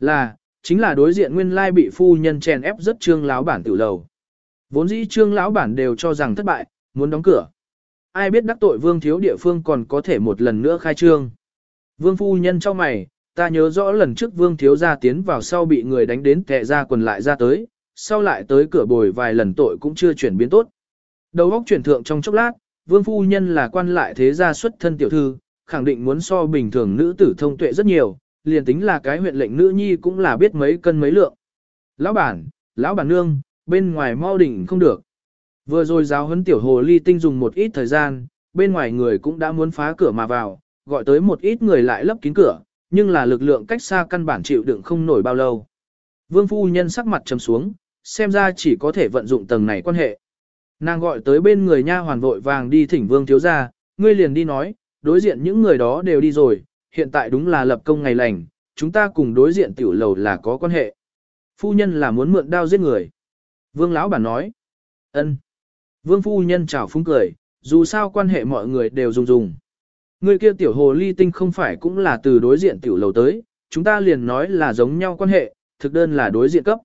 Là, chính là đối diện nguyên lai bị phu nhân chèn ép rất trương lão bản tử lầu. Vốn dĩ trương lão bản đều cho rằng thất bại, muốn đóng cửa. Ai biết đắc tội vương thiếu địa phương còn có thể một lần nữa khai trương. Vương phu nhân cho mày, ta nhớ rõ lần trước vương thiếu gia tiến vào sau bị người đánh đến tệ ra quần lại ra tới, sau lại tới cửa bồi vài lần tội cũng chưa chuyển biến tốt. Đầu óc chuyển thượng trong chốc lát, vương phu nhân là quan lại thế gia xuất thân tiểu thư, khẳng định muốn so bình thường nữ tử thông tuệ rất nhiều, liền tính là cái huyện lệnh nữ nhi cũng là biết mấy cân mấy lượng. Lão bản, lão bản nương, bên ngoài mau đỉnh không được. Vừa rồi giáo huấn tiểu hồ ly tinh dùng một ít thời gian, bên ngoài người cũng đã muốn phá cửa mà vào, gọi tới một ít người lại lấp kín cửa, nhưng là lực lượng cách xa căn bản chịu đựng không nổi bao lâu. Vương phu nhân sắc mặt trầm xuống, xem ra chỉ có thể vận dụng tầng này quan hệ. Nàng gọi tới bên người nha hoàn vội vàng đi thỉnh vương thiếu gia, ngươi liền đi nói, đối diện những người đó đều đi rồi, hiện tại đúng là lập công ngày lành, chúng ta cùng đối diện tiểu lầu là có quan hệ. Phu nhân là muốn mượn đao giết người. Vương lão bản nói. ân. Vương phu nhân chào phúng cười, dù sao quan hệ mọi người đều dùng dùng. Người kia tiểu hồ ly tinh không phải cũng là từ đối diện tiểu lầu tới, chúng ta liền nói là giống nhau quan hệ, thực đơn là đối diện cấp.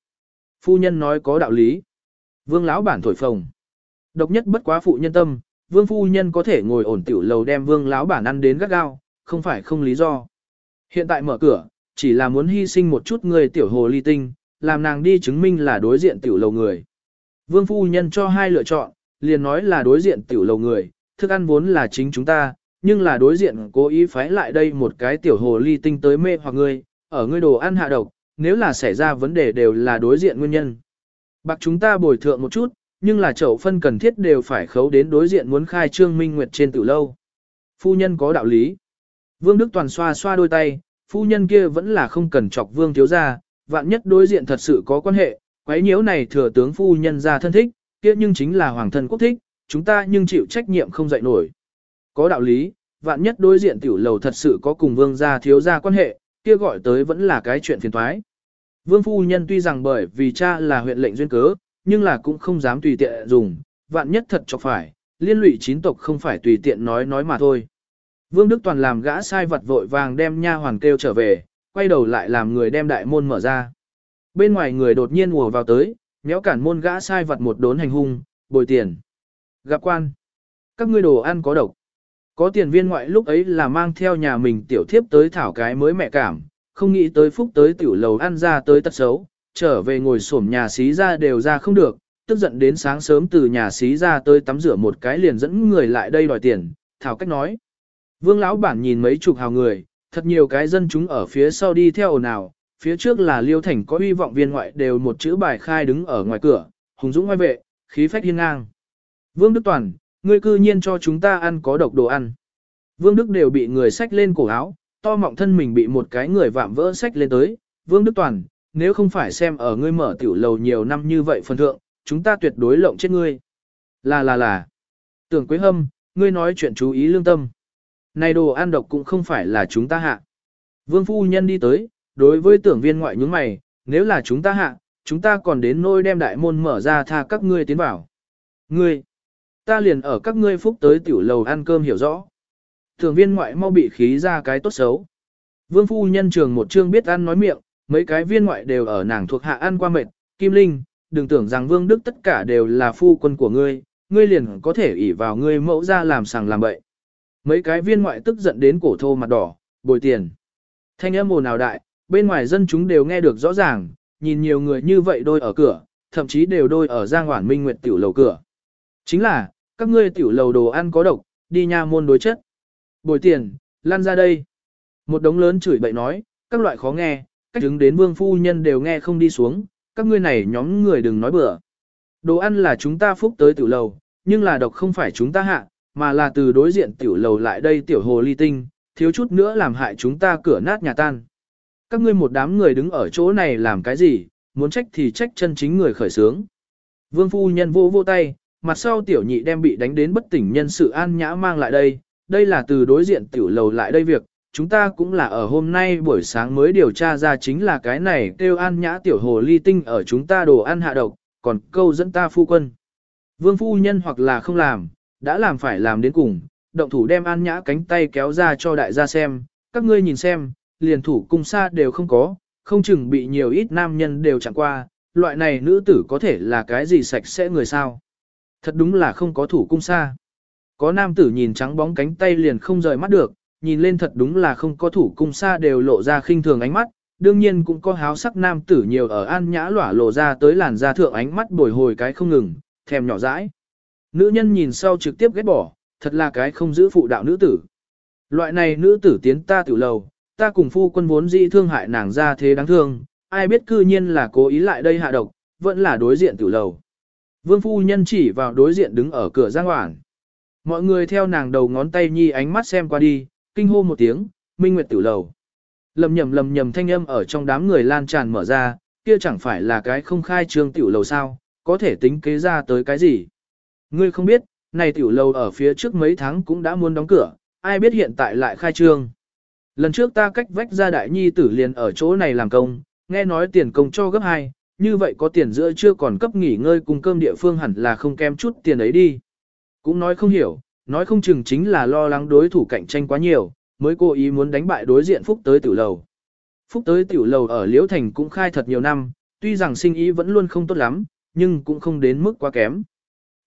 Phu nhân nói có đạo lý. Vương lão bản thổi phồng. Độc nhất bất quá phụ nhân tâm, vương phu nhân có thể ngồi ổn tiểu lầu đem vương lão bản ăn đến gắt gao, không phải không lý do. Hiện tại mở cửa, chỉ là muốn hy sinh một chút người tiểu hồ ly tinh, làm nàng đi chứng minh là đối diện tiểu lầu người. Vương phu nhân cho hai lựa chọn, liền nói là đối diện tiểu lầu người, thức ăn vốn là chính chúng ta, nhưng là đối diện cố ý phái lại đây một cái tiểu hồ ly tinh tới mê hoặc ngươi, ở ngươi đồ ăn hạ độc, nếu là xảy ra vấn đề đều là đối diện nguyên nhân. Bạc chúng ta bồi thượng một chút, nhưng là chậu phân cần thiết đều phải khấu đến đối diện muốn khai trương minh nguyệt trên tiểu lâu. Phu nhân có đạo lý. Vương Đức Toàn xoa xoa đôi tay, phu nhân kia vẫn là không cần chọc vương thiếu gia, vạn nhất đối diện thật sự có quan hệ, quấy nhiễu này thừa tướng phu nhân ra thân thích, kia nhưng chính là hoàng thân quốc thích, chúng ta nhưng chịu trách nhiệm không dậy nổi. Có đạo lý, vạn nhất đối diện tiểu lầu thật sự có cùng vương gia thiếu gia quan hệ, kia gọi tới vẫn là cái chuyện phiền toái. Vương phu nhân tuy rằng bởi vì cha là huyện lệnh duyên cớ, nhưng là cũng không dám tùy tiện dùng, vạn nhất thật chọc phải, liên lụy chín tộc không phải tùy tiện nói nói mà thôi. Vương Đức Toàn làm gã sai vật vội vàng đem nha hoàn kêu trở về, quay đầu lại làm người đem đại môn mở ra. Bên ngoài người đột nhiên ùa vào tới, méo cản môn gã sai vật một đốn hành hung, bồi tiền. Gặp quan. Các ngươi đồ ăn có độc. Có tiền viên ngoại lúc ấy là mang theo nhà mình tiểu thiếp tới thảo cái mới mẹ cảm, không nghĩ tới phúc tới tiểu lầu ăn ra tới tật xấu, trở về ngồi xổm nhà xí ra đều ra không được, tức giận đến sáng sớm từ nhà xí ra tới tắm rửa một cái liền dẫn người lại đây đòi tiền, thảo cách nói. Vương lão bản nhìn mấy chục hào người, thật nhiều cái dân chúng ở phía sau đi theo nào, phía trước là Liêu Thành có uy vọng viên ngoại đều một chữ bài khai đứng ở ngoài cửa, hùng dũng ngoài vệ, khí phách hiên ngang. Vương Đức Toàn, ngươi cư nhiên cho chúng ta ăn có độc đồ ăn. Vương Đức đều bị người xách lên cổ áo, to mọng thân mình bị một cái người vạm vỡ xách lên tới. Vương Đức Toàn, nếu không phải xem ở ngươi mở tiểu lầu nhiều năm như vậy phần thượng, chúng ta tuyệt đối lộng chết ngươi. Là là là. Tưởng Quế Hâm, ngươi nói chuyện chú ý lương tâm. Này đồ ăn độc cũng không phải là chúng ta hạ. Vương phu nhân đi tới, đối với tưởng viên ngoại nhướng mày, nếu là chúng ta hạ, chúng ta còn đến nôi đem đại môn mở ra tha các ngươi tiến vào. Ngươi, ta liền ở các ngươi phúc tới tiểu lầu ăn cơm hiểu rõ. Tưởng viên ngoại mau bị khí ra cái tốt xấu. Vương phu nhân trường một chương biết ăn nói miệng, mấy cái viên ngoại đều ở nàng thuộc hạ ăn qua mệt. Kim Linh, đừng tưởng rằng vương đức tất cả đều là phu quân của ngươi, ngươi liền có thể ỷ vào ngươi mẫu ra làm sàng làm bậy. Mấy cái viên ngoại tức giận đến cổ thô mặt đỏ, bồi tiền. Thanh âm ồn ào đại, bên ngoài dân chúng đều nghe được rõ ràng, nhìn nhiều người như vậy đôi ở cửa, thậm chí đều đôi ở Giang Hoản Minh Nguyệt tiểu lầu cửa. Chính là, các ngươi tiểu lầu đồ ăn có độc, đi nha môn đối chất. Bồi tiền, lăn ra đây. Một đống lớn chửi bậy nói, các loại khó nghe, cách đứng đến vương phu nhân đều nghe không đi xuống, các ngươi này nhóm người đừng nói bừa. Đồ ăn là chúng ta phúc tới tiểu lầu, nhưng là độc không phải chúng ta hạ, mà là từ đối diện tiểu lầu lại đây tiểu hồ ly tinh, thiếu chút nữa làm hại chúng ta cửa nát nhà tan. Các ngươi một đám người đứng ở chỗ này làm cái gì, muốn trách thì trách chân chính người khởi sướng. Vương phu nhân vô vô tay, mặt sau tiểu nhị đem bị đánh đến bất tỉnh nhân sự an nhã mang lại đây, đây là từ đối diện tiểu lầu lại đây việc, chúng ta cũng là ở hôm nay buổi sáng mới điều tra ra chính là cái này kêu an nhã tiểu hồ ly tinh ở chúng ta đồ ăn hạ độc, còn câu dẫn ta phu quân. Vương phu nhân hoặc là không làm, đã làm phải làm đến cùng, động thủ đem an nhã cánh tay kéo ra cho đại gia xem, các ngươi nhìn xem, liền thủ cung xa đều không có, không chừng bị nhiều ít nam nhân đều chẳng qua, loại này nữ tử có thể là cái gì sạch sẽ người sao. Thật đúng là không có thủ cung xa. Có nam tử nhìn trắng bóng cánh tay liền không rời mắt được, nhìn lên thật đúng là không có thủ cung xa đều lộ ra khinh thường ánh mắt, đương nhiên cũng có háo sắc nam tử nhiều ở an nhã lỏa lộ ra tới làn da thượng ánh mắt bồi hồi cái không ngừng, thèm nhỏ dãi. Nữ nhân nhìn sau trực tiếp ghét bỏ, thật là cái không giữ phụ đạo nữ tử. Loại này nữ tử tiến ta tiểu lầu, ta cùng phu quân vốn dĩ thương hại nàng ra thế đáng thương, ai biết cư nhiên là cố ý lại đây hạ độc, vẫn là đối diện tiểu lầu. Vương phu nhân chỉ vào đối diện đứng ở cửa giang hoảng. Mọi người theo nàng đầu ngón tay nhi ánh mắt xem qua đi, kinh hô một tiếng, minh nguyệt tiểu lầu. Lầm nhầm lầm nhầm thanh âm ở trong đám người lan tràn mở ra, kia chẳng phải là cái không khai trương tiểu lầu sao, có thể tính kế ra tới cái gì. Ngươi không biết, này tiểu lầu ở phía trước mấy tháng cũng đã muốn đóng cửa, ai biết hiện tại lại khai trương. Lần trước ta cách vách ra đại nhi tử liền ở chỗ này làm công, nghe nói tiền công cho gấp 2, như vậy có tiền giữa chưa còn cấp nghỉ ngơi cùng cơm địa phương hẳn là không kém chút tiền ấy đi. Cũng nói không hiểu, nói không chừng chính là lo lắng đối thủ cạnh tranh quá nhiều, mới cố ý muốn đánh bại đối diện Phúc tới tiểu lầu. Phúc tới tiểu lầu ở Liễu Thành cũng khai thật nhiều năm, tuy rằng sinh ý vẫn luôn không tốt lắm, nhưng cũng không đến mức quá kém.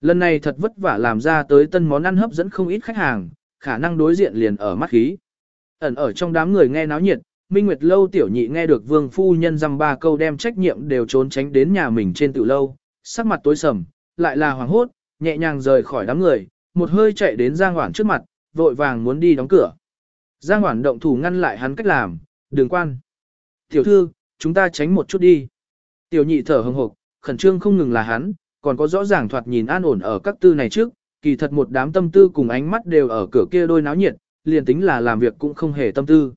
Lần này thật vất vả làm ra tới tân món ăn hấp dẫn không ít khách hàng, khả năng đối diện liền ở mắt khí. Ẩn ở trong đám người nghe náo nhiệt, Minh Nguyệt lâu tiểu nhị nghe được vương phu nhân dăm ba câu đem trách nhiệm đều trốn tránh đến nhà mình trên tiểu lâu, sắc mặt tối sầm, lại là hoàng hốt, nhẹ nhàng rời khỏi đám người, một hơi chạy đến Giang Hoản trước mặt, vội vàng muốn đi đóng cửa. Giang Hoản động thủ ngăn lại hắn cách làm, đường quan. Tiểu thư, chúng ta tránh một chút đi. Tiểu nhị thở hồng hộc, khẩn trương không ngừng là hắn, còn có rõ ràng thoạt nhìn an ổn ở các tư này trước, kỳ thật một đám tâm tư cùng ánh mắt đều ở cửa kia đôi náo nhiệt, liền tính là làm việc cũng không hề tâm tư.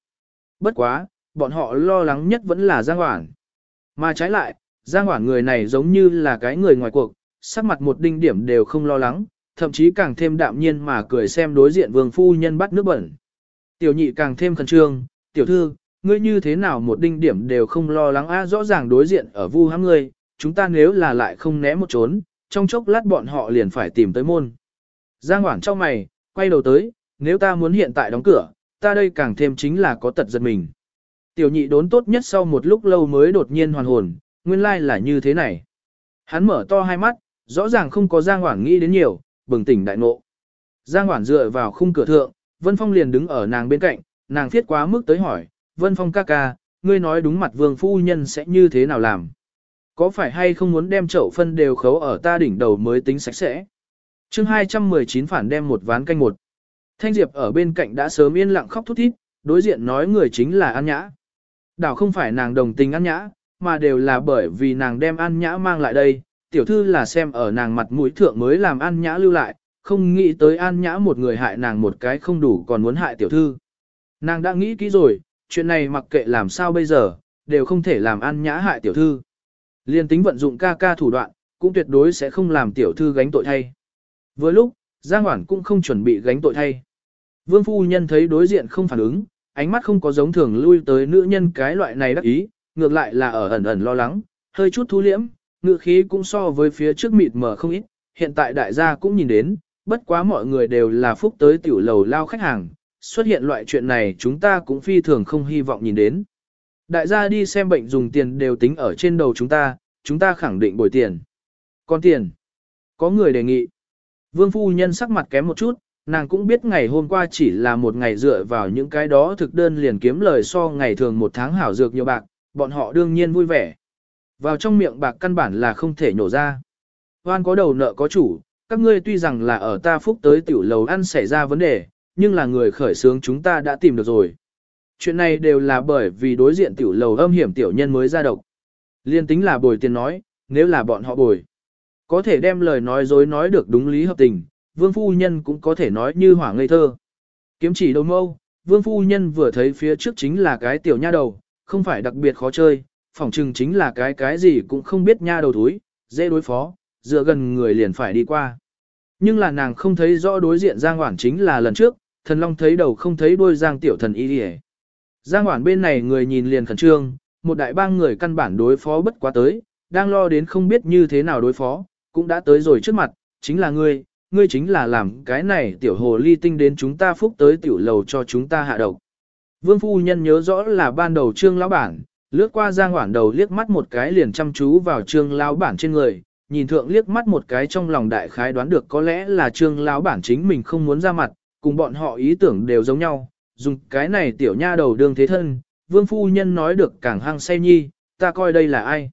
Bất quá, bọn họ lo lắng nhất vẫn là Giang Hoảng. Mà trái lại, Giang Hoảng người này giống như là cái người ngoài cuộc, sắc mặt một đinh điểm đều không lo lắng, thậm chí càng thêm đạm nhiên mà cười xem đối diện vương phu nhân bắt nước bẩn. Tiểu nhị càng thêm khẩn trương, tiểu thư, ngươi như thế nào một đinh điểm đều không lo lắng a rõ ràng đối diện ở vu hãm ngươi, chúng ta nếu là lại không né một trốn, trong chốc lát bọn họ liền phải tìm tới môn. Giang Hoảng trong mày, quay đầu tới, nếu ta muốn hiện tại đóng cửa, ta đây càng thêm chính là có tật giật mình. Tiểu nhị đốn tốt nhất sau một lúc lâu mới đột nhiên hoàn hồn, nguyên lai like là như thế này. Hắn mở to hai mắt, rõ ràng không có Giang Hoảng nghĩ đến nhiều, bừng tỉnh đại ngộ. Giang Hoảng dựa vào khung cửa thượng, Vân Phong liền đứng ở nàng bên cạnh, nàng thiết quá mức tới hỏi, Vân Phong ca ca, ngươi nói đúng mặt vương phu nhân sẽ như thế nào làm? Có phải hay không muốn đem chậu phân đều khấu ở ta đỉnh đầu mới tính sạch sẽ? chương 219 phản đem một ván canh một. Thanh Diệp ở bên cạnh đã sớm yên lặng khóc thút thít, đối diện nói người chính là An Nhã. Đảo không phải nàng đồng tình An Nhã, mà đều là bởi vì nàng đem An Nhã mang lại đây, tiểu thư là xem ở nàng mặt mũi thượng mới làm An Nhã lưu lại, không nghĩ tới An Nhã một người hại nàng một cái không đủ còn muốn hại tiểu thư. Nàng đã nghĩ kỹ rồi, chuyện này mặc kệ làm sao bây giờ, đều không thể làm An Nhã hại tiểu thư. Liên tính vận dụng ca ca thủ đoạn, cũng tuyệt đối sẽ không làm tiểu thư gánh tội thay. Vừa lúc, Giang Hoản cũng không chuẩn bị gánh tội thay. Vương phu nhân thấy đối diện không phản ứng, ánh mắt không có giống thường lui tới nữ nhân cái loại này đắc ý, ngược lại là ở ẩn ẩn lo lắng, hơi chút thu liễm, ngựa khí cũng so với phía trước mịt mờ không ít, hiện tại đại gia cũng nhìn đến, bất quá mọi người đều là phúc tới tiểu lầu lao khách hàng, xuất hiện loại chuyện này chúng ta cũng phi thường không hy vọng nhìn đến. Đại gia đi xem bệnh dùng tiền đều tính ở trên đầu chúng ta, chúng ta khẳng định bồi tiền. Còn tiền? Có người đề nghị. Vương phu nhân sắc mặt kém một chút, nàng cũng biết ngày hôm qua chỉ là một ngày dựa vào những cái đó thực đơn liền kiếm lời so ngày thường một tháng hảo dược nhiều bạc, bọn họ đương nhiên vui vẻ. Vào trong miệng bạc căn bản là không thể nhổ ra. Hoan có đầu nợ có chủ, các ngươi tuy rằng là ở ta phúc tới tiểu lầu ăn xảy ra vấn đề, nhưng là người khởi sướng chúng ta đã tìm được rồi. Chuyện này đều là bởi vì đối diện tiểu lầu âm hiểm tiểu nhân mới ra độc. Liên tính là bồi tiền nói, nếu là bọn họ bồi. Có thể đem lời nói dối nói được đúng lý hợp tình, vương phu nhân cũng có thể nói như hỏa ngây thơ. Kiếm chỉ đầu mâu, vương phu nhân vừa thấy phía trước chính là cái tiểu nha đầu, không phải đặc biệt khó chơi, phỏng chừng chính là cái cái gì cũng không biết nha đầu túi, dễ đối phó, dựa gần người liền phải đi qua. Nhưng là nàng không thấy rõ đối diện Giang Hoảng chính là lần trước, thần long thấy đầu không thấy đôi Giang tiểu thần y đi Giang Hoản bên này người nhìn liền khẩn trương, một đại bang người căn bản đối phó bất quá tới, đang lo đến không biết như thế nào đối phó, cũng đã tới rồi trước mặt, chính là ngươi, ngươi chính là làm cái này tiểu hồ ly tinh đến chúng ta phúc tới tiểu lầu cho chúng ta hạ độc. Vương phu nhân nhớ rõ là ban đầu trương lão bản, lướt qua Giang Hoản đầu liếc mắt một cái liền chăm chú vào trương lão bản trên người, nhìn thượng liếc mắt một cái trong lòng đại khái đoán được có lẽ là trương lão bản chính mình không muốn ra mặt, cùng bọn họ ý tưởng đều giống nhau, dùng cái này tiểu nha đầu đương thế thân, vương phu nhân nói được càng hăng say nhi, ta coi đây là ai.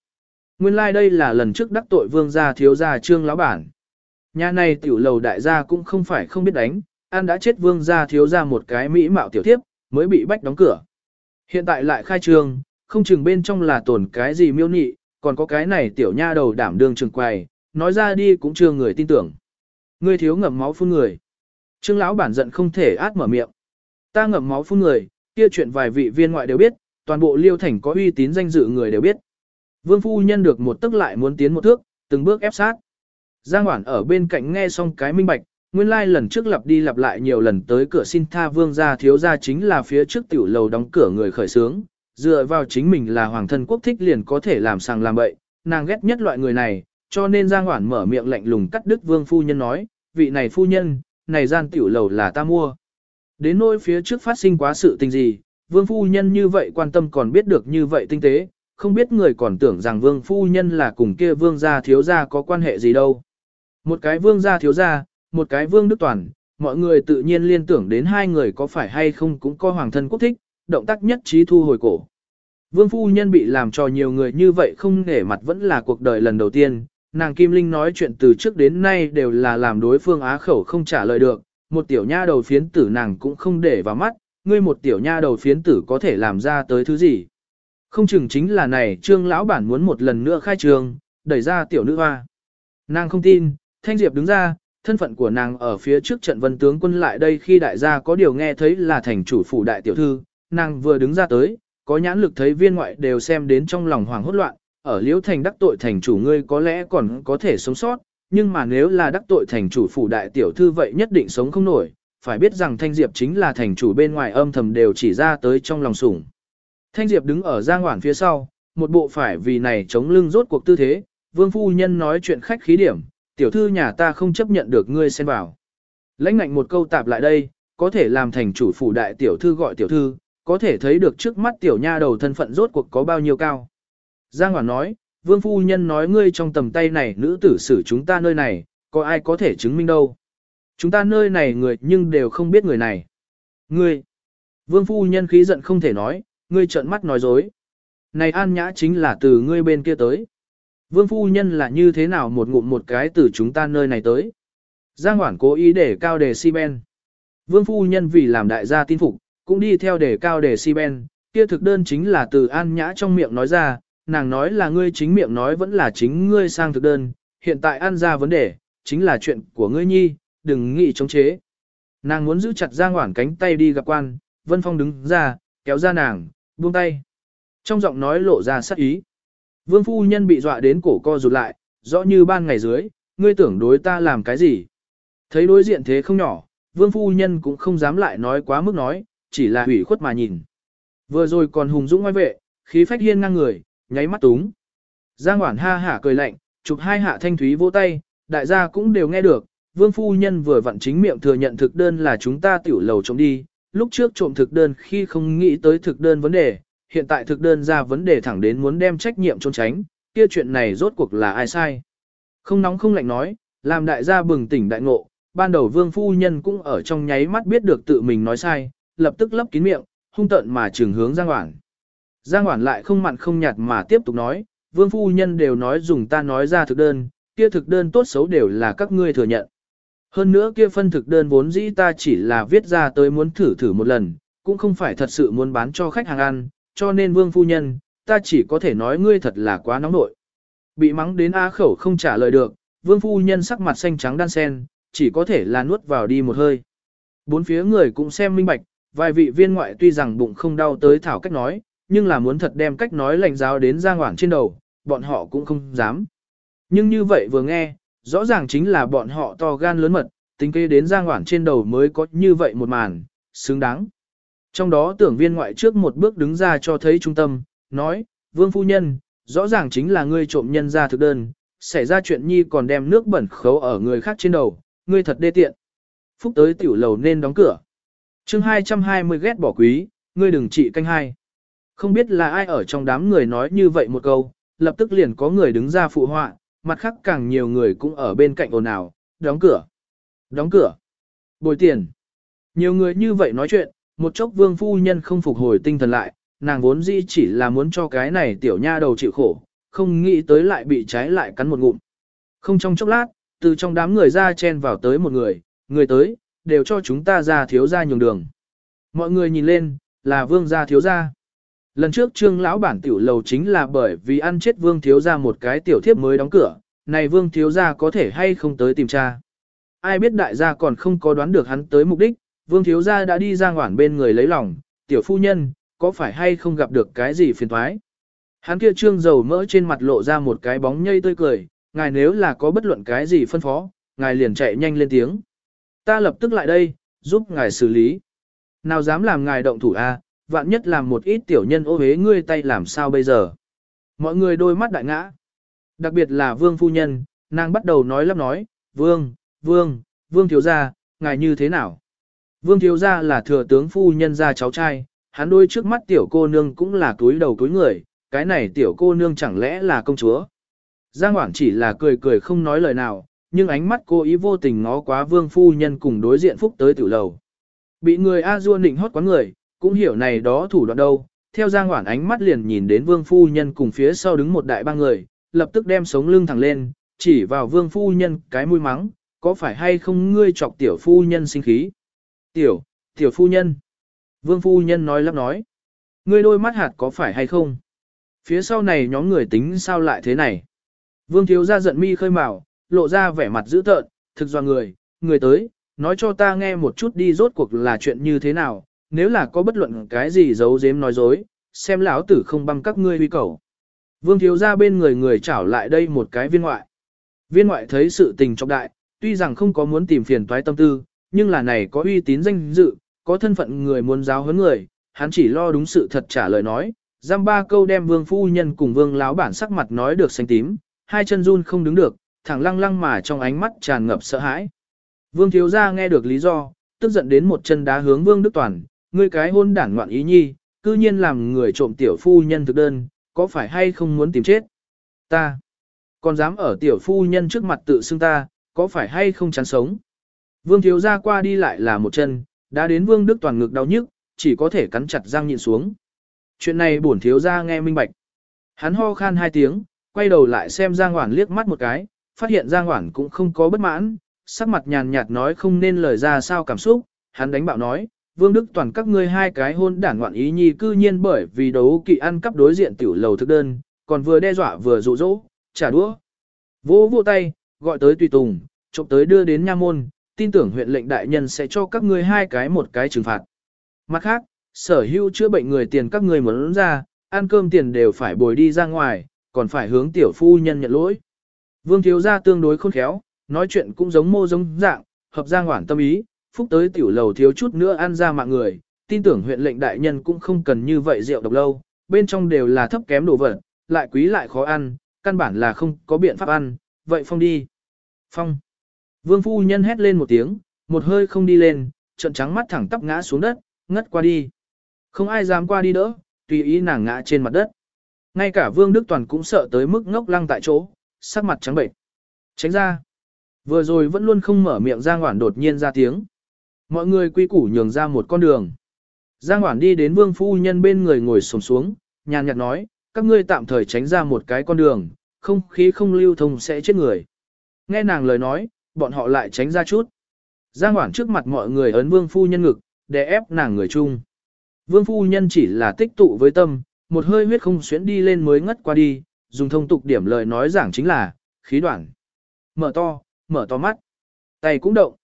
Nguyên lai like đây là lần trước đắc tội vương gia thiếu gia trương lão bản. Nhà này tiểu lầu đại gia cũng không phải không biết đánh, an đã chết vương gia thiếu gia một cái mỹ mạo tiểu tiếp, mới bị bách đóng cửa. Hiện tại lại khai trương, không chừng bên trong là tổn cái gì miêu nị, còn có cái này tiểu nha đầu đảm đương trường quầy, nói ra đi cũng chưa người tin tưởng. Ngươi thiếu ngậm máu phun người. Trương lão bản giận không thể át mở miệng. Ta ngậm máu phun người, kia chuyện vài vị viên ngoại đều biết, toàn bộ liêu thành có uy tín danh dự người đều biết. Vương phu nhân được một tức lại muốn tiến một thước, từng bước ép sát. Giang Hoản ở bên cạnh nghe xong cái minh bạch, nguyên lai lần trước lặp đi lặp lại nhiều lần tới cửa xin tha vương gia thiếu gia chính là phía trước tiểu lầu đóng cửa người khởi sướng, dựa vào chính mình là hoàng thân quốc thích liền có thể làm sàng làm bậy, nàng ghét nhất loại người này, cho nên Giang Hoản mở miệng lạnh lùng cắt đứt vương phu nhân nói, vị này phu nhân, này gian tiểu lầu là ta mua. Đến nỗi phía trước phát sinh quá sự tình gì, vương phu nhân như vậy quan tâm còn biết được như vậy tinh tế, không biết người còn tưởng rằng vương phu nhân là cùng kia vương gia thiếu gia có quan hệ gì đâu. Một cái vương gia thiếu gia, một cái vương đức toàn, mọi người tự nhiên liên tưởng đến hai người có phải hay không cũng có hoàng thân quốc thích, động tác nhất trí thu hồi cổ. Vương phu nhân bị làm cho nhiều người như vậy không nể mặt vẫn là cuộc đời lần đầu tiên, nàng Kim Linh nói chuyện từ trước đến nay đều là làm đối phương á khẩu không trả lời được, một tiểu nha đầu phiến tử nàng cũng không để vào mắt, ngươi một tiểu nha đầu phiến tử có thể làm ra tới thứ gì. Không chừng chính là này trương lão bản muốn một lần nữa khai trường, đẩy ra tiểu nữ hoa. Nàng không tin, Thanh Diệp đứng ra, thân phận của nàng ở phía trước trận vân tướng quân lại đây khi đại gia có điều nghe thấy là thành chủ phủ đại tiểu thư, nàng vừa đứng ra tới, có nhãn lực thấy viên ngoại đều xem đến trong lòng hoàng hốt loạn, ở liễu thành đắc tội thành chủ ngươi có lẽ còn có thể sống sót, nhưng mà nếu là đắc tội thành chủ phủ đại tiểu thư vậy nhất định sống không nổi, phải biết rằng Thanh Diệp chính là thành chủ bên ngoài âm thầm đều chỉ ra tới trong lòng sủng. Thanh Diệp đứng ở giang hoảng phía sau, một bộ phải vì này chống lưng rốt cuộc tư thế, vương phu nhân nói chuyện khách khí điểm, tiểu thư nhà ta không chấp nhận được ngươi xen vào. Lãnh ngạnh một câu tạp lại đây, có thể làm thành chủ phủ đại tiểu thư gọi tiểu thư, có thể thấy được trước mắt tiểu nha đầu thân phận rốt cuộc có bao nhiêu cao. Giang Hoản nói, vương phu nhân nói ngươi trong tầm tay này nữ tử xử chúng ta nơi này, có ai có thể chứng minh đâu. Chúng ta nơi này người nhưng đều không biết người này. Ngươi, vương phu nhân khí giận không thể nói, ngươi trợn mắt nói dối. Này an nhã chính là từ ngươi bên kia tới. Vương phu nhân là như thế nào một ngụm một cái từ chúng ta nơi này tới. Giang Hoản cố ý để cao đề si ben. Vương phu nhân vì làm đại gia tin phục, cũng đi theo đề cao đề si ben, kia thực đơn chính là từ an nhã trong miệng nói ra, nàng nói là ngươi chính miệng nói vẫn là chính ngươi sang thực đơn, hiện tại ăn ra vấn đề, chính là chuyện của ngươi nhi, đừng nghĩ chống chế. Nàng muốn giữ chặt Giang Hoản cánh tay đi gặp quan, Vân Phong đứng ra, kéo ra nàng, buông tay. Trong giọng nói lộ ra sắc ý. Vương phu nhân bị dọa đến cổ co rụt lại, rõ như ban ngày dưới, ngươi tưởng đối ta làm cái gì. Thấy đối diện thế không nhỏ, vương phu nhân cũng không dám lại nói quá mức nói, chỉ là hủy khuất mà nhìn. Vừa rồi còn hùng dũng ngoài vệ, khí phách hiên ngang người, nháy mắt túng. Giang Hoản ha hả cười lạnh, chụp hai hạ thanh thúy vỗ tay, đại gia cũng đều nghe được, vương phu nhân vừa vặn chính miệng thừa nhận thực đơn là chúng ta tiểu lầu trộm đi, lúc trước trộm thực đơn khi không nghĩ tới thực đơn vấn đề, hiện tại thực đơn ra vấn đề thẳng đến muốn đem trách nhiệm trốn tránh, kia chuyện này rốt cuộc là ai sai. Không nóng không lạnh nói, làm đại gia bừng tỉnh đại ngộ, ban đầu vương phu nhân cũng ở trong nháy mắt biết được tự mình nói sai, lập tức lấp kín miệng, hung tận mà trường hướng Giang Hoản. Giang Hoản lại không mặn không nhạt mà tiếp tục nói, vương phu nhân đều nói dùng ta nói ra thực đơn, kia thực đơn tốt xấu đều là các ngươi thừa nhận. Hơn nữa kia phân thực đơn vốn dĩ ta chỉ là viết ra tới muốn thử thử một lần, cũng không phải thật sự muốn bán cho khách hàng ăn, cho nên vương phu nhân, ta chỉ có thể nói ngươi thật là quá nóng nội. Bị mắng đến á khẩu không trả lời được, vương phu nhân sắc mặt xanh trắng đan sen, chỉ có thể là nuốt vào đi một hơi. Bốn phía người cũng xem minh bạch, vài vị viên ngoại tuy rằng bụng không đau tới thảo cách nói, nhưng là muốn thật đem cách nói lành giáo đến giang hoảng trên đầu, bọn họ cũng không dám. Nhưng như vậy vừa nghe, rõ ràng chính là bọn họ to gan lớn mật, tính kế đến giang hoảng trên đầu mới có như vậy một màn, xứng đáng. Trong đó tưởng viên ngoại trước một bước đứng ra cho thấy trung tâm, nói, vương phu nhân, rõ ràng chính là ngươi trộm nhân ra thực đơn, xảy ra chuyện nhi còn đem nước bẩn khấu ở người khác trên đầu, ngươi thật đê tiện. Phúc tới tiểu lầu nên đóng cửa. chương 220 ghét bỏ quý, ngươi đừng trị canh hai. Không biết là ai ở trong đám người nói như vậy một câu, lập tức liền có người đứng ra phụ họa, mặt khác càng nhiều người cũng ở bên cạnh ồn ào, đóng cửa, đóng cửa, bồi tiền. Nhiều người như vậy nói chuyện, một chốc vương phu nhân không phục hồi tinh thần lại, nàng vốn dĩ chỉ là muốn cho cái này tiểu nha đầu chịu khổ, không nghĩ tới lại bị trái lại cắn một ngụm. Không trong chốc lát, từ trong đám người ra chen vào tới một người, người tới, đều cho chúng ta ra thiếu ra nhường đường. Mọi người nhìn lên, là vương gia thiếu gia. Lần trước trương lão bản tiểu lầu chính là bởi vì ăn chết vương thiếu gia một cái tiểu thiếp mới đóng cửa, này vương thiếu gia có thể hay không tới tìm cha. Ai biết đại gia còn không có đoán được hắn tới mục đích, vương thiếu gia đã đi ra ngoản bên người lấy lòng, tiểu phu nhân, có phải hay không gặp được cái gì phiền thoái. Hắn kia trương dầu mỡ trên mặt lộ ra một cái bóng nhây tươi cười, ngài nếu là có bất luận cái gì phân phó, ngài liền chạy nhanh lên tiếng. Ta lập tức lại đây, giúp ngài xử lý. Nào dám làm ngài động thủ a, vạn nhất làm một ít tiểu nhân ô hế ngươi tay làm sao bây giờ. Mọi người đôi mắt đại ngã. Đặc biệt là vương phu nhân, nàng bắt đầu nói lắp nói, vương, vương, vương thiếu gia, ngài như thế nào? Vương thiếu gia là thừa tướng phu nhân gia cháu trai, hắn đôi trước mắt tiểu cô nương cũng là túi đầu túi người, cái này tiểu cô nương chẳng lẽ là công chúa? Giang Hoảng chỉ là cười cười không nói lời nào, nhưng ánh mắt cô ý vô tình ngó quá vương phu nhân cùng đối diện phúc tới tiểu lầu. Bị người A Dua nịnh hót quá người, cũng hiểu này đó thủ đoạn đâu, theo Giang Hoản ánh mắt liền nhìn đến vương phu nhân cùng phía sau đứng một đại ba người, lập tức đem sống lưng thẳng lên, chỉ vào vương phu nhân cái mũi mắng, có phải hay không ngươi chọc tiểu phu nhân sinh khí? Tiểu, tiểu phu nhân. Vương phu nhân nói lắp nói. Ngươi đôi mắt hạt có phải hay không? Phía sau này nhóm người tính sao lại thế này? Vương thiếu ra giận mi khơi mào, lộ ra vẻ mặt dữ tợn, thực do người, người tới, nói cho ta nghe một chút đi rốt cuộc là chuyện như thế nào, nếu là có bất luận cái gì giấu giếm nói dối, xem lão tử không băm các ngươi huy cầu. Vương thiếu ra bên người người trảo lại đây một cái viên ngoại. Viên ngoại thấy sự tình trọng đại, tuy rằng không có muốn tìm phiền toái tâm tư, nhưng là này có uy tín danh dự, có thân phận người muốn giáo huấn người, hắn chỉ lo đúng sự thật trả lời nói, giam ba câu đem vương phu nhân cùng vương láo bản sắc mặt nói được xanh tím, hai chân run không đứng được, thẳng lăng lăng mà trong ánh mắt tràn ngập sợ hãi. Vương thiếu gia nghe được lý do, tức giận đến một chân đá hướng vương đức toàn, ngươi cái hôn đản ngoạn ý nhi, cư nhiên làm người trộm tiểu phu nhân thực đơn, có phải hay không muốn tìm chết? Ta, còn dám ở tiểu phu nhân trước mặt tự xưng ta, có phải hay không chán sống? Vương thiếu gia qua đi lại là một chân, đã đến vương đức toàn ngực đau nhức, chỉ có thể cắn chặt răng nhịn xuống. Chuyện này bổn thiếu gia nghe minh bạch. Hắn ho khan hai tiếng, quay đầu lại xem Giang Hoản liếc mắt một cái, phát hiện Giang Hoản cũng không có bất mãn, sắc mặt nhàn nhạt nói không nên lời ra sao cảm xúc, hắn đánh bạo nói, Vương Đức Toàn các ngươi hai cái hôn đản ngoạn ý nhi cư nhiên bởi vì đấu kỵ ăn cắp đối diện tiểu lầu thực đơn, còn vừa đe dọa vừa dụ dỗ, trả đũa. Vô vô tay, gọi tới tùy tùng, trộm tới đưa đến nha môn, tin tưởng huyện lệnh đại nhân sẽ cho các ngươi hai cái một cái trừng phạt. Mặt khác, sở hữu chữa bệnh người tiền các ngươi muốn ra, ăn cơm tiền đều phải bồi đi ra ngoài, còn phải hướng tiểu phu nhân nhận lỗi. Vương thiếu gia tương đối khôn khéo, nói chuyện cũng giống mô giống dạng, hợp giang hoảng tâm ý, phúc tới tiểu lầu thiếu chút nữa ăn ra mạng người, tin tưởng huyện lệnh đại nhân cũng không cần như vậy rượu độc lâu, bên trong đều là thấp kém đồ vật, lại quý lại khó ăn, căn bản là không có biện pháp ăn, vậy phong đi. Phong. Vương phu nhân hét lên một tiếng, một hơi không đi lên, trận trắng mắt thẳng tắp ngã xuống đất, ngất qua đi. Không ai dám qua đi đỡ, tùy ý nàng ngã trên mặt đất. Ngay cả Vương Đức Toàn cũng sợ tới mức ngốc lăng tại chỗ, sắc mặt trắng bệnh. Tránh ra. Vừa rồi vẫn luôn không mở miệng ra ngoản đột nhiên ra tiếng. Mọi người quy củ nhường ra một con đường. Giang Hoản đi đến Vương Phu Nhân bên người ngồi sồm xuống, nhàn nhạt nói, các ngươi tạm thời tránh ra một cái con đường, không khí không lưu thông sẽ chết người. Nghe nàng lời nói, bọn họ lại tránh ra chút. Giang Hoản trước mặt mọi người ấn Vương Phu Nhân ngực, để ép nàng người chung. Vương Phu Nhân chỉ là tích tụ với tâm, một hơi huyết không xuyến đi lên mới ngất qua đi, dùng thông tục điểm lời nói giảng chính là, khí đoạn. Mở to, mở to mắt. Tay cũng động.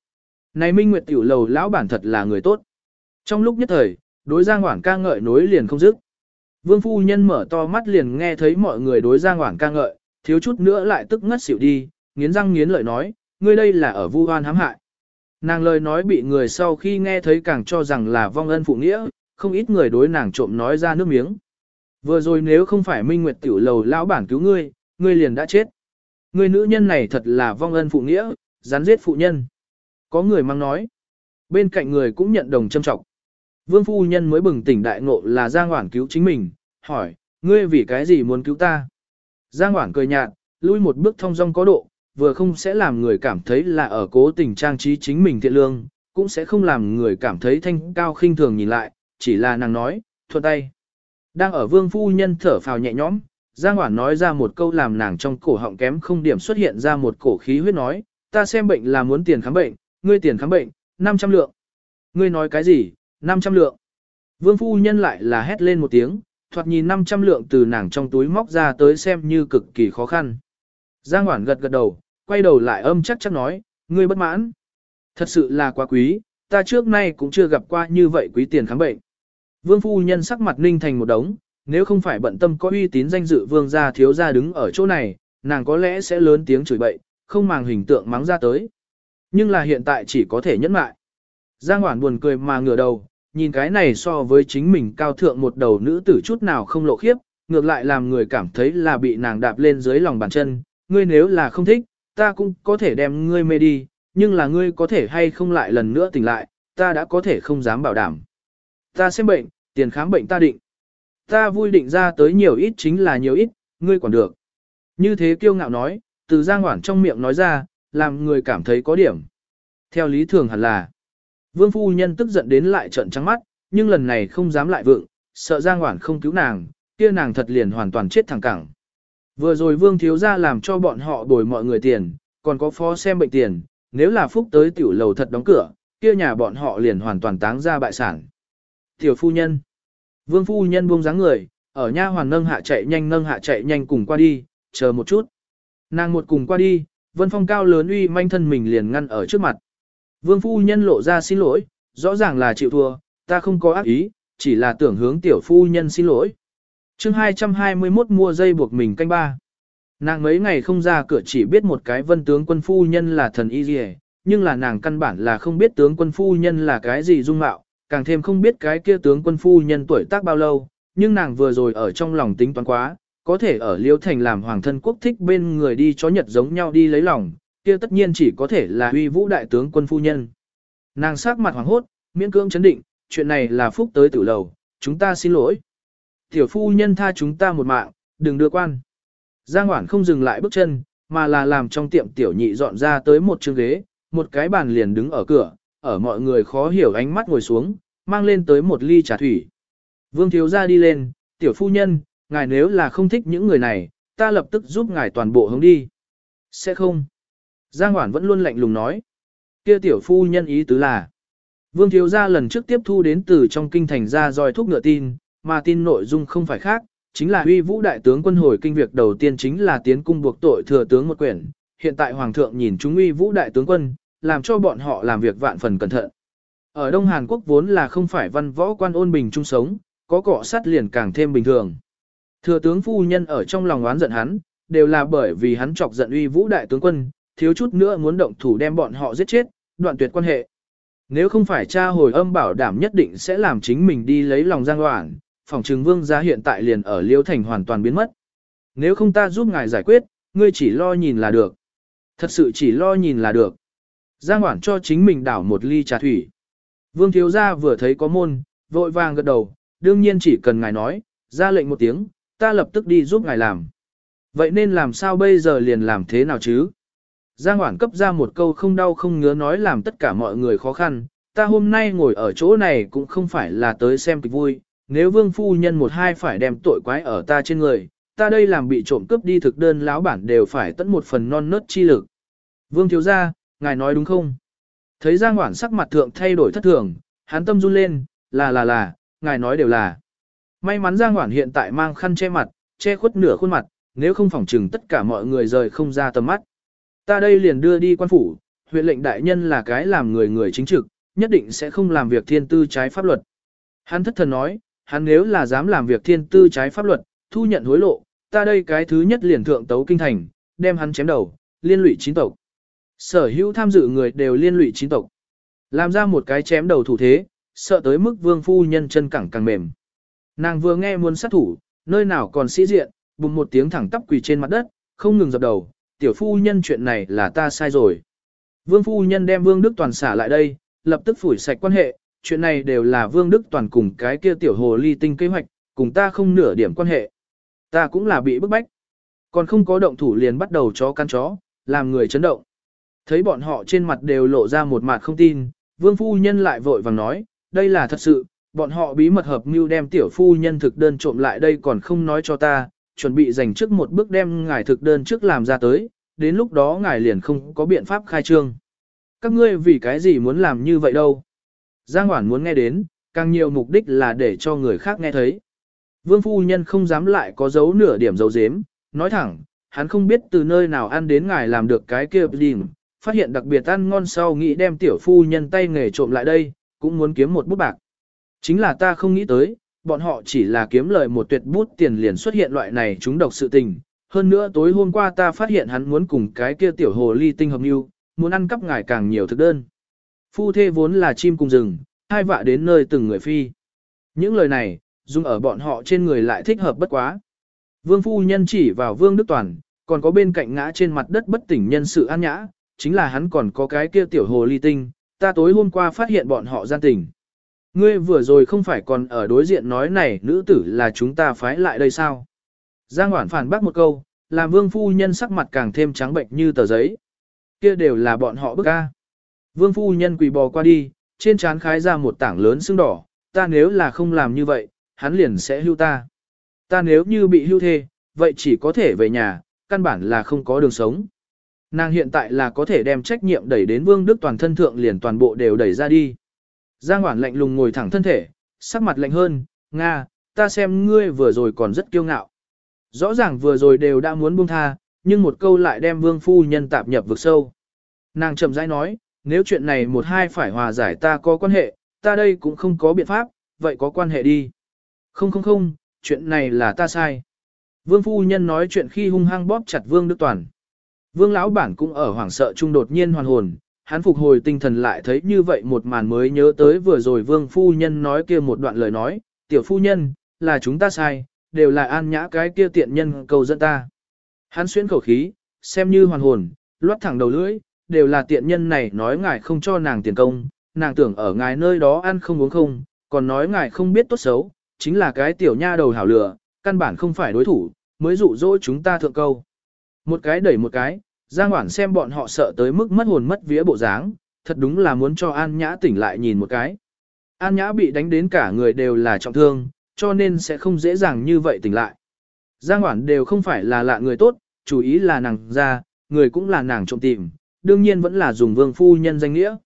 Này Minh Nguyệt tiểu lầu lão bản thật là người tốt. Trong lúc nhất thời, đối Giang Hoảng ca ngợi nối liền không dứt. Vương phu nhân mở to mắt liền nghe thấy mọi người đối Giang Hoảng ca ngợi, thiếu chút nữa lại tức ngất xỉu đi, nghiến răng nghiến lợi nói, ngươi đây là ở vu oan hãm hại. Nàng lời nói bị người sau khi nghe thấy càng cho rằng là vong ân phụ nghĩa, không ít người đối nàng trộm nói ra nước miếng. Vừa rồi nếu không phải Minh Nguyệt tiểu lầu lão bản cứu ngươi, ngươi liền đã chết. Người nữ nhân này thật là vong ân phụ nghĩa, rắn giết phụ nhân. Có người mang nói. Bên cạnh người cũng nhận đồng châm trọng. Vương phu nhân mới bừng tỉnh đại ngộ là Giang Hoảng cứu chính mình, hỏi, ngươi vì cái gì muốn cứu ta? Giang Hoảng cười nhạt, lui một bước thông dong có độ, vừa không sẽ làm người cảm thấy là ở cố tình trang trí chính mình thiện lương, cũng sẽ không làm người cảm thấy thanh cao khinh thường nhìn lại, chỉ là nàng nói, thuận tay. Đang ở vương phu nhân thở phào nhẹ nhõm, Giang Hoảng nói ra một câu làm nàng trong cổ họng kém không điểm xuất hiện ra một cổ khí huyết nói, ta xem bệnh là muốn tiền khám bệnh, ngươi tiền khám bệnh, 500 lượng. Ngươi nói cái gì, 500 lượng. Vương phu nhân lại là hét lên một tiếng, thoạt nhìn 500 lượng từ nàng trong túi móc ra tới xem như cực kỳ khó khăn. Giang Hoản gật gật đầu, quay đầu lại âm chắc chắc nói, ngươi bất mãn. Thật sự là quá quý, ta trước nay cũng chưa gặp qua như vậy quý tiền khám bệnh. Vương phu nhân sắc mặt ninh thành một đống, nếu không phải bận tâm có uy tín danh dự vương gia thiếu gia đứng ở chỗ này, nàng có lẽ sẽ lớn tiếng chửi bậy, không màng hình tượng mắng ra tới. Nhưng là hiện tại chỉ có thể nhẫn mại. Giang Hoản buồn cười mà ngửa đầu, nhìn cái này so với chính mình cao thượng một đầu nữ tử chút nào không lộ khiếp, ngược lại làm người cảm thấy là bị nàng đạp lên dưới lòng bàn chân. Ngươi nếu là không thích, ta cũng có thể đem ngươi mê đi, nhưng là ngươi có thể hay không lại lần nữa tỉnh lại, ta đã có thể không dám bảo đảm. Ta xem bệnh, tiền khám bệnh ta định. Ta vui định ra tới nhiều ít chính là nhiều ít, ngươi còn được. Như thế kiêu ngạo nói, từ giang hoảng trong miệng nói ra, làm người cảm thấy có điểm. Theo lý thường hẳn là, vương phu nhân tức giận đến lại trận trắng mắt, nhưng lần này không dám lại vượng, sợ giang hoảng không cứu nàng, kia nàng thật liền hoàn toàn chết thẳng cẳng. Vừa rồi vương thiếu ra làm cho bọn họ đổi mọi người tiền, còn có phó xem bệnh tiền, nếu là phúc tới tiểu lầu thật đóng cửa, kia nhà bọn họ liền hoàn toàn táng ra bại sản. Tiểu phu nhân. Vương phu nhân buông dáng người, ở nha hoàn nâng hạ chạy nhanh nâng hạ chạy nhanh cùng qua đi, chờ một chút. Nàng một cùng qua đi, vân phong cao lớn uy manh thân mình liền ngăn ở trước mặt. Vương phu nhân lộ ra xin lỗi, rõ ràng là chịu thua, ta không có ác ý, chỉ là tưởng hướng tiểu phu nhân xin lỗi. chương 221 mua dây buộc mình canh ba. Nàng mấy ngày không ra cửa chỉ biết một cái vân tướng quân phu nhân là thần y gì, nhưng là nàng căn bản là không biết tướng quân phu nhân là cái gì dung mạo, càng thêm không biết cái kia tướng quân phu nhân tuổi tác bao lâu, nhưng nàng vừa rồi ở trong lòng tính toán quá, có thể ở Liêu Thành làm hoàng thân quốc thích bên người đi chó nhật giống nhau đi lấy lòng, kia tất nhiên chỉ có thể là uy vũ đại tướng quân phu nhân. Nàng sắc mặt hoàng hốt, miễn cưỡng chấn định, chuyện này là phúc tới tử lầu, chúng ta xin lỗi. Tiểu phu nhân tha chúng ta một mạng, đừng đưa quan. Giang Hoản không dừng lại bước chân, mà là làm trong tiệm tiểu nhị dọn ra tới một chương ghế, một cái bàn liền đứng ở cửa, ở mọi người khó hiểu ánh mắt ngồi xuống, mang lên tới một ly trà thủy. Vương thiếu gia đi lên, tiểu phu nhân, ngài nếu là không thích những người này, ta lập tức giúp ngài toàn bộ hướng đi. Sẽ không. Giang Hoản vẫn luôn lạnh lùng nói. Kia tiểu phu nhân ý tứ là. Vương thiếu gia lần trước tiếp thu đến từ trong kinh thành ra dòi thuốc ngựa tin, mà tin nội dung không phải khác, chính là uy vũ đại tướng quân hồi kinh việc đầu tiên chính là tiến cung buộc tội thừa tướng một quyển. Hiện tại hoàng thượng nhìn chúng uy vũ đại tướng quân, làm cho bọn họ làm việc vạn phần cẩn thận. Ở Đông Hàn Quốc vốn là không phải văn võ quan ôn bình chung sống, có cọ sát liền càng thêm bình thường. Thừa tướng phu nhân ở trong lòng oán giận hắn, đều là bởi vì hắn chọc giận uy vũ đại tướng quân, thiếu chút nữa muốn động thủ đem bọn họ giết chết, đoạn tuyệt quan hệ. Nếu không phải cha hồi âm bảo đảm nhất định sẽ làm chính mình đi lấy lòng giang hoảng, phòng trừng vương gia hiện tại liền ở liêu thành hoàn toàn biến mất. Nếu không ta giúp ngài giải quyết, ngươi chỉ lo nhìn là được. Thật sự chỉ lo nhìn là được. Giang hoảng cho chính mình đảo một ly trà thủy. Vương thiếu gia vừa thấy có môn, vội vàng gật đầu, đương nhiên chỉ cần ngài nói, ra lệnh một tiếng, ta lập tức đi giúp ngài làm. Vậy nên làm sao bây giờ liền làm thế nào chứ? Giang Hoảng cấp ra một câu không đau không ngứa nói làm tất cả mọi người khó khăn, ta hôm nay ngồi ở chỗ này cũng không phải là tới xem kịch vui, nếu vương phu nhân một hai phải đem tội quái ở ta trên người, ta đây làm bị trộm cướp đi thực đơn lão bản đều phải tận một phần non nớt chi lực. Vương thiếu gia, ngài nói đúng không? Thấy Giang Hoảng sắc mặt thượng thay đổi thất thường, hắn tâm run lên, là là là, ngài nói đều là. May mắn Giang Hoản hiện tại mang khăn che mặt, che khuất nửa khuôn mặt, nếu không phòng trừng tất cả mọi người rời không ra tầm mắt. Ta đây liền đưa đi quan phủ, huyện lệnh đại nhân là cái làm người người chính trực, nhất định sẽ không làm việc thiên tư trái pháp luật. Hắn thất thần nói, hắn nếu là dám làm việc thiên tư trái pháp luật, thu nhận hối lộ, ta đây cái thứ nhất liền thượng tấu kinh thành, đem hắn chém đầu, liên lụy chín tộc. Sở hữu tham dự người đều liên lụy chín tộc. Làm ra một cái chém đầu thủ thế, sợ tới mức vương phu nhân chân cẳng càng mềm. Nàng vừa nghe muốn sát thủ, nơi nào còn sĩ diện, bùng một tiếng thẳng tắp quỳ trên mặt đất, không ngừng dập đầu, tiểu phu nhân chuyện này là ta sai rồi. Vương phu nhân đem vương đức toàn xả lại đây, lập tức phủi sạch quan hệ, chuyện này đều là vương đức toàn cùng cái kia tiểu hồ ly tinh kế hoạch, cùng ta không nửa điểm quan hệ. Ta cũng là bị bức bách. Còn không có động thủ liền bắt đầu chó căn chó, làm người chấn động. Thấy bọn họ trên mặt đều lộ ra một mặt không tin, vương phu nhân lại vội vàng nói, đây là thật sự, bọn họ bí mật hợp mưu đem tiểu phu nhân thực đơn trộm lại đây còn không nói cho ta, chuẩn bị dành trước một bước đem ngài thực đơn trước làm ra tới, đến lúc đó ngài liền không có biện pháp khai trương. Các ngươi vì cái gì muốn làm như vậy đâu? Giang Hoản muốn nghe đến, càng nhiều mục đích là để cho người khác nghe thấy. Vương phu nhân không dám lại có dấu nửa điểm dấu dếm, nói thẳng, hắn không biết từ nơi nào ăn đến ngài làm được cái kia đình, phát hiện đặc biệt ăn ngon sau nghĩ đem tiểu phu nhân tay nghề trộm lại đây, cũng muốn kiếm một bút bạc. Chính là ta không nghĩ tới, bọn họ chỉ là kiếm lời một tuyệt bút tiền liền xuất hiện loại này chúng độc sự tình. Hơn nữa tối hôm qua ta phát hiện hắn muốn cùng cái kia tiểu hồ ly tinh hợp mưu, muốn ăn cắp ngài càng nhiều thực đơn. Phu thê vốn là chim cùng rừng, hai vạ đến nơi từng người phi. Những lời này, dùng ở bọn họ trên người lại thích hợp bất quá. Vương phu nhân chỉ vào Vương Đức Toàn, còn có bên cạnh ngã trên mặt đất bất tỉnh nhân sự an nhã, chính là hắn còn có cái kia tiểu hồ ly tinh, ta tối hôm qua phát hiện bọn họ gian tình. Ngươi vừa rồi không phải còn ở đối diện nói này nữ tử là chúng ta phái lại đây sao? Giang Hoản phản bác một câu, làm vương phu nhân sắc mặt càng thêm trắng bệnh như tờ giấy. Kia đều là bọn họ bức ca. Vương phu nhân quỳ bò qua đi, trên trán khái ra một tảng lớn sưng đỏ, ta nếu là không làm như vậy, hắn liền sẽ hưu ta. Ta nếu như bị hưu thê, vậy chỉ có thể về nhà, căn bản là không có đường sống. Nàng hiện tại là có thể đem trách nhiệm đẩy đến Vương Đức toàn thân thượng liền toàn bộ đều đẩy ra đi. Giang Hoản lạnh lùng ngồi thẳng thân thể, sắc mặt lạnh hơn, Nga, ta xem ngươi vừa rồi còn rất kiêu ngạo. Rõ ràng vừa rồi đều đã muốn buông tha, nhưng một câu lại đem vương phu nhân tạp nhập vực sâu. Nàng chậm rãi nói, nếu chuyện này một hai phải hòa giải ta có quan hệ, ta đây cũng không có biện pháp, vậy có quan hệ đi. Không không không, chuyện này là ta sai. Vương phu nhân nói chuyện khi hung hăng bóp chặt vương đức toàn. Vương lão bản cũng ở hoảng sợ trung đột nhiên hoàn hồn, hắn phục hồi tinh thần lại thấy như vậy một màn mới nhớ tới vừa rồi vương phu nhân nói kia một đoạn lời nói, tiểu phu nhân, là chúng ta sai, đều là an nhã cái kia tiện nhân cầu dẫn ta. Hắn xuyên khẩu khí, xem như hoàn hồn, loát thẳng đầu lưỡi, đều là tiện nhân này nói ngài không cho nàng tiền công, nàng tưởng ở ngài nơi đó ăn không uống không, còn nói ngài không biết tốt xấu, chính là cái tiểu nha đầu hảo lửa, căn bản không phải đối thủ, mới dụ dỗ chúng ta thượng câu. Một cái đẩy một cái, Giang Hoản xem bọn họ sợ tới mức mất hồn mất vía bộ dáng, thật đúng là muốn cho An Nhã tỉnh lại nhìn một cái. An Nhã bị đánh đến cả người đều là trọng thương, cho nên sẽ không dễ dàng như vậy tỉnh lại. Giang Hoản đều không phải là lạ người tốt, chủ ý là nàng ra, người cũng là nàng trộm tìm, đương nhiên vẫn là dùng vương phu nhân danh nghĩa.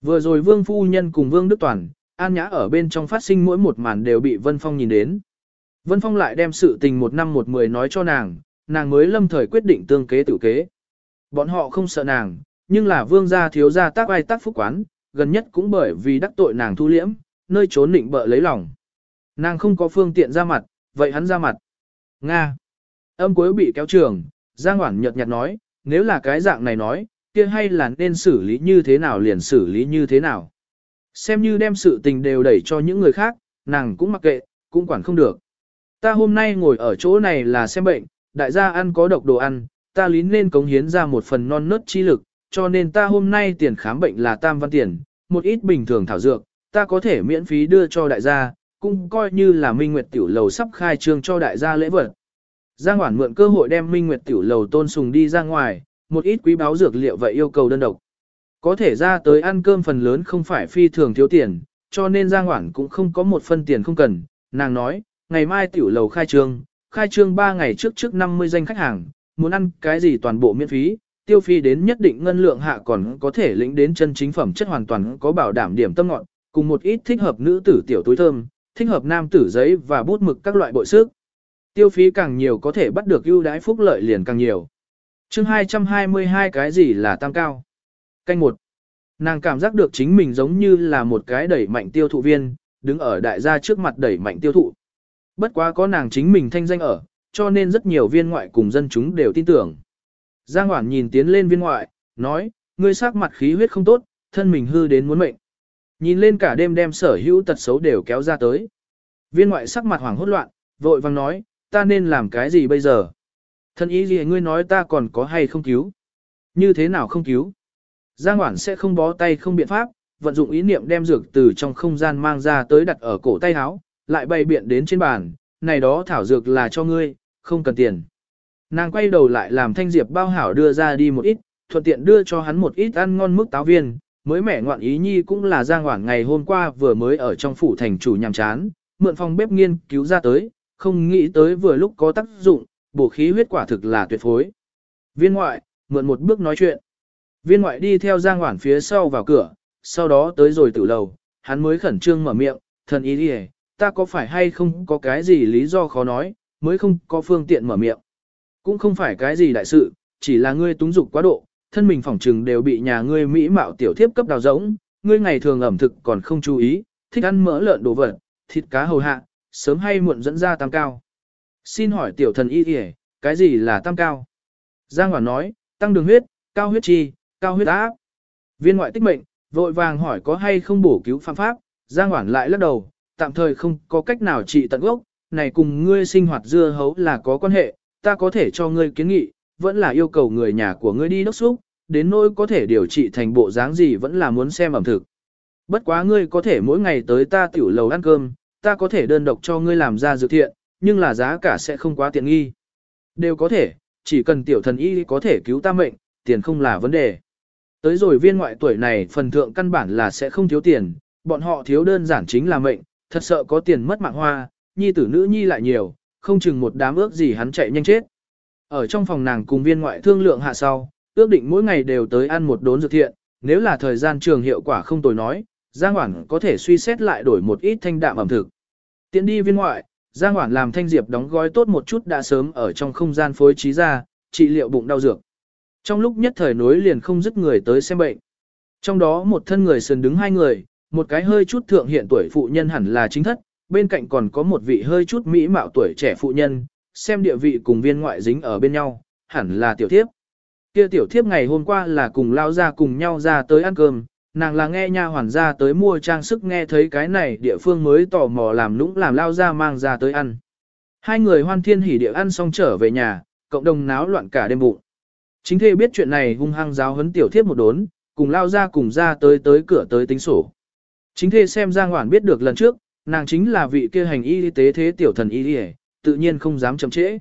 Vừa rồi vương phu nhân cùng vương Đức Toàn, An Nhã ở bên trong phát sinh mỗi một màn đều bị Vân Phong nhìn đến. Vân Phong lại đem sự tình một năm một mười nói cho nàng, nàng mới lâm thời quyết định tương kế tự kế. Bọn họ không sợ nàng, nhưng là vương gia thiếu gia tác ai tác phúc quán, gần nhất cũng bởi vì đắc tội nàng thu liễm, nơi trốn định bợ lấy lòng. Nàng không có phương tiện ra mặt, vậy hắn ra mặt. Nga. Âm cuối bị kéo trường, Giang hoảng nhợt nhạt nói, nếu là cái dạng này nói, kia hay là nên xử lý như thế nào liền xử lý như thế nào. Xem như đem sự tình đều đẩy cho những người khác, nàng cũng mặc kệ, cũng quản không được. Ta hôm nay ngồi ở chỗ này là xem bệnh, đại gia ăn có độc đồ ăn, ta lý nên cống hiến ra một phần non nớt chi lực, cho nên ta hôm nay tiền khám bệnh là tam văn tiền, một ít bình thường thảo dược, ta có thể miễn phí đưa cho đại gia, cũng coi như là Minh Nguyệt Tiểu Lầu sắp khai trương cho đại gia lễ vật. Giang Hoản mượn cơ hội đem Minh Nguyệt Tiểu Lầu tôn sùng đi ra ngoài, một ít quý báo dược liệu vậy yêu cầu đơn độc. Có thể ra tới ăn cơm phần lớn không phải phi thường thiếu tiền, cho nên Giang Hoản cũng không có một phân tiền không cần. Nàng nói, ngày mai Tiểu Lầu khai trương, khai trương 3 ngày trước trước 50 danh khách hàng, muốn ăn cái gì toàn bộ miễn phí, tiêu phí đến nhất định ngân lượng hạ còn có thể lĩnh đến chân chính phẩm chất hoàn toàn có bảo đảm điểm tâm ngọn, cùng một ít thích hợp nữ tử tiểu túi thơm, thích hợp nam tử giấy và bút mực các loại bội sức. Tiêu phí càng nhiều có thể bắt được ưu đãi phúc lợi liền càng nhiều. chương 222 cái gì là tăng cao? Canh một Nàng cảm giác được chính mình giống như là một cái đẩy mạnh tiêu thụ viên, đứng ở đại gia trước mặt đẩy mạnh tiêu thụ. Bất quá có nàng chính mình thanh danh ở, cho nên rất nhiều viên ngoại cùng dân chúng đều tin tưởng. Giang Hoản nhìn tiến lên viên ngoại, nói, ngươi sắc mặt khí huyết không tốt, thân mình hư đến muốn mệnh. Nhìn lên cả đêm đem sở hữu tật xấu đều kéo ra tới. Viên ngoại sắc mặt hoảng hốt loạn, vội vang nói, ta nên làm cái gì bây giờ? Thân ý gì ngươi nói ta còn có hay không cứu? Như thế nào không cứu? Giang Hoản sẽ không bó tay không biện pháp, vận dụng ý niệm đem dược từ trong không gian mang ra tới đặt ở cổ tay áo, lại bày biện đến trên bàn, này đó thảo dược là cho ngươi, không cần tiền. Nàng quay đầu lại làm thanh diệp bao hảo đưa ra đi một ít, thuận tiện đưa cho hắn một ít ăn ngon mức táo viên, mới mẻ ngoạn ý nhi cũng là giang hoảng ngày hôm qua vừa mới ở trong phủ thành chủ nhằm chán, mượn phòng bếp nghiên cứu ra tới, không nghĩ tới vừa lúc có tác dụng, bổ khí huyết quả thực là tuyệt phối. Viên ngoại, mượn một bước nói chuyện. Viên ngoại đi theo giang hoảng phía sau vào cửa, sau đó tới rồi tử lầu, hắn mới khẩn trương mở miệng, thần ý đi ta có phải hay không có cái gì lý do khó nói, mới không có phương tiện mở miệng. Cũng không phải cái gì đại sự, chỉ là ngươi túng dục quá độ, thân mình phỏng trừng đều bị nhà ngươi mỹ mạo tiểu thiếp cấp đào rỗng, ngươi ngày thường ẩm thực còn không chú ý, thích ăn mỡ lợn đồ vật, thịt cá hầu hạ, sớm hay muộn dẫn ra tam cao. Xin hỏi tiểu thần y kìa, cái gì là tam cao? Giang Hoàn nói, tăng đường huyết, cao huyết chi, cao huyết áp. Viên ngoại tích mệnh, vội vàng hỏi có hay không bổ cứu phạm pháp, Giang Hoàn lại lắc đầu, tạm thời không có cách nào trị tận gốc, này cùng ngươi sinh hoạt dưa hấu là có quan hệ, ta có thể cho ngươi kiến nghị, vẫn là yêu cầu người nhà của ngươi đi đốc xúc, đến nỗi có thể điều trị thành bộ dáng gì vẫn là muốn xem ẩm thực. Bất quá ngươi có thể mỗi ngày tới ta tiểu lầu ăn cơm, ta có thể đơn độc cho ngươi làm ra dự thiện, nhưng là giá cả sẽ không quá tiện nghi. Đều có thể, chỉ cần tiểu thần y có thể cứu ta mệnh, tiền không là vấn đề. Tới rồi viên ngoại tuổi này phần thượng căn bản là sẽ không thiếu tiền, bọn họ thiếu đơn giản chính là mệnh, thật sợ có tiền mất mạng hoa, nhi tử nữ nhi lại nhiều, không chừng một đám ước gì hắn chạy nhanh chết. Ở trong phòng nàng cùng viên ngoại thương lượng hạ sau, ước định mỗi ngày đều tới ăn một đốn dược thiện, nếu là thời gian trường hiệu quả không tồi nói, Giang Hoảng có thể suy xét lại đổi một ít thanh đạm ẩm thực. Tiến đi viên ngoại, Giang Hoảng làm thanh diệp đóng gói tốt một chút đã sớm ở trong không gian phối trí ra, trị liệu bụng đau dược. Trong lúc nhất thời nối liền không dứt người tới xem bệnh. Trong đó một thân người sườn đứng hai người, một cái hơi chút thượng hiện tuổi phụ nhân hẳn là chính thất, bên cạnh còn có một vị hơi chút mỹ mạo tuổi trẻ phụ nhân, xem địa vị cùng viên ngoại dính ở bên nhau, hẳn là tiểu thiếp. Kia tiểu thiếp ngày hôm qua là cùng lao ra cùng nhau ra tới ăn cơm, nàng là nghe nha hoàn ra tới mua trang sức nghe thấy cái này địa phương mới tò mò làm lũng làm lao ra mang ra tới ăn. Hai người hoan thiên hỉ địa ăn xong trở về nhà, cộng đồng náo loạn cả đêm bụng. Chính thê biết chuyện này hung hăng giáo huấn tiểu thiếp một đốn, cùng lao ra cùng ra tới tới cửa tới tính sổ. Chính thê xem Giang Hoản biết được lần trước, nàng chính là vị kia hành y tế thế tiểu thần y y, tự nhiên không dám chậm trễ.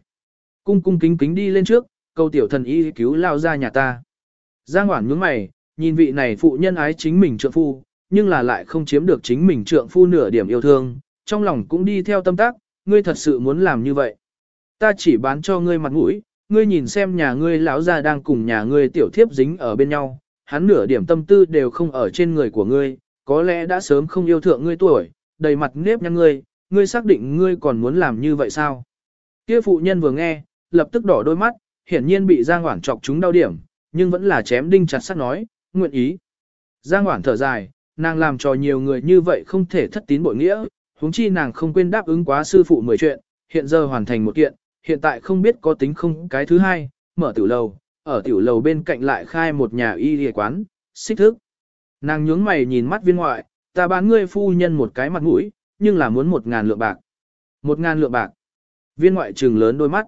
Cung cung kính kính đi lên trước, câu tiểu thần y cứu lao ra nhà ta. Giang Hoản nhướng mày, nhìn vị này phụ nhân ái chính mình trượng phu, nhưng là lại không chiếm được chính mình trượng phu nửa điểm yêu thương, trong lòng cũng đi theo tâm tác, ngươi thật sự muốn làm như vậy. Ta chỉ bán cho ngươi mặt mũi, ngươi nhìn xem nhà ngươi lão ra đang cùng nhà ngươi tiểu thiếp dính ở bên nhau, hắn nửa điểm tâm tư đều không ở trên người của ngươi, có lẽ đã sớm không yêu thượng ngươi tuổi, đầy mặt nếp nhăn ngươi, ngươi xác định ngươi còn muốn làm như vậy sao? Kia phụ nhân vừa nghe, lập tức đỏ đôi mắt, hiển nhiên bị Giang Hoản chọc chúng đau điểm, nhưng vẫn là chém đinh chặt sắt nói, nguyện ý. Giang Hoản thở dài, nàng làm cho nhiều người như vậy không thể thất tín bội nghĩa, huống chi nàng không quên đáp ứng quá sư phụ mười chuyện, hiện giờ hoàn thành một kiện, hiện tại không biết có tính không cái thứ hai, mở tiểu lầu, ở tiểu lầu bên cạnh lại khai một nhà y y quán, xích thức. Nàng nhướng mày nhìn mắt viên ngoại, ta bán ngươi phu nhân một cái mặt mũi, nhưng là muốn một ngàn lượng bạc. Một ngàn lượng bạc. Viên ngoại trừng lớn đôi mắt.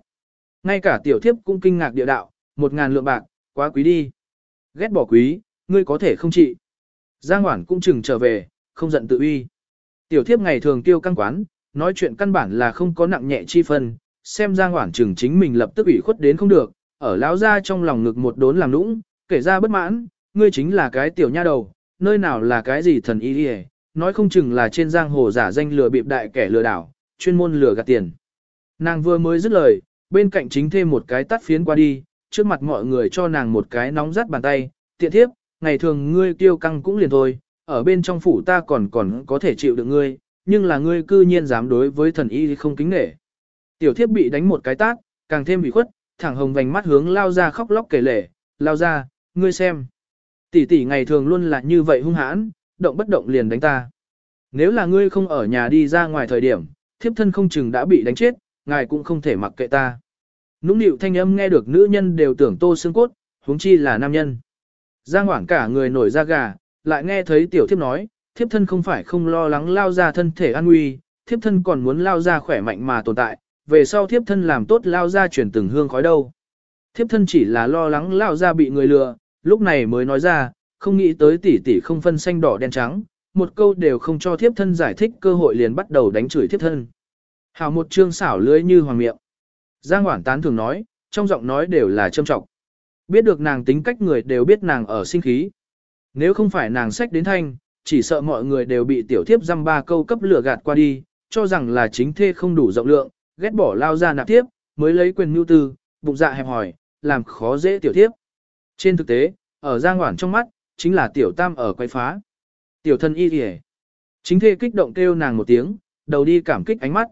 Ngay cả tiểu thiếp cũng kinh ngạc địa đạo, một ngàn lượng bạc, quá quý đi. Ghét bỏ quý, ngươi có thể không trị. Giang Hoản cũng chừng trở về, không giận tự uy. Tiểu thiếp ngày thường tiêu căng quán, nói chuyện căn bản là không có nặng nhẹ chi phân, xem Giang Hoản chừng chính mình lập tức ủy khuất đến không được, ở lão ra trong lòng ngực một đốn làm nũng, kể ra bất mãn, ngươi chính là cái tiểu nha đầu, nơi nào là cái gì thần y đi nói không chừng là trên giang hồ giả danh lừa bịp đại kẻ lừa đảo, chuyên môn lừa gạt tiền. Nàng vừa mới dứt lời, bên cạnh chính thêm một cái tắt phiến qua đi, trước mặt mọi người cho nàng một cái nóng rát bàn tay, tiện thiếp, ngày thường ngươi tiêu căng cũng liền thôi, ở bên trong phủ ta còn còn có thể chịu được ngươi, nhưng là ngươi cư nhiên dám đối với thần y không kính nể. Tiểu thiếp bị đánh một cái tát, càng thêm bị khuất, thẳng hồng vành mắt hướng lao ra khóc lóc kể lể, lao ra, ngươi xem. Tỷ tỷ ngày thường luôn là như vậy hung hãn, động bất động liền đánh ta. Nếu là ngươi không ở nhà đi ra ngoài thời điểm, thiếp thân không chừng đã bị đánh chết, ngài cũng không thể mặc kệ ta. Nũng nịu thanh âm nghe được nữ nhân đều tưởng tô xương cốt, huống chi là nam nhân. Giang Hoảng cả người nổi da gà, lại nghe thấy tiểu thiếp nói, thiếp thân không phải không lo lắng lao ra thân thể an nguy, thiếp thân còn muốn lao ra khỏe mạnh mà tồn tại, về sau thiếp thân làm tốt lao ra chuyển từng hương khói đâu. Thiếp thân chỉ là lo lắng lao ra bị người lừa, lúc này mới nói ra, không nghĩ tới tỷ tỷ không phân xanh đỏ đen trắng, một câu đều không cho thiếp thân giải thích cơ hội liền bắt đầu đánh chửi thiếp thân. Hào một trương xảo lưới như hoàng miệng. Giang Hoản tán thường nói, trong giọng nói đều là châm trọng. Biết được nàng tính cách người đều biết nàng ở sinh khí. Nếu không phải nàng sách đến thanh, chỉ sợ mọi người đều bị tiểu thiếp dăm ba câu cấp lửa gạt qua đi, cho rằng là chính thê không đủ rộng lượng, ghét bỏ lao ra nạp tiếp, mới lấy quyền mưu tư, bụng dạ hẹp hỏi, làm khó dễ tiểu thiếp. Trên thực tế, ở Giang Hoản trong mắt, chính là tiểu tam ở quay phá. Tiểu thân y kìa. Chính thê kích động kêu nàng một tiếng, đầu đi cảm kích ánh mắt.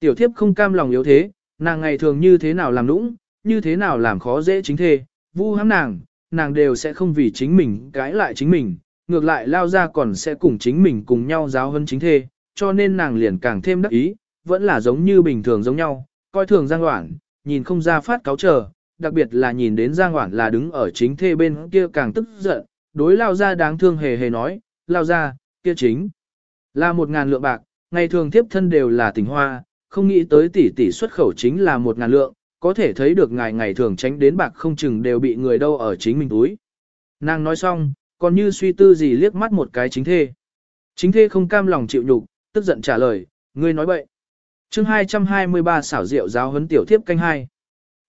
Tiểu thiếp không cam lòng yếu thế, nàng ngày thường như thế nào làm nũng, như thế nào làm khó dễ chính thê, vu hãm nàng, nàng đều sẽ không vì chính mình cãi lại chính mình, ngược lại lao ra còn sẽ cùng chính mình cùng nhau giáo hơn chính thê, cho nên nàng liền càng thêm đắc ý, vẫn là giống như bình thường giống nhau, coi thường Giang Hoản, nhìn không ra phát cáo chờ, đặc biệt là nhìn đến Giang Hoản là đứng ở chính thê bên kia càng tức giận, đối lao ra đáng thương hề hề nói, lao ra, kia chính là một ngàn lượng bạc, ngày thường tiếp thân đều là tình hoa, không nghĩ tới tỷ tỷ xuất khẩu chính là một ngàn lượng, có thể thấy được ngài ngày thường tránh đến bạc không chừng đều bị người đâu ở chính mình túi. Nàng nói xong, còn như suy tư gì liếc mắt một cái chính thê. Chính thê không cam lòng chịu nhục, tức giận trả lời, ngươi nói bậy. chương 223 xảo rượu giáo huấn tiểu thiếp canh hai.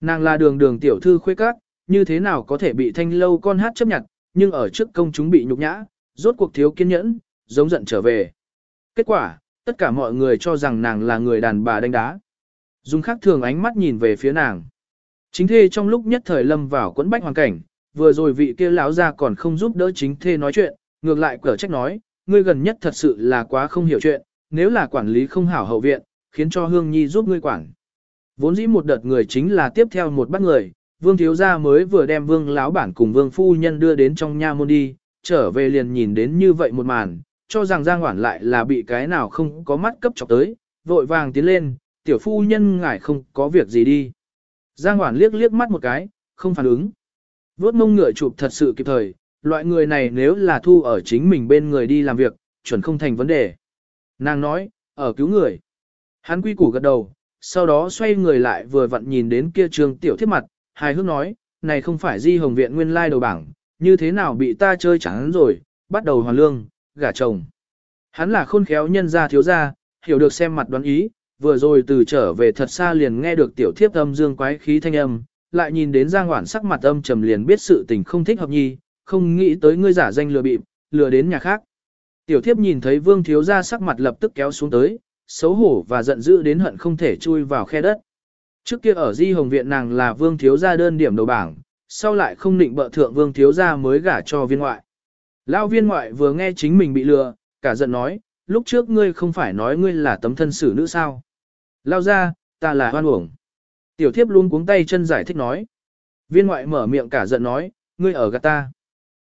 Nàng là đường đường tiểu thư khuê các, như thế nào có thể bị thanh lâu con hát chấp nhận, nhưng ở trước công chúng bị nhục nhã, rốt cuộc thiếu kiên nhẫn, giống giận trở về. Kết quả, tất cả mọi người cho rằng nàng là người đàn bà đánh đá. Dung khắc thường ánh mắt nhìn về phía nàng. Chính thê trong lúc nhất thời lâm vào quẫn bách hoàn cảnh, vừa rồi vị kia lão ra còn không giúp đỡ chính thê nói chuyện, ngược lại cở trách nói, ngươi gần nhất thật sự là quá không hiểu chuyện, nếu là quản lý không hảo hậu viện, khiến cho Hương Nhi giúp ngươi quản. Vốn dĩ một đợt người chính là tiếp theo một bắt người, Vương thiếu gia mới vừa đem Vương lão bản cùng Vương phu nhân đưa đến trong nha môn đi, trở về liền nhìn đến như vậy một màn, cho rằng Giang Hoản lại là bị cái nào không có mắt cấp chọc tới, vội vàng tiến lên, tiểu phu nhân ngài không có việc gì đi. Giang Hoản liếc liếc mắt một cái, không phản ứng. Vốt mông ngựa chụp thật sự kịp thời, loại người này nếu là thu ở chính mình bên người đi làm việc, chuẩn không thành vấn đề. Nàng nói, ở cứu người. Hắn quy củ gật đầu, sau đó xoay người lại vừa vặn nhìn đến kia trường tiểu thiết mặt, hài hước nói, này không phải di hồng viện nguyên lai đầu bảng, như thế nào bị ta chơi chẳng rồi, bắt đầu hoàn lương, gả chồng. Hắn là khôn khéo nhân gia thiếu gia, hiểu được xem mặt đoán ý, vừa rồi từ trở về thật xa liền nghe được tiểu thiếp âm dương quái khí thanh âm, lại nhìn đến Giang Hoản sắc mặt âm trầm liền biết sự tình không thích hợp nhi, không nghĩ tới ngươi giả danh lừa bịp, lừa đến nhà khác. Tiểu thiếp nhìn thấy vương thiếu gia sắc mặt lập tức kéo xuống tới, xấu hổ và giận dữ đến hận không thể chui vào khe đất. Trước kia ở Di Hồng Viện nàng là vương thiếu gia đơn điểm đầu bảng, sau lại không định bợ thượng vương thiếu gia mới gả cho viên ngoại. Lao viên ngoại vừa nghe chính mình bị lừa, cả giận nói, lúc trước ngươi không phải nói ngươi là tấm thân xử nữ sao. Lao ra, ta là hoan uổng. Tiểu thiếp luôn cuống tay chân giải thích nói. Viên ngoại mở miệng cả giận nói, ngươi ở gạt ta.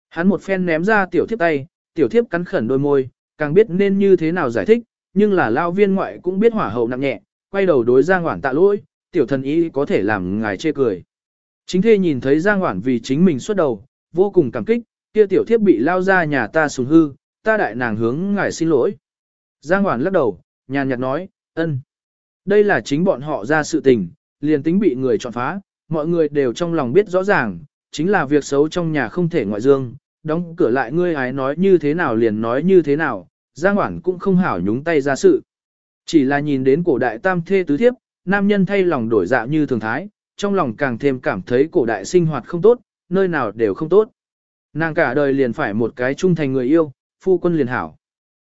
Hắn một phen ném ra tiểu thiếp tay, tiểu thiếp cắn khẩn đôi môi, càng biết nên như thế nào giải thích, nhưng là lao viên ngoại cũng biết hỏa hậu nặng nhẹ, quay đầu đối Giang Hoản tạ lỗi, tiểu thần ý có thể làm ngài chê cười. Chính thê nhìn thấy Giang Hoản vì chính mình xuất đầu, vô cùng cảm kích, kia tiểu thiếp bị lao ra nhà ta sùng hư, ta đại nàng hướng ngài xin lỗi. Giang Hoản lắc đầu, nhàn nhạt nói, ân. Đây là chính bọn họ ra sự tình, liền tính bị người chọn phá, mọi người đều trong lòng biết rõ ràng, chính là việc xấu trong nhà không thể ngoại dương, đóng cửa lại ngươi ái nói như thế nào liền nói như thế nào, Giang Hoản cũng không hảo nhúng tay ra sự. Chỉ là nhìn đến cổ đại tam thê tứ thiếp, nam nhân thay lòng đổi dạ như thường thái, trong lòng càng thêm cảm thấy cổ đại sinh hoạt không tốt, nơi nào đều không tốt. Nàng cả đời liền phải một cái trung thành người yêu, phu quân liền hảo.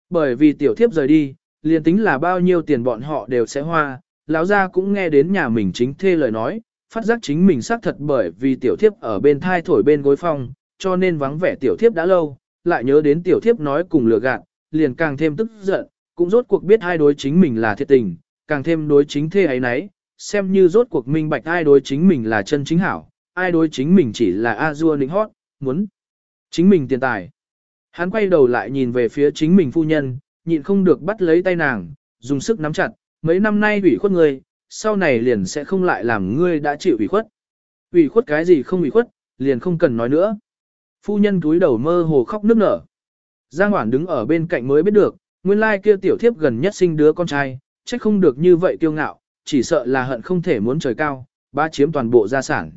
Bởi vì tiểu thiếp rời đi, liền tính là bao nhiêu tiền bọn họ đều sẽ hoa, lão gia cũng nghe đến nhà mình chính thê lời nói, phát giác chính mình xác thật bởi vì tiểu thiếp ở bên thai thổi bên gối phong, cho nên vắng vẻ tiểu thiếp đã lâu, lại nhớ đến tiểu thiếp nói cùng lừa gạt, liền càng thêm tức giận, cũng rốt cuộc biết hai đối chính mình là thiệt tình, càng thêm đối chính thê ấy nấy, xem như rốt cuộc minh bạch ai đối chính mình là chân chính hảo, ai đối chính mình chỉ là a dua nịnh hót, muốn chính mình tiền tài. Hắn quay đầu lại nhìn về phía chính mình phu nhân, nhịn không được bắt lấy tay nàng, dùng sức nắm chặt, mấy năm nay ủy khuất ngươi, sau này liền sẽ không lại làm ngươi đã chịu ủy khuất. Ủy khuất cái gì không ủy khuất, liền không cần nói nữa. Phu nhân túi đầu mơ hồ khóc nức nở. Giang Hoản đứng ở bên cạnh mới biết được, nguyên lai kia tiểu thiếp gần nhất sinh đứa con trai, trách không được như vậy kiêu ngạo, chỉ sợ là hận không thể muốn trời cao, ba chiếm toàn bộ gia sản.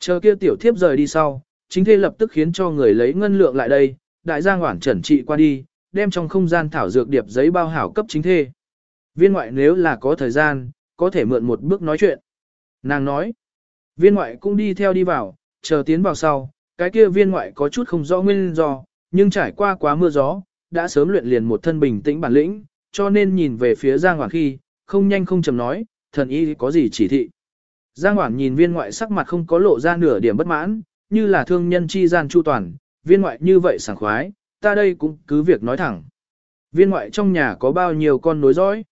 Chờ kia tiểu thiếp rời đi sau, chính thê lập tức khiến cho người lấy ngân lượng lại đây, đại giang hoảng trần trị qua đi, đem trong không gian thảo dược điệp giấy bao hảo cấp chính thê. Viên ngoại nếu là có thời gian, có thể mượn một bước nói chuyện. Nàng nói, viên ngoại cũng đi theo đi vào, chờ tiến vào sau, cái kia viên ngoại có chút không rõ nguyên do, nhưng trải qua quá mưa gió, đã sớm luyện liền một thân bình tĩnh bản lĩnh, cho nên nhìn về phía Giang Hoảng khi, không nhanh không chậm nói, thần y có gì chỉ thị. Giang Hoảng nhìn viên ngoại sắc mặt không có lộ ra nửa điểm bất mãn, như là thương nhân chi gian chu toàn, viên ngoại như vậy sảng khoái, ta đây cũng cứ việc nói thẳng. Viên ngoại trong nhà có bao nhiêu con nối dõi?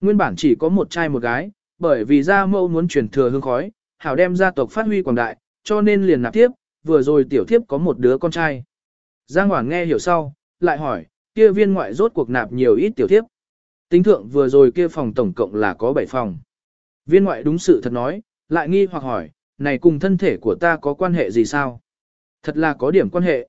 Nguyên bản chỉ có một trai một gái, bởi vì gia mẫu muốn truyền thừa hương khói, hảo đem gia tộc phát huy quảng đại, cho nên liền nạp tiếp, vừa rồi tiểu thiếp có một đứa con trai. Giang Hoảng nghe hiểu sau, lại hỏi, kia viên ngoại rốt cuộc nạp nhiều ít tiểu thiếp. Tính thượng vừa rồi kia phòng tổng cộng là có 7 phòng. Viên ngoại đúng sự thật nói, lại nghi hoặc hỏi, này cùng thân thể của ta có quan hệ gì sao? Thật là có điểm quan hệ.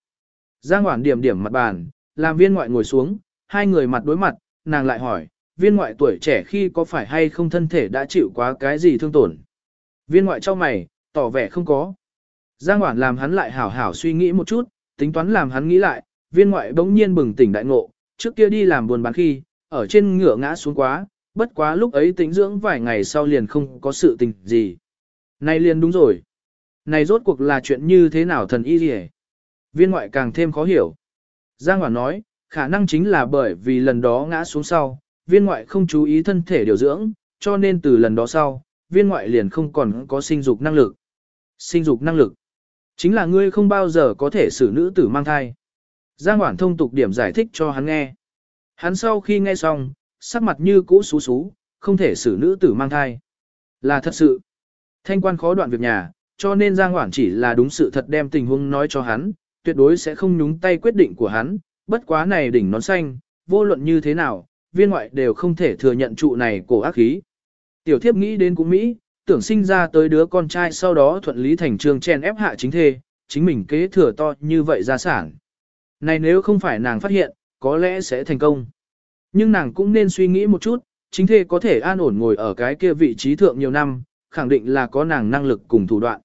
Giang Hoản điểm điểm mặt bàn, làm viên ngoại ngồi xuống, hai người mặt đối mặt, nàng lại hỏi, viên ngoại tuổi trẻ khi có phải hay không thân thể đã chịu quá cái gì thương tổn? Viên ngoại cho mày, tỏ vẻ không có. Giang Hoản làm hắn lại hảo hảo suy nghĩ một chút, tính toán làm hắn nghĩ lại, viên ngoại bỗng nhiên bừng tỉnh đại ngộ, trước kia đi làm buồn bán khi, ở trên ngựa ngã xuống quá, bất quá lúc ấy tính dưỡng vài ngày sau liền không có sự tình gì. Này liền đúng rồi. Này rốt cuộc là chuyện như thế nào thần y gì Viên ngoại càng thêm khó hiểu. Giang Hoản nói, khả năng chính là bởi vì lần đó ngã xuống sau, viên ngoại không chú ý thân thể điều dưỡng, cho nên từ lần đó sau, viên ngoại liền không còn có sinh dục năng lực. Sinh dục năng lực. Chính là ngươi không bao giờ có thể xử nữ tử mang thai. Giang Hoản thông tục điểm giải thích cho hắn nghe. Hắn sau khi nghe xong, sắc mặt như cũ xú xú, không thể xử nữ tử mang thai. Là thật sự. Thanh quan khó đoạn việc nhà, cho nên Giang Hoản chỉ là đúng sự thật đem tình huống nói cho hắn, tuyệt đối sẽ không nhúng tay quyết định của hắn, bất quá này đỉnh nón xanh, vô luận như thế nào, viên ngoại đều không thể thừa nhận trụ này cổ ác khí. Tiểu thiếp nghĩ đến cũng Mỹ, tưởng sinh ra tới đứa con trai sau đó thuận lý thành trường chen ép hạ chính thê, chính mình kế thừa to như vậy gia sản. Này nếu không phải nàng phát hiện, có lẽ sẽ thành công. Nhưng nàng cũng nên suy nghĩ một chút, chính thê có thể an ổn ngồi ở cái kia vị trí thượng nhiều năm, khẳng định là có nàng năng lực cùng thủ đoạn.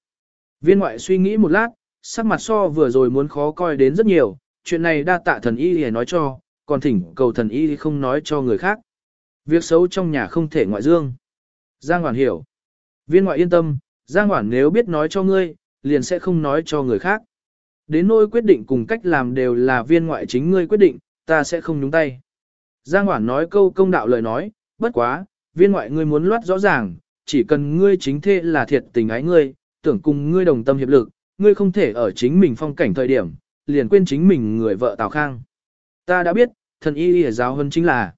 Viên ngoại suy nghĩ một lát, sắc mặt so vừa rồi muốn khó coi đến rất nhiều, chuyện này đa tạ thần y để nói cho, còn thỉnh cầu thần y không nói cho người khác. Việc xấu trong nhà không thể ngoại dương. Giang Hoàn hiểu. Viên ngoại yên tâm, Giang Hoàn nếu biết nói cho ngươi, liền sẽ không nói cho người khác. Đến nỗi quyết định cùng cách làm đều là viên ngoại chính ngươi quyết định, ta sẽ không nhúng tay. Giang Hoản nói câu công đạo lời nói, bất quá, viên ngoại ngươi muốn loát rõ ràng, chỉ cần ngươi chính thế là thiệt tình ái ngươi, tưởng cùng ngươi đồng tâm hiệp lực, ngươi không thể ở chính mình phong cảnh thời điểm, liền quên chính mình người vợ Tào Khang. Ta đã biết, thần y y giáo hơn chính là,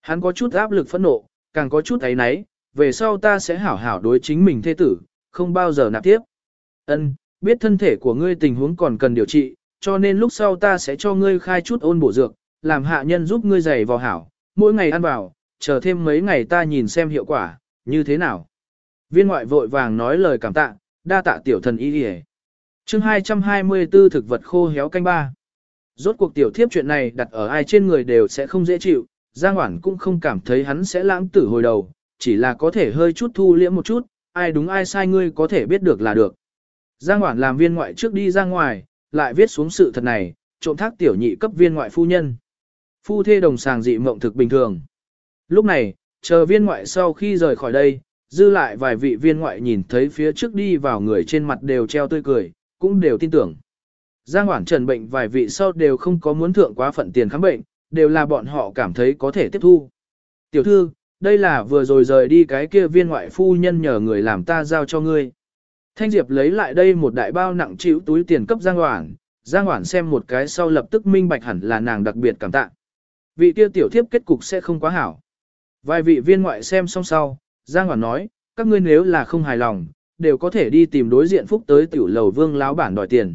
hắn có chút áp lực phẫn nộ, càng có chút ấy náy, về sau ta sẽ hảo hảo đối chính mình thê tử, không bao giờ nạp tiếp. Ân, biết thân thể của ngươi tình huống còn cần điều trị, cho nên lúc sau ta sẽ cho ngươi khai chút ôn bổ dược, làm hạ nhân giúp ngươi giày vào hảo, mỗi ngày ăn vào, chờ thêm mấy ngày ta nhìn xem hiệu quả, như thế nào. Viên ngoại vội vàng nói lời cảm tạ, đa tạ tiểu thần y đi chương 224 thực vật khô héo canh ba. Rốt cuộc tiểu thiếp chuyện này đặt ở ai trên người đều sẽ không dễ chịu, Giang Hoản cũng không cảm thấy hắn sẽ lãng tử hồi đầu, chỉ là có thể hơi chút thu liễm một chút, ai đúng ai sai ngươi có thể biết được là được. Giang Hoản làm viên ngoại trước đi ra ngoài, lại viết xuống sự thật này, trộm thác tiểu nhị cấp viên ngoại phu nhân. Phu thê đồng sàng dị mộng thực bình thường. Lúc này, chờ viên ngoại sau khi rời khỏi đây, dư lại vài vị viên ngoại nhìn thấy phía trước đi vào người trên mặt đều treo tươi cười, cũng đều tin tưởng. Giang Hoản trần bệnh vài vị sau đều không có muốn thượng quá phận tiền khám bệnh, đều là bọn họ cảm thấy có thể tiếp thu. Tiểu thư, đây là vừa rồi rời đi cái kia viên ngoại phu nhân nhờ người làm ta giao cho ngươi. Thanh Diệp lấy lại đây một đại bao nặng chịu túi tiền cấp Giang Hoảng, Giang Hoảng xem một cái sau lập tức minh bạch hẳn là nàng đặc biệt cảm tạ. Vị kia tiểu thiếp kết cục sẽ không quá hảo. Vài vị viên ngoại xem xong sau, Giang Hoảng nói, các ngươi nếu là không hài lòng, đều có thể đi tìm đối diện phúc tới tiểu lầu vương láo bản đòi tiền.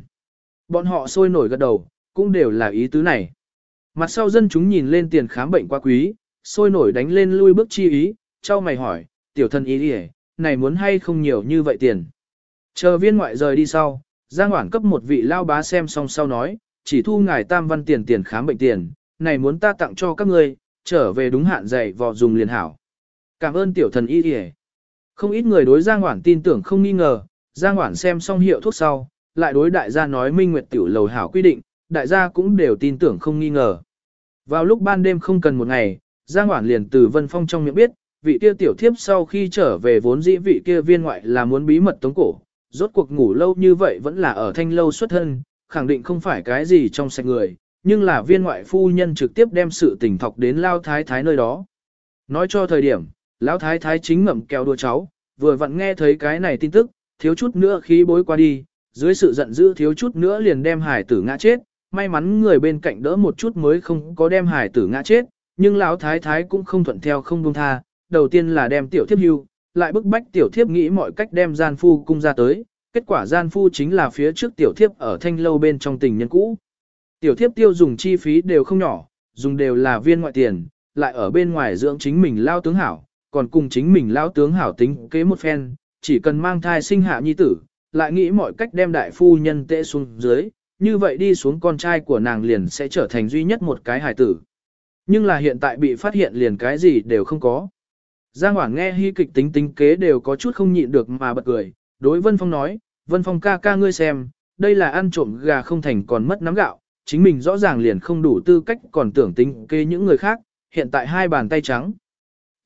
Bọn họ sôi nổi gật đầu, cũng đều là ý tứ này. Mặt sau dân chúng nhìn lên tiền khám bệnh quá quý, sôi nổi đánh lên lui bước chi ý, trao mày hỏi, tiểu thân ý đi này muốn hay không nhiều như vậy tiền. Chờ viên ngoại rời đi sau, Giang Hoảng cấp một vị lao bá xem xong sau nói, chỉ thu ngài tam văn tiền tiền khám bệnh tiền, này muốn ta tặng cho các ngươi, trở về đúng hạn dạy vò dùng liền hảo. Cảm ơn tiểu thần y đi Không ít người đối Giang Hoảng tin tưởng không nghi ngờ, Giang Hoảng xem xong hiệu thuốc sau, lại đối đại gia nói minh nguyệt tiểu lầu hảo quy định, đại gia cũng đều tin tưởng không nghi ngờ. Vào lúc ban đêm không cần một ngày, Giang Hoản liền từ Vân Phong trong miệng biết, vị kia tiểu thiếp sau khi trở về vốn dĩ vị kia viên ngoại là muốn bí mật tống cổ, rốt cuộc ngủ lâu như vậy vẫn là ở thanh lâu xuất thân, khẳng định không phải cái gì trong sạch người, nhưng là viên ngoại phu nhân trực tiếp đem sự tình thọc đến lao thái thái nơi đó. Nói cho thời điểm, lão thái thái chính ngậm kéo đùa cháu, vừa vặn nghe thấy cái này tin tức, thiếu chút nữa khí bối qua đi, dưới sự giận dữ thiếu chút nữa liền đem hải tử ngã chết, may mắn người bên cạnh đỡ một chút mới không có đem hải tử ngã chết, nhưng lão thái thái cũng không thuận theo không buông tha, đầu tiên là đem tiểu thiếp hưu, lại bức bách tiểu thiếp nghĩ mọi cách đem gian phu cung ra tới, kết quả gian phu chính là phía trước tiểu thiếp ở thanh lâu bên trong tình nhân cũ. Tiểu thiếp tiêu dùng chi phí đều không nhỏ, dùng đều là viên ngoại tiền, lại ở bên ngoài dưỡng chính mình lao tướng hảo, còn cùng chính mình lao tướng hảo tính kế một phen, chỉ cần mang thai sinh hạ nhi tử, lại nghĩ mọi cách đem đại phu nhân tệ xuống dưới, như vậy đi xuống con trai của nàng liền sẽ trở thành duy nhất một cái hài tử. Nhưng là hiện tại bị phát hiện liền cái gì đều không có. Giang Hoảng nghe hy kịch tính tính kế đều có chút không nhịn được mà bật cười, đối Vân Phong nói, Vân Phong ca ca ngươi xem, đây là ăn trộm gà không thành còn mất nắm gạo, chính mình rõ ràng liền không đủ tư cách còn tưởng tính kế những người khác, hiện tại hai bàn tay trắng.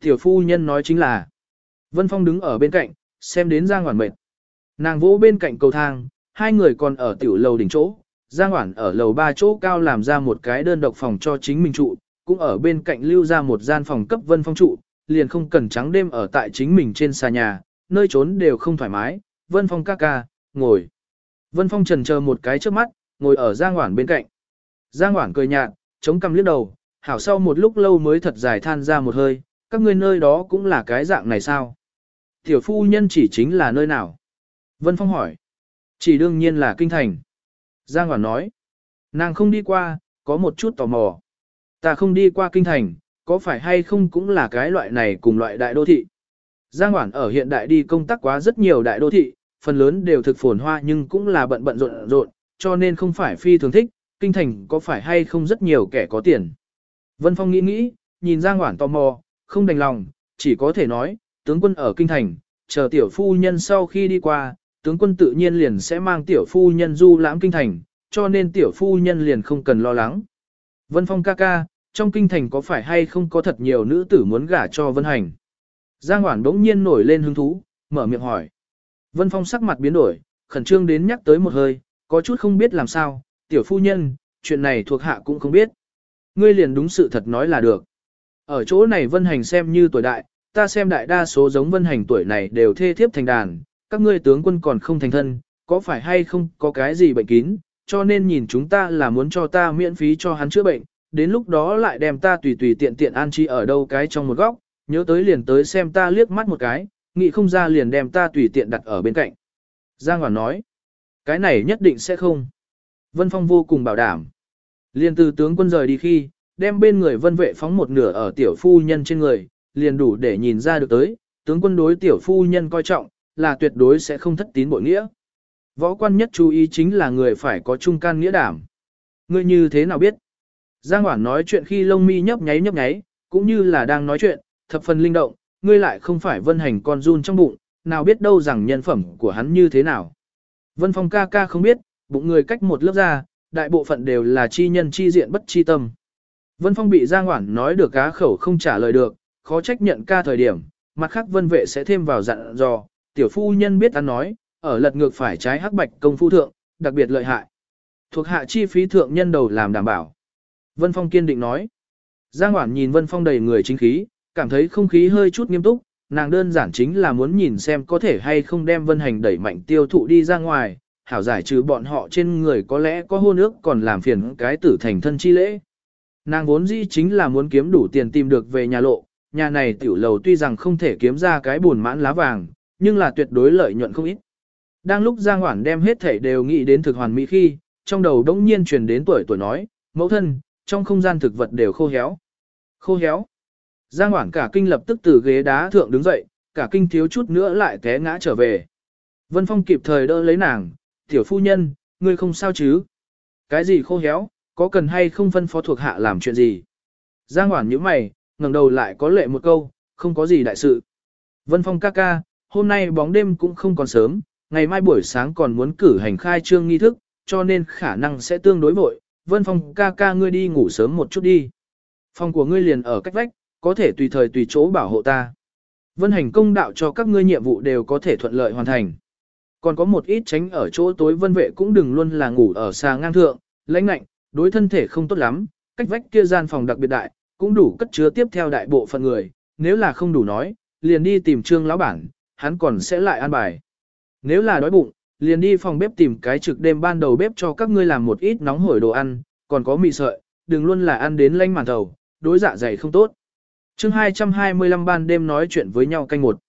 Tiểu phu nhân nói chính là, Vân Phong đứng ở bên cạnh, xem đến Giang Hoảng mệt. Nàng vỗ bên cạnh cầu thang, hai người còn ở tiểu lầu đỉnh chỗ, Giang Hoảng ở lầu ba chỗ cao làm ra một cái đơn độc phòng cho chính mình trụ, cũng ở bên cạnh lưu ra một gian phòng cấp Vân Phong trụ, liền không cần trắng đêm ở tại chính mình trên xà nhà, nơi trốn đều không thoải mái, Vân Phong ca ca, ngồi. Vân Phong trần chờ một cái trước mắt, ngồi ở Giang Hoản bên cạnh. Giang Hoản cười nhạt, chống cằm liếc đầu, hảo sau một lúc lâu mới thật dài than ra một hơi, các ngươi nơi đó cũng là cái dạng này sao? Tiểu phu nhân chỉ chính là nơi nào? Vân Phong hỏi. Chỉ đương nhiên là kinh thành. Giang Hoản nói. Nàng không đi qua, có một chút tò mò. Ta không đi qua kinh thành, có phải hay không cũng là cái loại này cùng loại đại đô thị. Giang Hoản ở hiện đại đi công tác quá rất nhiều đại đô thị, phần lớn đều thực phồn hoa nhưng cũng là bận bận rộn rộn, cho nên không phải phi thường thích, kinh thành có phải hay không rất nhiều kẻ có tiền. Vân Phong nghĩ nghĩ, nhìn Giang Hoản tò mò, không đành lòng, chỉ có thể nói, tướng quân ở kinh thành, chờ tiểu phu nhân sau khi đi qua, tướng quân tự nhiên liền sẽ mang tiểu phu nhân du lãm kinh thành, cho nên tiểu phu nhân liền không cần lo lắng. Vân Phong ca ca, trong kinh thành có phải hay không có thật nhiều nữ tử muốn gả cho Vân Hành? Giang Hoản đống nhiên nổi lên hứng thú, mở miệng hỏi. Vân Phong sắc mặt biến đổi, khẩn trương đến nhắc tới một hơi, có chút không biết làm sao, tiểu phu nhân, chuyện này thuộc hạ cũng không biết. Ngươi liền đúng sự thật nói là được. Ở chỗ này Vân Hành xem như tuổi đại, ta xem đại đa số giống Vân Hành tuổi này đều thê thiếp thành đàn, các ngươi tướng quân còn không thành thân, có phải hay không có cái gì bệnh kín, cho nên nhìn chúng ta là muốn cho ta miễn phí cho hắn chữa bệnh, đến lúc đó lại đem ta tùy tùy tiện tiện an trí ở đâu cái trong một góc, nhớ tới liền tới xem ta liếc mắt một cái, nghĩ không ra liền đem ta tùy tiện đặt ở bên cạnh. Giang Hoàn nói, cái này nhất định sẽ không. Vân Phong vô cùng bảo đảm. Liền từ tướng quân rời đi khi, đem bên người vân vệ phóng một nửa ở tiểu phu nhân trên người, liền đủ để nhìn ra được tới, tướng quân đối tiểu phu nhân coi trọng, là tuyệt đối sẽ không thất tín bội nghĩa. Võ quan nhất chú ý chính là người phải có trung can nghĩa đảm. Ngươi như thế nào biết? Giang Hoảng nói chuyện khi lông mi nhấp nháy nhấp nháy, cũng như là đang nói chuyện, thập phần linh động, ngươi lại không phải vân hành con run trong bụng, nào biết đâu rằng nhân phẩm của hắn như thế nào. Vân Phong ca ca không biết, bụng người cách một lớp ra, đại bộ phận đều là chi nhân chi diện bất chi tâm. Vân Phong bị Giang Hoảng nói được cá khẩu không trả lời được, khó trách nhận ca thời điểm, mặt khác vân vệ sẽ thêm vào dặn dò, tiểu phu nhân biết ăn nói, ở lật ngược phải trái hắc bạch công phu thượng, đặc biệt lợi hại. Thuộc hạ chi phí thượng nhân đầu làm đảm bảo. Vân Phong kiên định nói. Giang Hoản nhìn Vân Phong đầy người chính khí, cảm thấy không khí hơi chút nghiêm túc, nàng đơn giản chính là muốn nhìn xem có thể hay không đem Vân Hành đẩy mạnh tiêu thụ đi ra ngoài, hảo giải trừ bọn họ trên người có lẽ có hôn ước còn làm phiền cái tử thành thân chi lễ. Nàng vốn dĩ chính là muốn kiếm đủ tiền tìm được về nhà lộ, nhà này tiểu lầu tuy rằng không thể kiếm ra cái buồn mãn lá vàng, nhưng là tuyệt đối lợi nhuận không ít. Đang lúc Giang Hoản đem hết thảy đều nghĩ đến thực hoàn mỹ khi, trong đầu đống nhiên truyền đến tuổi tuổi nói, mẫu thân, trong không gian thực vật đều khô héo. Khô héo. Giang Hoản cả kinh lập tức từ ghế đá thượng đứng dậy, cả kinh thiếu chút nữa lại té ngã trở về. Vân Phong kịp thời đỡ lấy nàng, tiểu phu nhân, ngươi không sao chứ? Cái gì khô héo, có cần hay không phân phó thuộc hạ làm chuyện gì? Giang Hoản nhíu mày, ngẩng đầu lại có lệ một câu, không có gì đại sự. Vân Phong ca ca, hôm nay bóng đêm cũng không còn sớm, ngày mai buổi sáng còn muốn cử hành khai trương nghi thức, cho nên khả năng sẽ tương đối vội, Vân Phong ca ca ngươi đi ngủ sớm một chút đi. Phòng của ngươi liền ở cách vách, có thể tùy thời tùy chỗ bảo hộ ta. Vân hành công đạo cho các ngươi nhiệm vụ đều có thể thuận lợi hoàn thành. Còn có một ít tránh ở chỗ tối vân vệ cũng đừng luôn là ngủ ở xa ngang thượng, lãnh lạnh, đối thân thể không tốt lắm, cách vách kia gian phòng đặc biệt đại, cũng đủ cất chứa tiếp theo đại bộ phận người, nếu là không đủ nói, liền đi tìm trương lão bản, hắn còn sẽ lại an bài. Nếu là đói bụng, liền đi phòng bếp tìm cái trực đêm ban đầu bếp cho các ngươi làm một ít nóng hổi đồ ăn, còn có mì sợi, đừng luôn là ăn đến lanh màn thầu, đối dạ dày không tốt. chương 225 ban đêm nói chuyện với nhau canh một.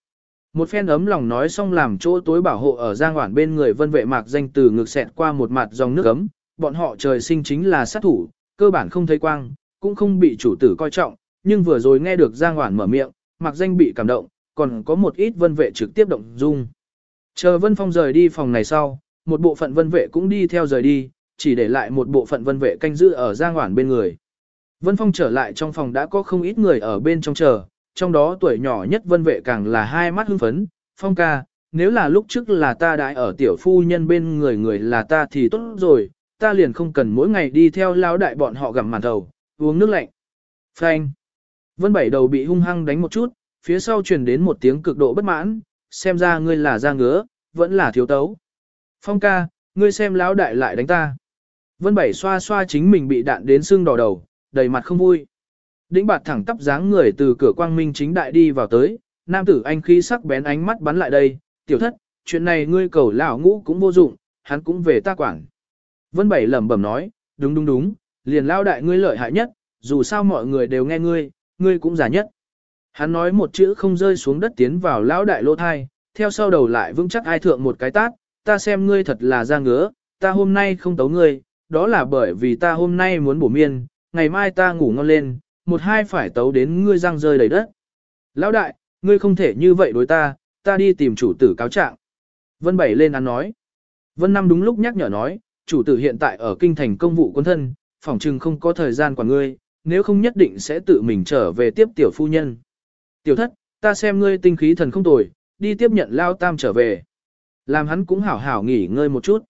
Một phen ấm lòng nói xong làm chỗ tối bảo hộ ở giang hoảng bên người vân vệ mạc danh từ ngực xẹt qua một mặt dòng nước ấm, bọn họ trời sinh chính là sát thủ, cơ bản không thấy quang, cũng không bị chủ tử coi trọng, nhưng vừa rồi nghe được giang hoảng mở miệng, mạc danh bị cảm động, còn có một ít vân vệ trực tiếp động dung. Chờ vân phong rời đi phòng này sau, một bộ phận vân vệ cũng đi theo rời đi, chỉ để lại một bộ phận vân vệ canh giữ ở giang Hoản bên người. Vân phong trở lại trong phòng đã có không ít người ở bên trong chờ, trong đó tuổi nhỏ nhất vân vệ càng là hai mắt hưng phấn, phong ca, nếu là lúc trước là ta đại ở tiểu phu nhân bên người người là ta thì tốt rồi, ta liền không cần mỗi ngày đi theo lao đại bọn họ gặm màn thầu, uống nước lạnh. Phanh. Vân bảy đầu bị hung hăng đánh một chút, phía sau truyền đến một tiếng cực độ bất mãn, xem ra ngươi là da ngứa, vẫn là thiếu tấu. Phong ca, ngươi xem lão đại lại đánh ta. Vân bảy xoa xoa chính mình bị đạn đến xương đỏ đầu, đầy mặt không vui. Đĩnh bạt thẳng tắp dáng người từ cửa quang minh chính đại đi vào tới, nam tử anh khí sắc bén ánh mắt bắn lại đây, tiểu thất, chuyện này ngươi cầu lão ngũ cũng vô dụng, hắn cũng về ta quản. Vân Bảy lẩm bẩm nói, đúng đúng đúng, liền lao đại ngươi lợi hại nhất, dù sao mọi người đều nghe ngươi, ngươi cũng giả nhất. Hắn nói một chữ không rơi xuống đất tiến vào lão đại lỗ thai, theo sau đầu lại vững chắc ai thượng một cái tát, ta xem ngươi thật là ra ngứa, ta hôm nay không tấu ngươi, đó là bởi vì ta hôm nay muốn bổ miên, ngày mai ta ngủ ngon lên, một hai phải tấu đến ngươi răng rơi đầy đất. Lão đại, ngươi không thể như vậy đối ta, ta đi tìm chủ tử cáo trạng. Vân Bảy lên án nói. Vân Năm đúng lúc nhắc nhở nói, chủ tử hiện tại ở kinh thành công vụ quân thân, phỏng chừng không có thời gian quản ngươi, nếu không nhất định sẽ tự mình trở về tiếp tiểu phu nhân. Tiểu thất, ta xem ngươi tinh khí thần không tồi, đi tiếp nhận lao tam trở về. Làm hắn cũng hảo hảo nghỉ ngơi một chút.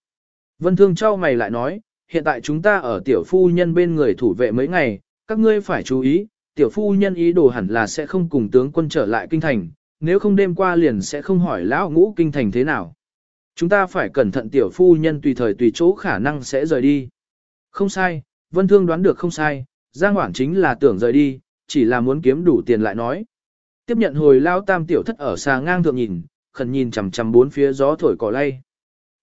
Vân Thương trao mày lại nói, hiện tại chúng ta ở tiểu phu nhân bên người thủ vệ mấy ngày, các ngươi phải chú ý, tiểu phu nhân ý đồ hẳn là sẽ không cùng tướng quân trở lại kinh thành, nếu không đêm qua liền sẽ không hỏi lão ngũ kinh thành thế nào. Chúng ta phải cẩn thận tiểu phu nhân tùy thời tùy chỗ khả năng sẽ rời đi. Không sai, Vân Thương đoán được không sai, Giang Hoảng chính là tưởng rời đi, chỉ là muốn kiếm đủ tiền lại nói. Tiếp nhận hồi lao tam tiểu thất ở xa ngang thượng nhìn, khẩn nhìn chằm chằm bốn phía gió thổi cỏ lay.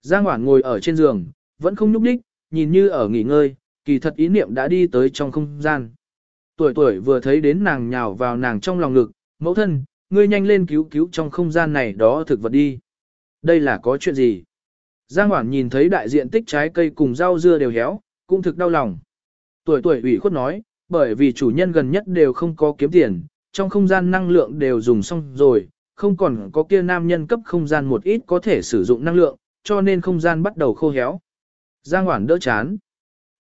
Giang Hoảng ngồi ở trên giường, vẫn không nhúc đích, nhìn như ở nghỉ ngơi, kỳ thật ý niệm đã đi tới trong không gian. Tuổi tuổi vừa thấy đến nàng nhào vào nàng trong lòng ngực, mẫu thân, ngươi nhanh lên cứu cứu trong không gian này đó thực vật đi. Đây là có chuyện gì? Giang Hoản nhìn thấy đại diện tích trái cây cùng rau dưa đều héo, cũng thực đau lòng. Tuổi tuổi ủy khuất nói, bởi vì chủ nhân gần nhất đều không có kiếm tiền, trong không gian năng lượng đều dùng xong rồi, không còn có kia nam nhân cấp không gian một ít có thể sử dụng năng lượng, cho nên không gian bắt đầu khô héo. Giang Hoản đỡ chán.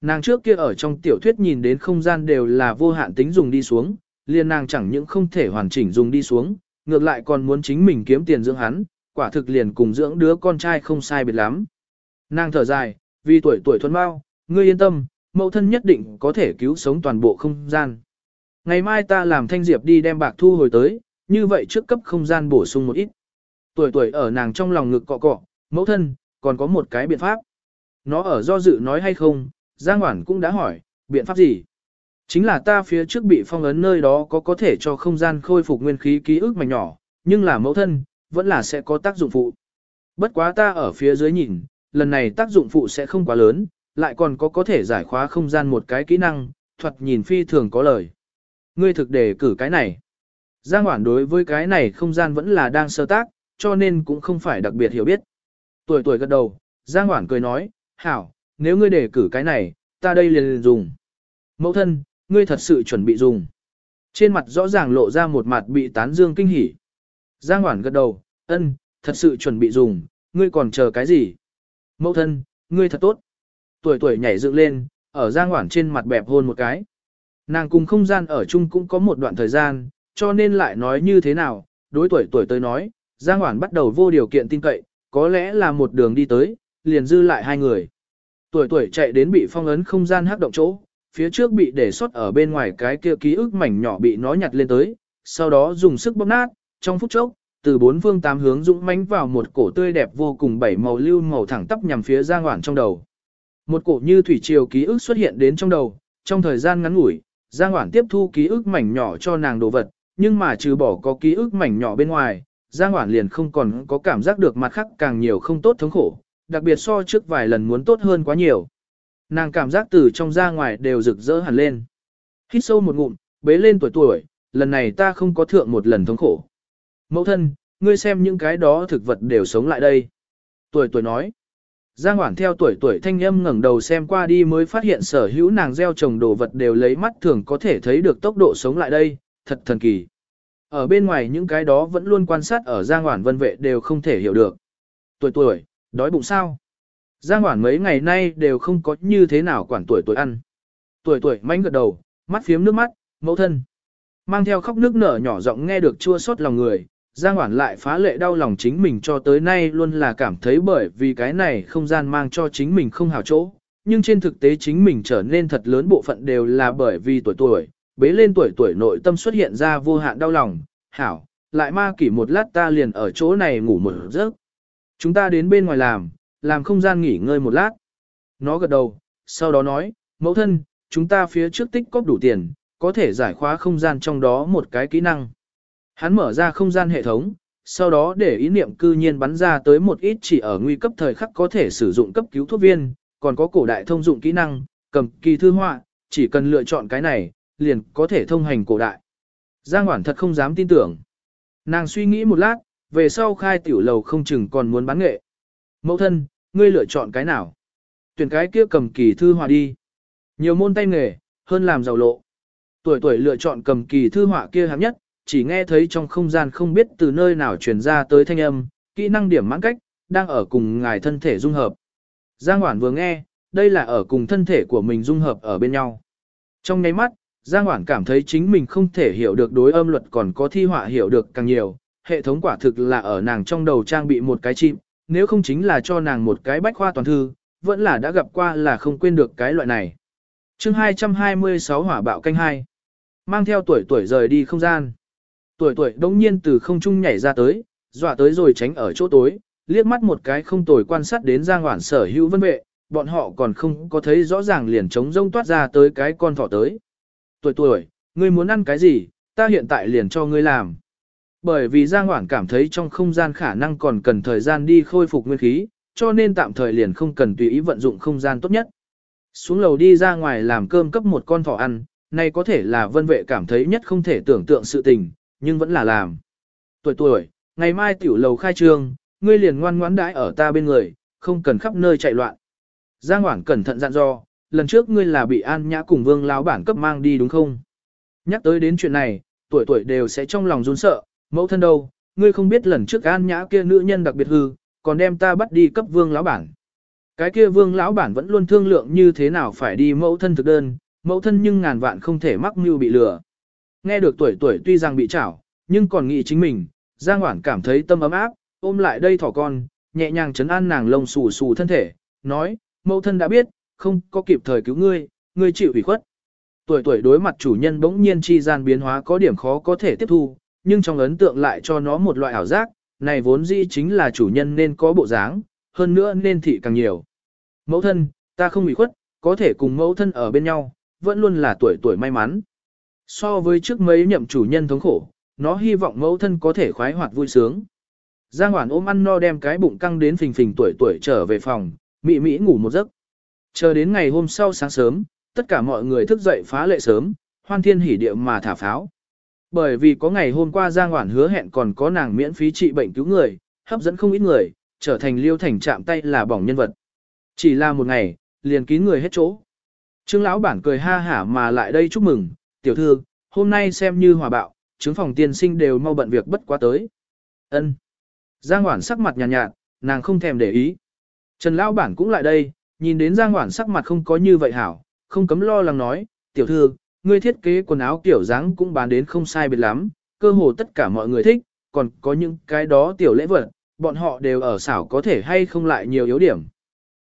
Nàng trước kia ở trong tiểu thuyết nhìn đến không gian đều là vô hạn tính dùng đi xuống, liền nàng chẳng những không thể hoàn chỉnh dùng đi xuống, ngược lại còn muốn chính mình kiếm tiền dưỡng hắn, quả thực liền cùng dưỡng đứa con trai không sai biệt lắm. Nàng thở dài, vì tuổi tuổi thuần bao, ngươi yên tâm, mẫu thân nhất định có thể cứu sống toàn bộ không gian. Ngày mai ta làm thanh diệp đi đem bạc thu hồi tới, như vậy trước cấp không gian bổ sung một ít. Tuổi tuổi ở nàng trong lòng ngực cọ cọ, mẫu thân, còn có một cái biện pháp. Nó ở do dự nói hay không, Giang Hoản cũng đã hỏi, biện pháp gì? Chính là ta phía trước bị phong ấn nơi đó có có thể cho không gian khôi phục nguyên khí ký ức mảnh nhỏ, nhưng là mẫu thân, vẫn là sẽ có tác dụng phụ. Bất quá ta ở phía dưới nhìn, lần này tác dụng phụ sẽ không quá lớn, lại còn có có thể giải khóa không gian một cái kỹ năng, thuật nhìn phi thường có lời. Ngươi thực đề cử cái này. Giang Hoản đối với cái này không gian vẫn là đang sơ tác, cho nên cũng không phải đặc biệt hiểu biết. Tuổi tuổi gật đầu, Giang Hoản cười nói, hảo, nếu ngươi đề cử cái này, ta đây liền, liền dùng. Mẫu thân, ngươi thật sự chuẩn bị dùng. Trên mặt rõ ràng lộ ra một mặt bị tán dương kinh hỉ. Giang Hoản gật đầu, ân, thật sự chuẩn bị dùng, ngươi còn chờ cái gì? Mẫu thân, ngươi thật tốt. Tuổi tuổi nhảy dựng lên, ở Giang Hoản trên mặt bẹp hôn một cái. Nàng cùng không gian ở chung cũng có một đoạn thời gian, cho nên lại nói như thế nào, đối tuổi tuổi tới nói, Giang Hoản bắt đầu vô điều kiện tin cậy, có lẽ là một đường đi tới, liền dư lại hai người. Tuổi tuổi chạy đến bị phong ấn không gian hắc động chỗ, phía trước bị để sót ở bên ngoài cái kia ký ức mảnh nhỏ bị nó nhặt lên tới, sau đó dùng sức bóp nát, trong phút chốc, từ bốn phương tám hướng dũng mãnh vào một cổ tươi đẹp vô cùng bảy màu lưu màu thẳng tắp nhằm phía Giang Hoản trong đầu. Một cổ như thủy triều ký ức xuất hiện đến trong đầu, trong thời gian ngắn ngủi, Giang Hoản tiếp thu ký ức mảnh nhỏ cho nàng đồ vật, nhưng mà trừ bỏ có ký ức mảnh nhỏ bên ngoài, Giang Hoản liền không còn có cảm giác được mặt khác càng nhiều không tốt thống khổ, đặc biệt so trước vài lần muốn tốt hơn quá nhiều. Nàng cảm giác từ trong ra ngoài đều rực rỡ hẳn lên. Hít sâu một ngụm, bế lên tuổi tuổi, lần này ta không có thượng một lần thống khổ. Mẫu thân, ngươi xem những cái đó thực vật đều sống lại đây. Tuổi tuổi nói. Giang Hoản theo tuổi tuổi thanh âm ngẩng đầu xem qua đi mới phát hiện sở hữu nàng gieo trồng đồ vật đều lấy mắt thường có thể thấy được tốc độ sống lại đây, thật thần kỳ. Ở bên ngoài những cái đó vẫn luôn quan sát ở Giang Hoản vân vệ đều không thể hiểu được. Tuổi tuổi, đói bụng sao? Giang Hoản mấy ngày nay đều không có như thế nào quản tuổi tuổi ăn. Tuổi tuổi manh gật đầu, mắt phiếm nước mắt, mẫu thân. Mang theo khóc nước nở nhỏ giọng nghe được chua xót lòng người, Giang Hoản lại phá lệ đau lòng chính mình cho tới nay luôn là cảm thấy bởi vì cái này không gian mang cho chính mình không hảo chỗ, nhưng trên thực tế chính mình trở nên thật lớn bộ phận đều là bởi vì tuổi tuổi, bế lên tuổi tuổi nội tâm xuất hiện ra vô hạn đau lòng, hảo, lại ma kỷ một lát ta liền ở chỗ này ngủ một giấc. Chúng ta đến bên ngoài làm, làm không gian nghỉ ngơi một lát. Nó gật đầu, sau đó nói, mẫu thân, chúng ta phía trước tích cóp đủ tiền, có thể giải khóa không gian trong đó một cái kỹ năng. Hắn mở ra không gian hệ thống, sau đó để ý niệm cư nhiên bắn ra tới một ít chỉ ở nguy cấp thời khắc có thể sử dụng cấp cứu thuốc viên, còn có cổ đại thông dụng kỹ năng, cầm kỳ thư họa, chỉ cần lựa chọn cái này, liền có thể thông hành cổ đại. Giang Hoản thật không dám tin tưởng. Nàng suy nghĩ một lát, về sau khai tiểu lầu không chừng còn muốn bán nghệ. Mẫu thân, ngươi lựa chọn cái nào? Tuyển cái kia cầm kỳ thư họa đi. Nhiều môn tay nghề, hơn làm giàu lộ. Tuổi tuổi lựa chọn cầm kỳ thư họa kia hạng nhất, chỉ nghe thấy trong không gian không biết từ nơi nào truyền ra tới thanh âm, kỹ năng điểm mãn cách, đang ở cùng ngài thân thể dung hợp. Giang Hoản vừa nghe, đây là ở cùng thân thể của mình dung hợp ở bên nhau. Trong nháy mắt, Giang Hoản cảm thấy chính mình không thể hiểu được đối âm luật còn có thi họa hiểu được càng nhiều, hệ thống quả thực là ở nàng trong đầu trang bị một cái chim, nếu không chính là cho nàng một cái bách khoa toàn thư, vẫn là đã gặp qua là không quên được cái loại này. chương 226 hỏa bạo canh 2 Mang theo tuổi tuổi rời đi không gian. Tuổi tuổi đống nhiên từ không trung nhảy ra tới, dọa tới rồi tránh ở chỗ tối, liếc mắt một cái không tồi quan sát đến Giang Hoản sở hữu vân vệ, bọn họ còn không có thấy rõ ràng liền trống rông toát ra tới cái con thỏ tới. Tuổi tuổi, ngươi muốn ăn cái gì, ta hiện tại liền cho ngươi làm. Bởi vì Giang Hoảng cảm thấy trong không gian khả năng còn cần thời gian đi khôi phục nguyên khí, cho nên tạm thời liền không cần tùy ý vận dụng không gian tốt nhất. Xuống lầu đi ra ngoài làm cơm cấp một con thỏ ăn, này có thể là vân vệ cảm thấy nhất không thể tưởng tượng sự tình, nhưng vẫn là làm. Tuổi tuổi, ngày mai tiểu lầu khai trương, ngươi liền ngoan ngoãn đãi ở ta bên người, không cần khắp nơi chạy loạn. Giang Hoảng cẩn thận dặn dò, lần trước ngươi là bị An Nhã cùng Vương lão bản cấp mang đi đúng không? Nhắc tới đến chuyện này, tuổi tuổi đều sẽ trong lòng run sợ, mẫu thân đâu, ngươi không biết lần trước An Nhã kia nữ nhân đặc biệt hư, còn đem ta bắt đi cấp Vương lão bản. Cái kia Vương lão bản vẫn luôn thương lượng như thế nào phải đi mẫu thân thực đơn, mẫu thân nhưng ngàn vạn không thể mắc mưu bị lừa. Nghe được tuổi tuổi tuy rằng bị chảo, nhưng còn nghĩ chính mình, Giang Hoảng cảm thấy tâm ấm áp, ôm lại đây thỏ con, nhẹ nhàng chấn an nàng lông xù xù thân thể, nói, mẫu thân đã biết, không có kịp thời cứu ngươi, ngươi chịu ủy khuất. Tuổi tuổi đối mặt chủ nhân bỗng nhiên chi gian biến hóa có điểm khó có thể tiếp thu, nhưng trong ấn tượng lại cho nó một loại ảo giác, này vốn dĩ chính là chủ nhân nên có bộ dáng, hơn nữa nên thị càng nhiều. Mẫu thân, ta không ủy khuất, có thể cùng mẫu thân ở bên nhau, vẫn luôn là tuổi tuổi may mắn. So với trước mấy nhậm chủ nhân thống khổ, nó hy vọng mẫu thân có thể khoái hoạt vui sướng. Giang Hoản ôm ăn no đem cái bụng căng đến phình phình tuổi tuổi trở về phòng, mị mị ngủ một giấc. Chờ đến ngày hôm sau sáng sớm, tất cả mọi người thức dậy phá lệ sớm, hoan thiên hỉ địa mà thả pháo. Bởi vì có ngày hôm qua Giang Hoản hứa hẹn còn có nàng miễn phí trị bệnh cứu người, hấp dẫn không ít người, trở thành liêu thành chạm tay là bỏng nhân vật. Chỉ là một ngày, liền kín người hết chỗ. Trương lão bản cười ha hả mà lại đây chúc mừng, tiểu thư, hôm nay xem như hòa bạo, chứng phòng tiên sinh đều mau bận việc bất quá tới. Ân. Giang Hoản sắc mặt nhàn nhạt, nhạt, nàng không thèm để ý. Trần lão bản cũng lại đây, nhìn đến Giang Hoản sắc mặt không có như vậy hảo, không cấm lo lắng nói, tiểu thư, ngươi thiết kế quần áo kiểu dáng cũng bán đến không sai biệt lắm, cơ hồ tất cả mọi người thích, còn có những cái đó tiểu lễ vật, bọn họ đều ở xảo có thể hay không lại nhiều yếu điểm.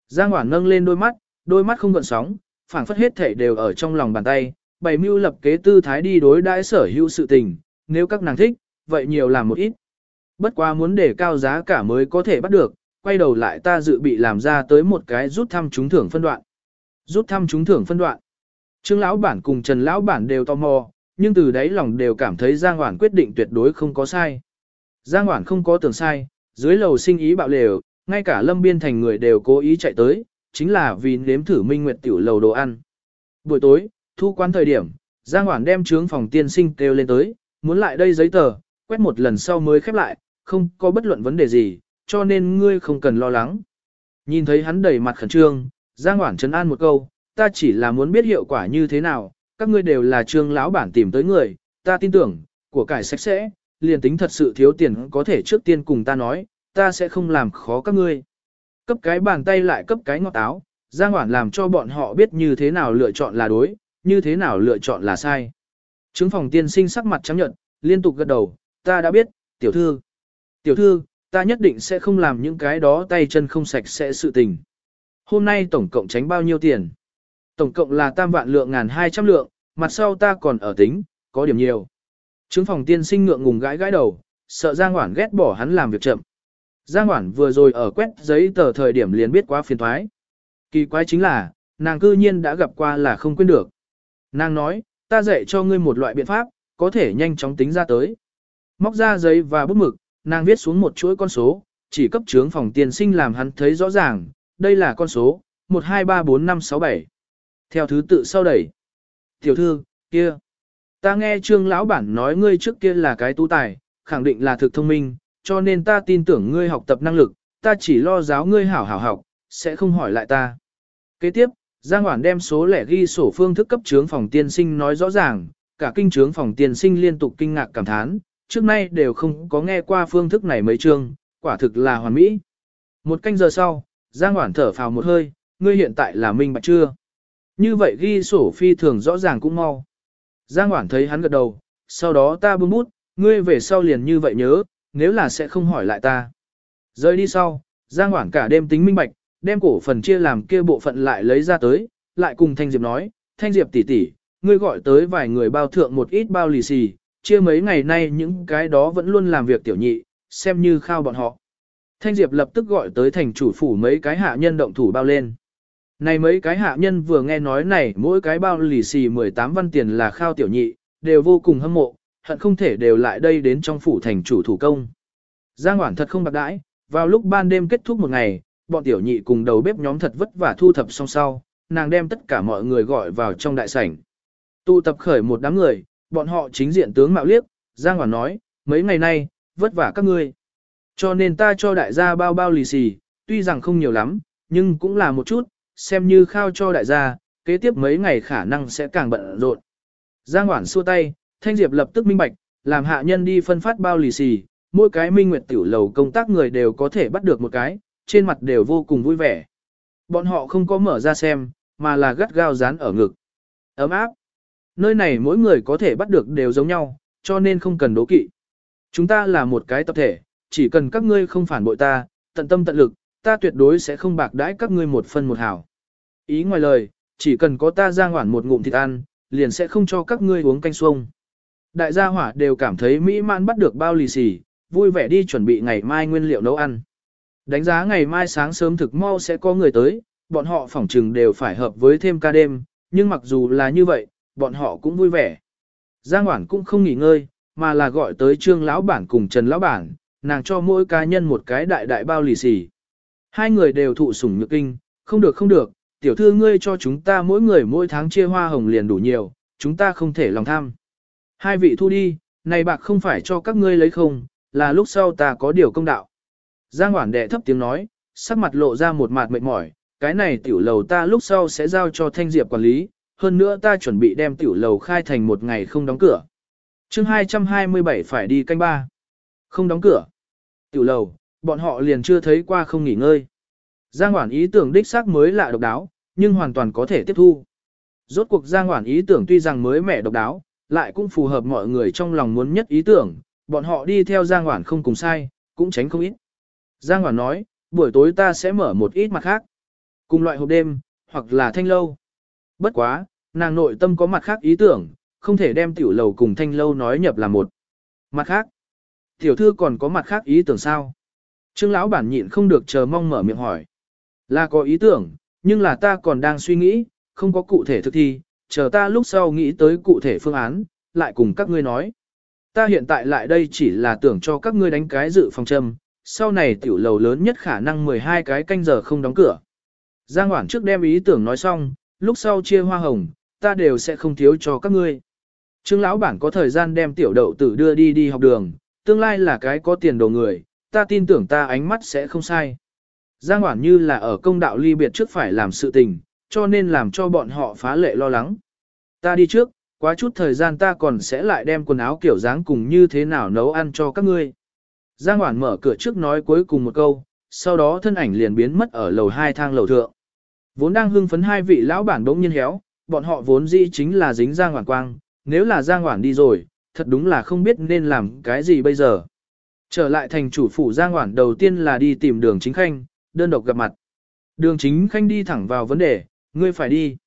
Giang Hoản nâng lên đôi mắt, đôi mắt không gợn sóng, phảng phất hết thể đều ở trong lòng bàn tay, bày mưu lập kế tư thái đi đối đãi sở hữu sự tình, nếu các nàng thích, vậy nhiều làm một ít. Bất quá muốn để cao giá cả mới có thể bắt được, quay đầu lại ta dự bị làm ra tới một cái rút thăm trúng thưởng phân đoạn. Rút thăm trúng thưởng phân đoạn. Trương lão bản cùng Trần lão bản đều tò mò, nhưng từ đấy lòng đều cảm thấy Giang Hoản quyết định tuyệt đối không có sai. Giang Hoản không có tưởng sai, dưới lầu sinh ý bạo lều, ngay cả Lâm Biên thành người đều cố ý chạy tới, chính là vì nếm thử Minh Nguyệt tiểu lầu đồ ăn. Buổi tối, thu quan thời điểm, Giang Hoản đem trướng phòng tiên sinh kêu lên tới, muốn lại đây giấy tờ, quét một lần sau mới khép lại, không có bất luận vấn đề gì, cho nên ngươi không cần lo lắng. Nhìn thấy hắn đầy mặt khẩn trương, Giang Hoản trấn an một câu, ta chỉ là muốn biết hiệu quả như thế nào, các ngươi đều là trương lão bản tìm tới người, ta tin tưởng, của cải sạch sẽ, liền tính thật sự thiếu tiền có thể trước tiên cùng ta nói, ta sẽ không làm khó các ngươi. Cấp cái bàn tay lại cấp cái ngọt áo, Giang Hoản làm cho bọn họ biết như thế nào lựa chọn là đối, như thế nào lựa chọn là sai. Trứng phòng tiên sinh sắc mặt trắng nhận, liên tục gật đầu, ta đã biết, tiểu thư. Tiểu thư, ta nhất định sẽ không làm những cái đó tay chân không sạch sẽ sự tình. Hôm nay tổng cộng tránh bao nhiêu tiền? Tổng cộng là tam vạn lượng ngàn hai trăm lượng, mặt sau ta còn ở tính, có điểm nhiều. Trứng phòng tiên sinh ngượng ngùng gãi gãi đầu, sợ Giang Hoản ghét bỏ hắn làm việc chậm. Giang Hoản vừa rồi ở quét giấy tờ thời điểm liền biết quá phiền thoái. Kỳ quái chính là, nàng cư nhiên đã gặp qua là không quên được. Nàng nói, ta dạy cho ngươi một loại biện pháp, có thể nhanh chóng tính ra tới. Móc ra giấy và bút mực, nàng viết xuống một chuỗi con số, chỉ cấp trướng phòng tiền sinh làm hắn thấy rõ ràng, đây là con số, 12345567. Theo thứ tự sau đẩy. Tiểu thư, kia. Ta nghe trương lão bản nói ngươi trước kia là cái tu tài, khẳng định là thực thông minh, cho nên ta tin tưởng ngươi học tập năng lực, ta chỉ lo giáo ngươi hảo hảo học, sẽ không hỏi lại ta. Kế tiếp, Giang Hoản đem số lẻ ghi sổ phương thức cấp trướng phòng tiên sinh nói rõ ràng, cả kinh trướng phòng tiên sinh liên tục kinh ngạc cảm thán, trước nay đều không có nghe qua phương thức này mấy chương, quả thực là hoàn mỹ. Một canh giờ sau, Giang Hoản thở phào một hơi, ngươi hiện tại là minh bạch chưa? Như vậy ghi sổ phi thường rõ ràng cũng mau. Giang Hoản thấy hắn gật đầu, sau đó ta bưng bút, ngươi về sau liền như vậy nhớ, nếu là sẽ không hỏi lại ta. Rời đi sau, Giang Hoản cả đêm tính minh bạch, đem cổ phần chia làm kia bộ phận lại lấy ra tới, lại cùng Thanh Diệp nói, Thanh Diệp tỷ tỷ, ngươi gọi tới vài người bao thượng một ít bao lì xì, chia mấy ngày nay những cái đó vẫn luôn làm việc tiểu nhị, xem như khao bọn họ. Thanh Diệp lập tức gọi tới thành chủ phủ mấy cái hạ nhân động thủ bao lên. Này mấy cái hạ nhân vừa nghe nói này mỗi cái bao lì xì 18 văn tiền là khao tiểu nhị, đều vô cùng hâm mộ, hận không thể đều lại đây đến trong phủ thành chủ thủ công. Giang Hoảng thật không bạc đãi, vào lúc ban đêm kết thúc một ngày, bọn tiểu nhị cùng đầu bếp nhóm thật vất vả thu thập xong sau, nàng đem tất cả mọi người gọi vào trong đại sảnh. Tụ tập khởi một đám người, bọn họ chính diện tướng mạo liếc, Giang Hoản nói, mấy ngày nay, vất vả các ngươi. Cho nên ta cho đại gia bao bao lì xì, tuy rằng không nhiều lắm, nhưng cũng là một chút, xem như khao cho đại gia, kế tiếp mấy ngày khả năng sẽ càng bận rộn. Giang Hoản xua tay, Thanh Diệp lập tức minh bạch, làm hạ nhân đi phân phát bao lì xì, mỗi cái minh nguyệt tiểu lầu công tác người đều có thể bắt được một cái, trên mặt đều vô cùng vui vẻ. Bọn họ không có mở ra xem, mà là gắt gao dán ở ngực. Ấm áp. Nơi này mỗi người có thể bắt được đều giống nhau, cho nên không cần đố kỵ. Chúng ta là một cái tập thể, chỉ cần các ngươi không phản bội ta, tận tâm tận lực, ta tuyệt đối sẽ không bạc đãi các ngươi một phân một hảo. Ý ngoài lời, chỉ cần có ta ra ngoản một ngụm thịt ăn, liền sẽ không cho các ngươi uống canh xuông. Đại gia hỏa đều cảm thấy mỹ mãn bắt được bao lì xì, vui vẻ đi chuẩn bị ngày mai nguyên liệu nấu ăn. Đánh giá ngày mai sáng sớm thực mau sẽ có người tới, bọn họ phỏng trừng đều phải hợp với thêm ca đêm, nhưng mặc dù là như vậy, bọn họ cũng vui vẻ. Giang Hoản cũng không nghỉ ngơi, mà là gọi tới Trương lão bản cùng Trần lão bản, nàng cho mỗi cá nhân một cái đại đại bao lì xì. Hai người đều thụ sủng nhược kinh, không được không được, tiểu thư ngươi cho chúng ta mỗi người mỗi tháng chia hoa hồng liền đủ nhiều, chúng ta không thể lòng tham. Hai vị thu đi, này bạc không phải cho các ngươi lấy không, là lúc sau ta có điều công đạo. Giang Hoản đệ thấp tiếng nói, sắc mặt lộ ra một mặt mệt mỏi, cái này tiểu lầu ta lúc sau sẽ giao cho Thanh Diệp quản lý, hơn nữa ta chuẩn bị đem tiểu lầu khai thành một ngày không đóng cửa. chương 227 phải đi canh ba. Không đóng cửa. Tiểu lầu, bọn họ liền chưa thấy qua không nghỉ ngơi. Giang Hoản ý tưởng đích xác mới lạ độc đáo, nhưng hoàn toàn có thể tiếp thu. Rốt cuộc Giang Hoản ý tưởng tuy rằng mới mẻ độc đáo, lại cũng phù hợp mọi người trong lòng muốn nhất ý tưởng, bọn họ đi theo Giang Hoản không cùng sai, cũng tránh không ít. Giang Hoản nói, buổi tối ta sẽ mở một ít mặt khác. Cùng loại hộp đêm, hoặc là thanh lâu. Bất quá, nàng nội tâm có mặt khác ý tưởng, không thể đem tiểu lầu cùng thanh lâu nói nhập là một. Mặt khác, tiểu thư còn có mặt khác ý tưởng sao? Trương lão bản nhịn không được chờ mong mở miệng hỏi. Là có ý tưởng, nhưng là ta còn đang suy nghĩ, không có cụ thể thực thi, chờ ta lúc sau nghĩ tới cụ thể phương án, lại cùng các ngươi nói. Ta hiện tại lại đây chỉ là tưởng cho các ngươi đánh cái dự phòng châm, sau này tiểu lầu lớn nhất khả năng 12 cái canh giờ không đóng cửa. Giang Hoảng trước đem ý tưởng nói xong, lúc sau chia hoa hồng, ta đều sẽ không thiếu cho các ngươi. Trương lão bản có thời gian đem tiểu đậu tử đưa đi đi học đường, tương lai là cái có tiền đồ người, ta tin tưởng ta ánh mắt sẽ không sai. Giang Hoảng như là ở công đạo ly biệt trước phải làm sự tình, cho nên làm cho bọn họ phá lệ lo lắng. Ta đi trước, quá chút thời gian ta còn sẽ lại đem quần áo kiểu dáng cùng như thế nào nấu ăn cho các ngươi. Giang Hoản mở cửa trước nói cuối cùng một câu, sau đó thân ảnh liền biến mất ở lầu hai thang lầu thượng. Vốn đang hưng phấn hai vị lão bản đống nhiên héo, bọn họ vốn dĩ chính là dính Giang Hoản quang, nếu là Giang Hoản đi rồi, thật đúng là không biết nên làm cái gì bây giờ. Trở lại thành chủ phủ Giang Hoản đầu tiên là đi tìm đường chính khanh, đơn độc gặp mặt. Đường chính khanh đi thẳng vào vấn đề, ngươi phải đi.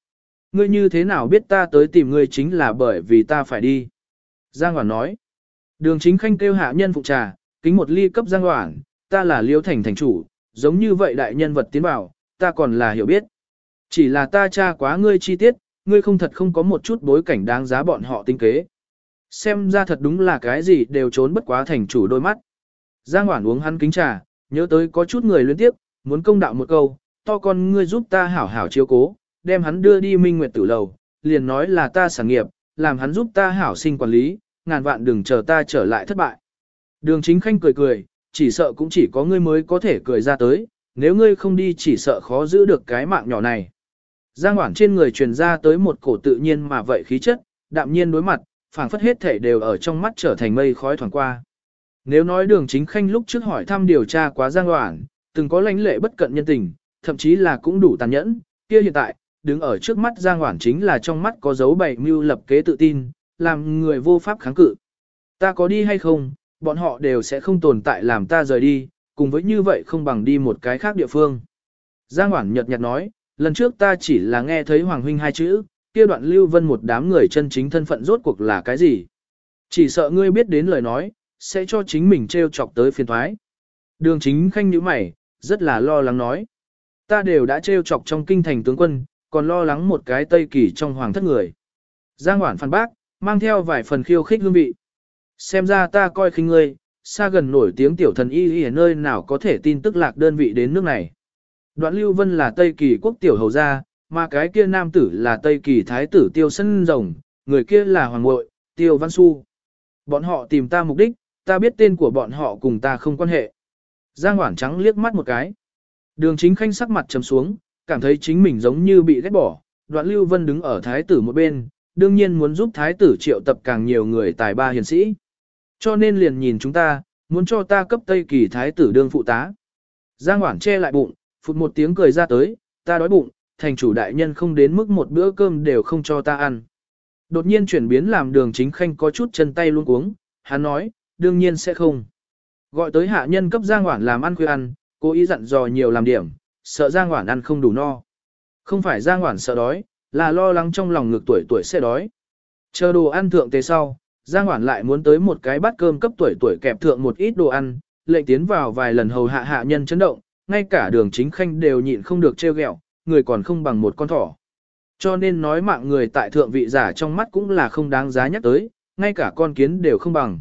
Ngươi như thế nào biết ta tới tìm ngươi chính là bởi vì ta phải đi. Giang Hoản nói. Đường chính khanh kêu hạ nhân phụ trà, kính một ly cấp Giang hoảng, ta là liêu thành thành chủ, giống như vậy đại nhân vật tiến vào, ta còn là hiểu biết. Chỉ là ta tra quá ngươi chi tiết, ngươi không thật không có một chút bối cảnh đáng giá bọn họ tinh kế. Xem ra thật đúng là cái gì đều trốn bất quá thành chủ đôi mắt. Giang Hoản uống hắn kính trà, nhớ tới có chút người liên tiếp, muốn công đạo một câu, to con ngươi giúp ta hảo hảo chiếu cố, đem hắn đưa đi minh nguyệt tử lầu, liền nói là ta sản nghiệp, làm hắn giúp ta hảo sinh quản lý, ngàn vạn đừng chờ ta trở lại thất bại. Đường chính khanh cười cười, chỉ sợ cũng chỉ có ngươi mới có thể cười ra tới, nếu ngươi không đi chỉ sợ khó giữ được cái mạng nhỏ này. Giang Hoảng trên người truyền ra tới một cổ tự nhiên mà vậy khí chất, đạm nhiên đối mặt, phảng phất hết thể đều ở trong mắt trở thành mây khói thoảng qua. Nếu nói đường chính khanh lúc trước hỏi thăm điều tra quá Giang Hoảng, từng có lãnh lệ bất cận nhân tình, thậm chí là cũng đủ tàn nhẫn, kia hiện tại, đứng ở trước mắt Giang Hoảng chính là trong mắt có dấu bảy mưu lập kế tự tin, làm người vô pháp kháng cự. Ta có đi hay không, bọn họ đều sẽ không tồn tại làm ta rời đi, cùng với như vậy không bằng đi một cái khác địa phương. Giang Hoảng nhật nhạt nói, lần trước ta chỉ là nghe thấy Hoàng Huynh hai chữ, kia đoạn lưu vân một đám người chân chính thân phận rốt cuộc là cái gì. Chỉ sợ ngươi biết đến lời nói, sẽ cho chính mình treo chọc tới phiền thoái. Đường chính khanh như mày, rất là lo lắng nói. Ta đều đã treo chọc trong kinh thành tướng quân, còn lo lắng một cái tây kỳ trong hoàng thất người. Giang Hoản phản bác, mang theo vài phần khiêu khích hương vị. Xem ra ta coi khinh ngươi, xa gần nổi tiếng tiểu thần y y ở nơi nào có thể tin tức lạc đơn vị đến nước này. Đoạn Lưu Vân là Tây Kỳ quốc tiểu hầu gia, mà cái kia nam tử là Tây Kỳ thái tử Tiêu Sân Rồng, người kia là Hoàng Ngội, Tiêu Văn Xu. Bọn họ tìm ta mục đích, ta biết tên của bọn họ cùng ta không quan hệ. Giang Hoảng Trắng liếc mắt một cái. Đường chính khanh sắc mặt trầm xuống, cảm thấy chính mình giống như bị ghét bỏ. Đoạn Lưu Vân đứng ở thái tử một bên, đương nhiên muốn giúp thái tử triệu tập càng nhiều người tài ba hiền sĩ. Cho nên liền nhìn chúng ta, muốn cho ta cấp Tây Kỳ thái tử đương phụ tá. Giang Hoảng che lại bụng, phụt một tiếng cười ra tới, ta đói bụng, thành chủ đại nhân không đến mức một bữa cơm đều không cho ta ăn. Đột nhiên chuyển biến làm đường chính khanh có chút chân tay luôn cuống, hắn nói, đương nhiên sẽ không. Gọi tới hạ nhân cấp Giang Hoảng làm ăn khuya ăn, cố ý dặn dò nhiều làm điểm, sợ Giang Hoảng ăn không đủ no. Không phải Giang Hoảng sợ đói, là lo lắng trong lòng ngực tuổi tuổi sẽ đói. Chờ đồ ăn thượng tế sau, Giang Hoản lại muốn tới một cái bát cơm cấp tuổi tuổi kẹp thượng một ít đồ ăn, lệnh tiến vào vài lần hầu hạ hạ nhân chấn động, ngay cả đường chính khanh đều nhịn không được trêu ghẹo, người còn không bằng một con thỏ. Cho nên nói mạng người tại thượng vị giả trong mắt cũng là không đáng giá nhắc tới, ngay cả con kiến đều không bằng.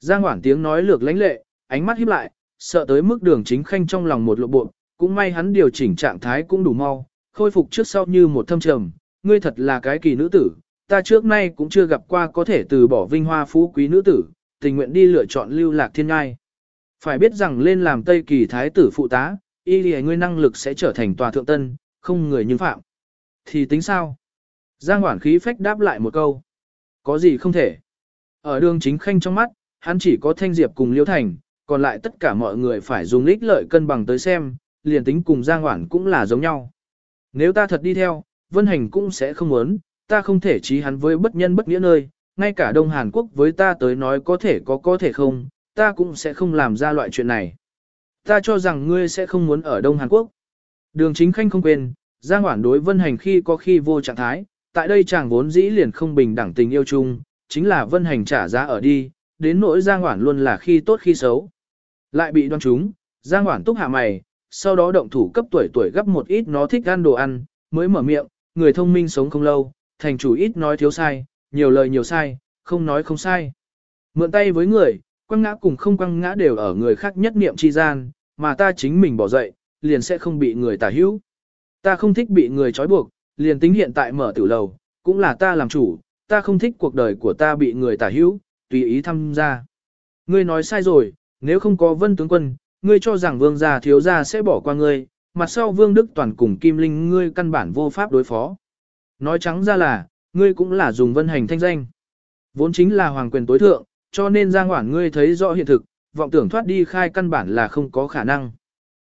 Giang Hoản tiếng nói lược lãnh lệ, ánh mắt híp lại, sợ tới mức đường chính khanh trong lòng một lộ bộ, cũng may hắn điều chỉnh trạng thái cũng đủ mau, khôi phục trước sau như một thâm trầm, ngươi thật là cái kỳ nữ tử, ta trước nay cũng chưa gặp qua có thể từ bỏ vinh hoa phú quý nữ tử, tình nguyện đi lựa chọn lưu lạc thiên ngai. Phải biết rằng lên làm Tây Kỳ Thái tử phụ tá, y lì ngươi năng lực sẽ trở thành tòa thượng tân, không người nhưng phạm. Thì tính sao? Giang Hoản khí phách đáp lại một câu. Có gì không thể? Ở đường chính khanh trong mắt, hắn chỉ có thanh diệp cùng liêu thành, còn lại tất cả mọi người phải dùng ích lợi cân bằng tới xem, liền tính cùng Giang Hoản cũng là giống nhau. Nếu ta thật đi theo, Vân Hành cũng sẽ không muốn, ta không thể trí hắn với bất nhân bất nghĩa nơi, ngay cả Đông Hàn Quốc với ta tới nói có thể có có thể không, ta cũng sẽ không làm ra loại chuyện này. Ta cho rằng ngươi sẽ không muốn ở Đông Hàn Quốc. Đường chính khanh không quên, Giang Hoản đối Vân Hành khi có khi vô trạng thái, tại đây chàng vốn dĩ liền không bình đẳng tình yêu chung, chính là Vân Hành trả giá ở đi, đến nỗi Giang Hoản luôn là khi tốt khi xấu. Lại bị đoan chúng, Giang Hoản túc hạ mày, sau đó động thủ cấp tuổi tuổi gấp một ít nó thích ăn đồ ăn, mới mở miệng, người thông minh sống không lâu, thành chủ ít nói thiếu sai, nhiều lời nhiều sai, không nói không sai. Mượn tay với người, quăng ngã cùng không quăng ngã đều ở người khác nhất niệm chi gian, mà ta chính mình bỏ dậy, liền sẽ không bị người tả hữu. Ta không thích bị người trói buộc, liền tính hiện tại mở tử lầu, cũng là ta làm chủ, ta không thích cuộc đời của ta bị người tả hữu, tùy ý tham gia. Ngươi nói sai rồi, nếu không có vân tướng quân, ngươi cho rằng vương gia thiếu gia sẽ bỏ qua ngươi, mặt sau vương đức toàn cùng kim linh ngươi căn bản vô pháp đối phó. Nói trắng ra là, ngươi cũng là dùng vân hành thanh danh. Vốn chính là hoàng quyền tối thượng, cho nên giang hoảng ngươi thấy rõ hiện thực, vọng tưởng thoát đi khai căn bản là không có khả năng.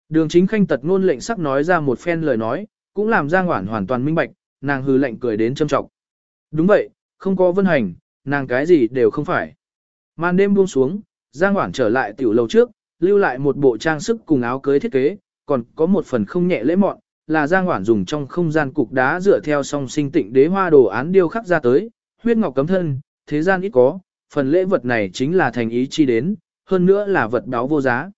Đường chính khanh tật ngôn lệnh sắc nói ra một phen lời nói, cũng làm giang hoảng hoàn toàn minh bạch, nàng hư lệnh cười đến châm trọng. Đúng vậy, không có vân hành, nàng cái gì đều không phải. Màn đêm buông xuống, giang hoảng trở lại tiểu lầu trước, lưu lại một bộ trang sức cùng áo cưới thiết kế, còn có một phần không nhẹ lễ mọn, là Giang Hoản dùng trong không gian cục đá dựa theo song sinh tịnh đế hoa đồ án điêu khắc ra tới, huyết ngọc cấm thân, thế gian ít có, phần lễ vật này chính là thành ý chi đến, hơn nữa là vật báo vô giá.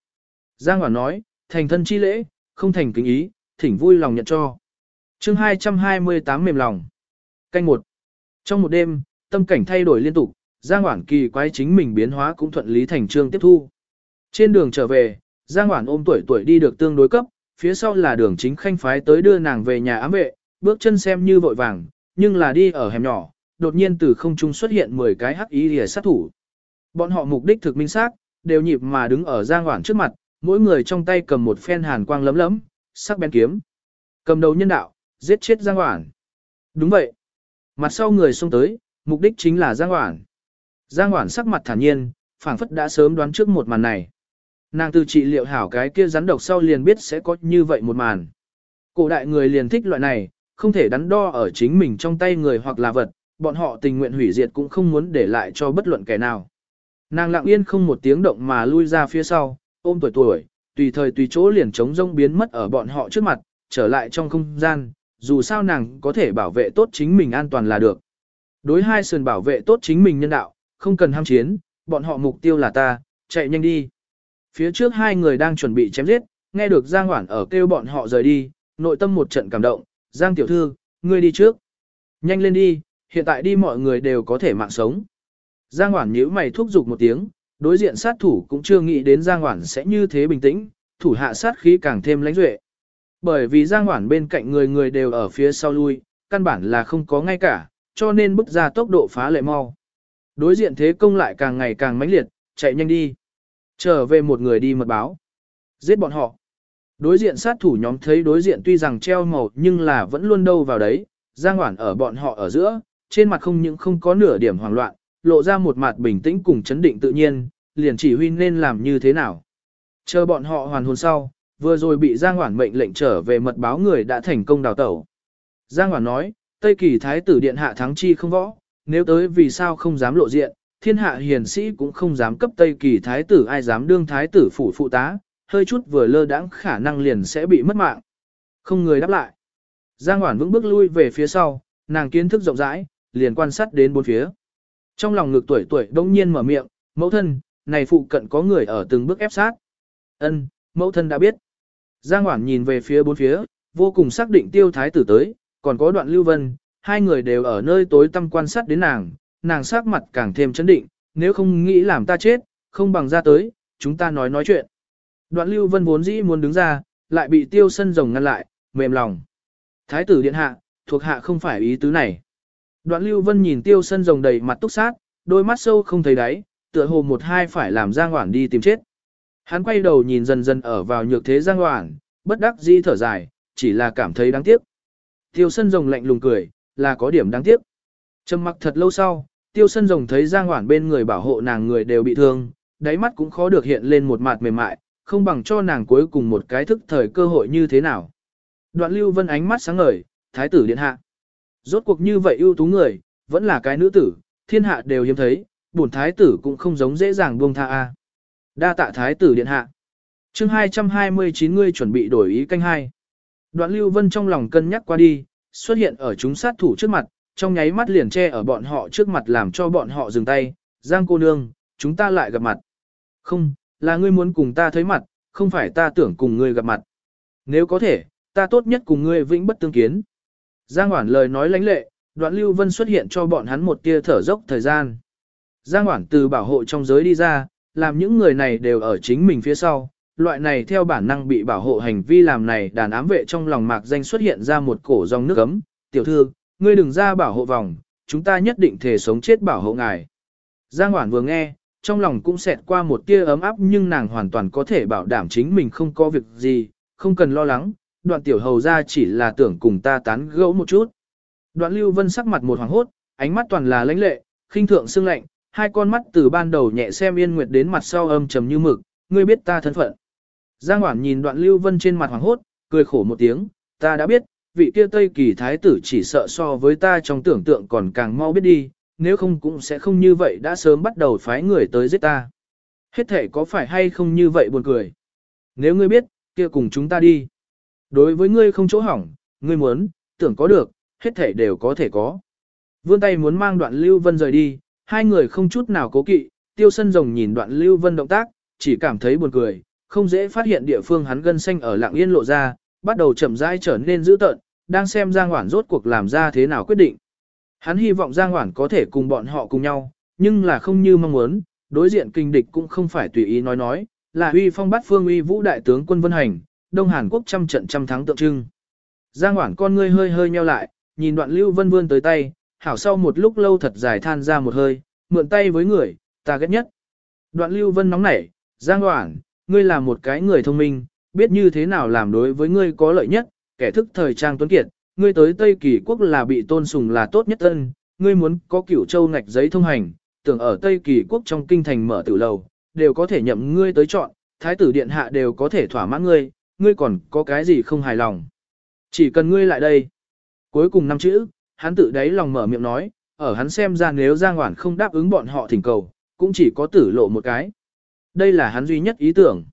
Giang Hoản nói, thành thân chi lễ, không thành kính ý, thỉnh vui lòng nhận cho. chương 228 mềm lòng. Canh một Trong một đêm, tâm cảnh thay đổi liên tục, Giang Hoản kỳ quái chính mình biến hóa cũng thuận lý thành trương tiếp thu. Trên đường trở về, Giang Hoản ôm tuổi tuổi đi được tương đối cấp, phía sau là đường chính khanh phái tới đưa nàng về nhà ám vệ, bước chân xem như vội vàng, nhưng là đi ở hẻm nhỏ, đột nhiên từ không trung xuất hiện 10 cái hắc ý lìa sát thủ. Bọn họ mục đích thực minh xác, đều nhịp mà đứng ở Giang hoảng trước mặt, mỗi người trong tay cầm một phen hàn quang lấm lấm, sắc bén kiếm. Cầm đầu nhân đạo, giết chết Giang hoảng. Đúng vậy. Mặt sau người xông tới, mục đích chính là Giang hoảng. Giang hoảng sắc mặt thản nhiên, phảng phất đã sớm đoán trước một màn này. Nàng từ trị liệu hảo cái kia rắn độc sau liền biết sẽ có như vậy một màn. Cổ đại người liền thích loại này, không thể đắn đo ở chính mình trong tay người hoặc là vật, bọn họ tình nguyện hủy diệt cũng không muốn để lại cho bất luận kẻ nào. Nàng lặng yên không một tiếng động mà lui ra phía sau, ôm tuổi tuổi, tùy thời tùy chỗ liền chống rông biến mất ở bọn họ trước mặt, trở lại trong không gian, dù sao nàng có thể bảo vệ tốt chính mình an toàn là được. Đối hai sườn bảo vệ tốt chính mình nhân đạo, không cần ham chiến, bọn họ mục tiêu là ta, chạy nhanh đi. Phía trước hai người đang chuẩn bị chém giết, nghe được Giang Hoản ở kêu bọn họ rời đi, nội tâm một trận cảm động, Giang tiểu thư, ngươi đi trước. Nhanh lên đi, hiện tại đi mọi người đều có thể mạng sống. Giang Hoản nhíu mày thúc giục một tiếng, đối diện sát thủ cũng chưa nghĩ đến Giang Hoản sẽ như thế bình tĩnh, thủ hạ sát khí càng thêm lãnh duệ. Bởi vì Giang Hoản bên cạnh người người đều ở phía sau lui, căn bản là không có ngay cả, cho nên bức ra tốc độ phá lệ mau. Đối diện thế công lại càng ngày càng mãnh liệt, chạy nhanh đi. Trở về một người đi mật báo. Giết bọn họ. Đối diện sát thủ nhóm thấy đối diện tuy rằng treo màu nhưng là vẫn luôn đâu vào đấy, giang hoảng ở bọn họ ở giữa, trên mặt không những không có nửa điểm hoảng loạn, lộ ra một mặt bình tĩnh cùng chấn định tự nhiên, liền chỉ huy nên làm như thế nào. Chờ bọn họ hoàn hồn sau, vừa rồi bị Giang Hoản mệnh lệnh trở về mật báo người đã thành công đào tẩu. Giang Hoản nói, Tây Kỳ Thái tử Điện Hạ thắng chi không võ, nếu tới vì sao không dám lộ diện, thiên hạ hiền sĩ cũng không dám cấp Tây Kỳ Thái tử ai dám đương Thái tử phủ phụ tá, hơi chút vừa lơ đãng khả năng liền sẽ bị mất mạng. Không người đáp lại. Giang Hoản vững bước lui về phía sau, nàng kiến thức rộng rãi, liền quan sát đến bốn phía. Trong lòng ngực tuổi tuổi đông nhiên mở miệng, mẫu thân, này phụ cận có người ở từng bước ép sát. Ân, mẫu thân đã biết. Giang Hoản nhìn về phía bốn phía, vô cùng xác định tiêu thái tử tới, còn có đoạn lưu vân, hai người đều ở nơi tối tăm quan sát đến nàng, nàng sắc mặt càng thêm chấn định, nếu không nghĩ làm ta chết, không bằng ra tới, chúng ta nói nói chuyện. Đoạn lưu vân vốn dĩ muốn đứng ra, lại bị tiêu sân rồng ngăn lại, mềm lòng. Thái tử điện hạ, thuộc hạ không phải ý tứ này. Đoạn lưu vân nhìn tiêu sân rồng đầy mặt túc sát, đôi mắt sâu không thấy đáy, tựa hồ một hai phải làm Giang hoảng đi tìm chết. Hắn quay đầu nhìn dần dần ở vào nhược thế Giang hoảng, bất đắc dĩ thở dài, chỉ là cảm thấy đáng tiếc. Tiêu sân rồng lạnh lùng cười, là có điểm đáng tiếc. Trầm mặc thật lâu sau, tiêu sân rồng thấy Giang Hoản bên người bảo hộ nàng người đều bị thương, đáy mắt cũng khó được hiện lên một mặt mềm mại, không bằng cho nàng cuối cùng một cái thức thời cơ hội như thế nào. Đoạn lưu vân ánh mắt sáng ngời, thái tử điện hạ. Rốt cuộc như vậy ưu tú người, vẫn là cái nữ tử, thiên hạ đều hiếm thấy, bổn thái tử cũng không giống dễ dàng buông tha a. Đa tạ thái tử điện hạ. Chương 229 ngươi chuẩn bị đổi ý canh hai. Đoạn Lưu Vân trong lòng cân nhắc qua đi, xuất hiện ở chúng sát thủ trước mặt, trong nháy mắt liền che ở bọn họ trước mặt làm cho bọn họ dừng tay, Giang cô nương, chúng ta lại gặp mặt. Không, là ngươi muốn cùng ta thấy mặt, không phải ta tưởng cùng ngươi gặp mặt. Nếu có thể, ta tốt nhất cùng ngươi vĩnh bất tương kiến. Giang Hoản lời nói lãnh lệ, đoạn Lưu Vân xuất hiện cho bọn hắn một tia thở dốc thời gian. Giang Hoản từ bảo hộ trong giới đi ra, làm những người này đều ở chính mình phía sau. Loại này theo bản năng bị bảo hộ hành vi làm này đàn ám vệ trong lòng mạc danh xuất hiện ra một cổ dòng nước ấm. Tiểu thư, ngươi đừng ra bảo hộ vòng, chúng ta nhất định thể sống chết bảo hộ ngài. Giang Hoản vừa nghe, trong lòng cũng xẹt qua một tia ấm áp nhưng nàng hoàn toàn có thể bảo đảm chính mình không có việc gì, không cần lo lắng, đoạn tiểu hầu ra chỉ là tưởng cùng ta tán gẫu một chút. Đoạn lưu vân sắc mặt một hoàng hốt, ánh mắt toàn là lãnh lệ, khinh thượng xương lạnh, hai con mắt từ ban đầu nhẹ xem yên nguyệt đến mặt sau âm trầm như mực, ngươi biết ta thân phận. Giang Hoản nhìn đoạn lưu vân trên mặt hoàng hốt, cười khổ một tiếng, ta đã biết, vị kia Tây Kỳ Thái tử chỉ sợ so với ta trong tưởng tượng còn càng mau biết đi, nếu không cũng sẽ không như vậy đã sớm bắt đầu phái người tới giết ta. Hết thể có phải hay không như vậy buồn cười. Nếu ngươi biết, kia cùng chúng ta đi. Đối với ngươi không chỗ hỏng, ngươi muốn, tưởng có được, hết thể đều có thể có. Vươn tay muốn mang đoạn Lưu Vân rời đi, hai người không chút nào cố kỵ, tiêu sân rồng nhìn đoạn Lưu Vân động tác, chỉ cảm thấy buồn cười, không dễ phát hiện địa phương hắn gân xanh ở lạng yên lộ ra, bắt đầu chậm rãi trở nên dữ tợn, đang xem Giang Hoản rốt cuộc làm ra thế nào quyết định. Hắn hy vọng Giang Hoản có thể cùng bọn họ cùng nhau, nhưng là không như mong muốn, đối diện kinh địch cũng không phải tùy ý nói nói, là uy phong bắt phương uy vũ đại tướng quân Vân Hành, Đông Hàn Quốc trăm trận trăm thắng tượng trưng. Giang Hoản con ngươi hơi hơi nheo lại, nhìn đoạn Lưu Vân vươn tới tay, hảo sau một lúc lâu thật dài than ra một hơi, mượn tay với người, ta ghét nhất. Đoạn Lưu Vân nóng nảy, Giang Hoản, ngươi là một cái người thông minh, biết như thế nào làm đối với ngươi có lợi nhất, kẻ thức thời trang tuấn kiệt, ngươi tới Tây Kỳ quốc là bị tôn sùng là tốt nhất tân, ngươi muốn có cửu châu ngạch giấy thông hành, tưởng ở Tây Kỳ quốc trong kinh thành mở tử lầu, đều có thể nhậm ngươi tới chọn, thái tử điện hạ đều có thể thỏa mãn ngươi, ngươi còn có cái gì không hài lòng. Chỉ cần ngươi lại đây. Cuối cùng năm chữ, hắn tự đáy lòng mở miệng nói, ở hắn xem ra nếu Giang Hoản không đáp ứng bọn họ thỉnh cầu, cũng chỉ có tử lộ một cái. Đây là hắn duy nhất ý tưởng.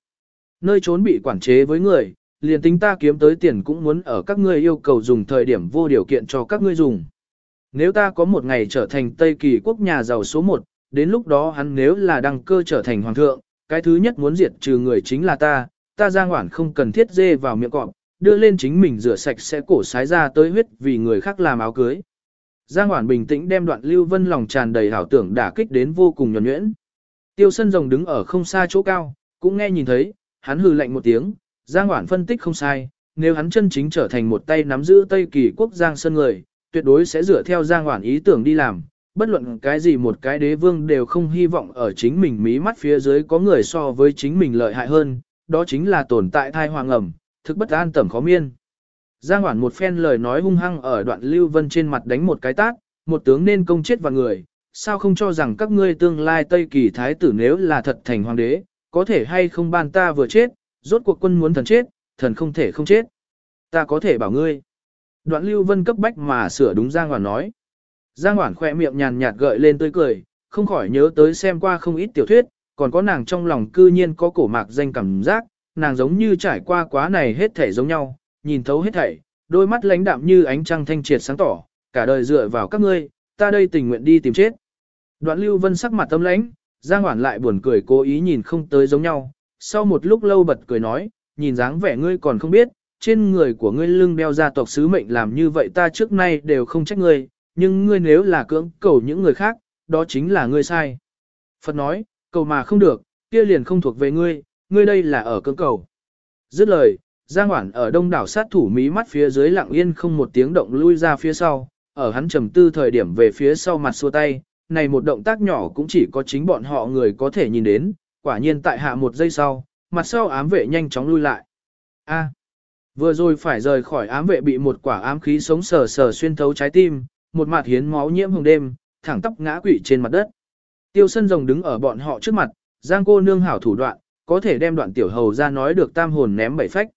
Nơi trốn bị quản chế với người, liền tính ta kiếm tới tiền cũng muốn ở các ngươi yêu cầu dùng thời điểm vô điều kiện cho các ngươi dùng. Nếu ta có một ngày trở thành Tây Kỳ quốc nhà giàu số một, đến lúc đó hắn nếu là đăng cơ trở thành hoàng thượng, cái thứ nhất muốn diệt trừ người chính là ta, ta giang hoảng không cần thiết dê vào miệng cọp, đưa lên chính mình rửa sạch sẽ cổ sái ra tới huyết vì người khác làm áo cưới. Giang Hoản bình tĩnh đem đoạn Lưu Vân lòng tràn đầy hảo tưởng đả kích đến vô cùng nhuần nhuyễn. Tiêu Sân Rồng đứng ở không xa chỗ cao, cũng nghe nhìn thấy, hắn hừ lạnh một tiếng, Giang Hoản phân tích không sai, nếu hắn chân chính trở thành một tay nắm giữ Tây Kỳ quốc Giang Sơn người, tuyệt đối sẽ dựa theo Giang Hoản ý tưởng đi làm, bất luận cái gì một cái đế vương đều không hy vọng ở chính mình mí mắt phía dưới có người so với chính mình lợi hại hơn, đó chính là tồn tại thai hoàng ẩm, thực bất an tẩm khó miên. Giang Hoản một phen lời nói hung hăng ở đoạn Lưu Vân trên mặt đánh một cái tát, một tướng nên công chết vào người, sao không cho rằng các ngươi tương lai Tây Kỳ Thái tử nếu là thật thành hoàng đế, có thể hay không ban ta vừa chết, rốt cuộc quân muốn thần chết, thần không thể không chết. Ta có thể bảo ngươi. Đoạn Lưu Vân cấp bách mà sửa đúng Giang Hoản nói. Giang Hoản khỏe miệng nhàn nhạt gợi lên tươi cười, không khỏi nhớ tới xem qua không ít tiểu thuyết, còn có nàng trong lòng cư nhiên có cổ mạc danh cảm giác, nàng giống như trải qua quá này hết thể giống nhau, nhìn thấu hết thảy, đôi mắt lãnh đạm như ánh trăng thanh triệt sáng tỏ, cả đời dựa vào các ngươi, ta đây tình nguyện đi tìm chết. Đoạn Lưu Vân sắc mặt tâm lãnh, Giang Hoản lại buồn cười cố ý nhìn không tới giống nhau, sau một lúc lâu bật cười nói, nhìn dáng vẻ ngươi còn không biết, trên người của ngươi lưng đeo gia tộc sứ mệnh làm như vậy ta trước nay đều không trách ngươi, nhưng ngươi nếu là cưỡng cầu những người khác, đó chính là ngươi sai. Phật nói, cầu mà không được, kia liền không thuộc về ngươi, ngươi đây là ở cưỡng cầu. Dứt lời, Giang Hoản ở đông đảo sát thủ mí mắt phía dưới lặng yên không một tiếng động lui ra phía sau, ở hắn trầm tư thời điểm về phía sau mặt xua tay, này một động tác nhỏ cũng chỉ có chính bọn họ người có thể nhìn đến, quả nhiên tại hạ một giây sau, mặt sau ám vệ nhanh chóng lui lại. A, vừa rồi phải rời khỏi ám vệ bị một quả ám khí sống sờ sờ xuyên thấu trái tim, một mặt hiến máu nhiễm hồng đêm, thẳng tóc ngã quỵ trên mặt đất. Tiêu sân rồng đứng ở bọn họ trước mặt, Giang cô nương hảo thủ đoạn, có thể đem đoạn tiểu hầu ra nói được tam hồn ném bảy phách.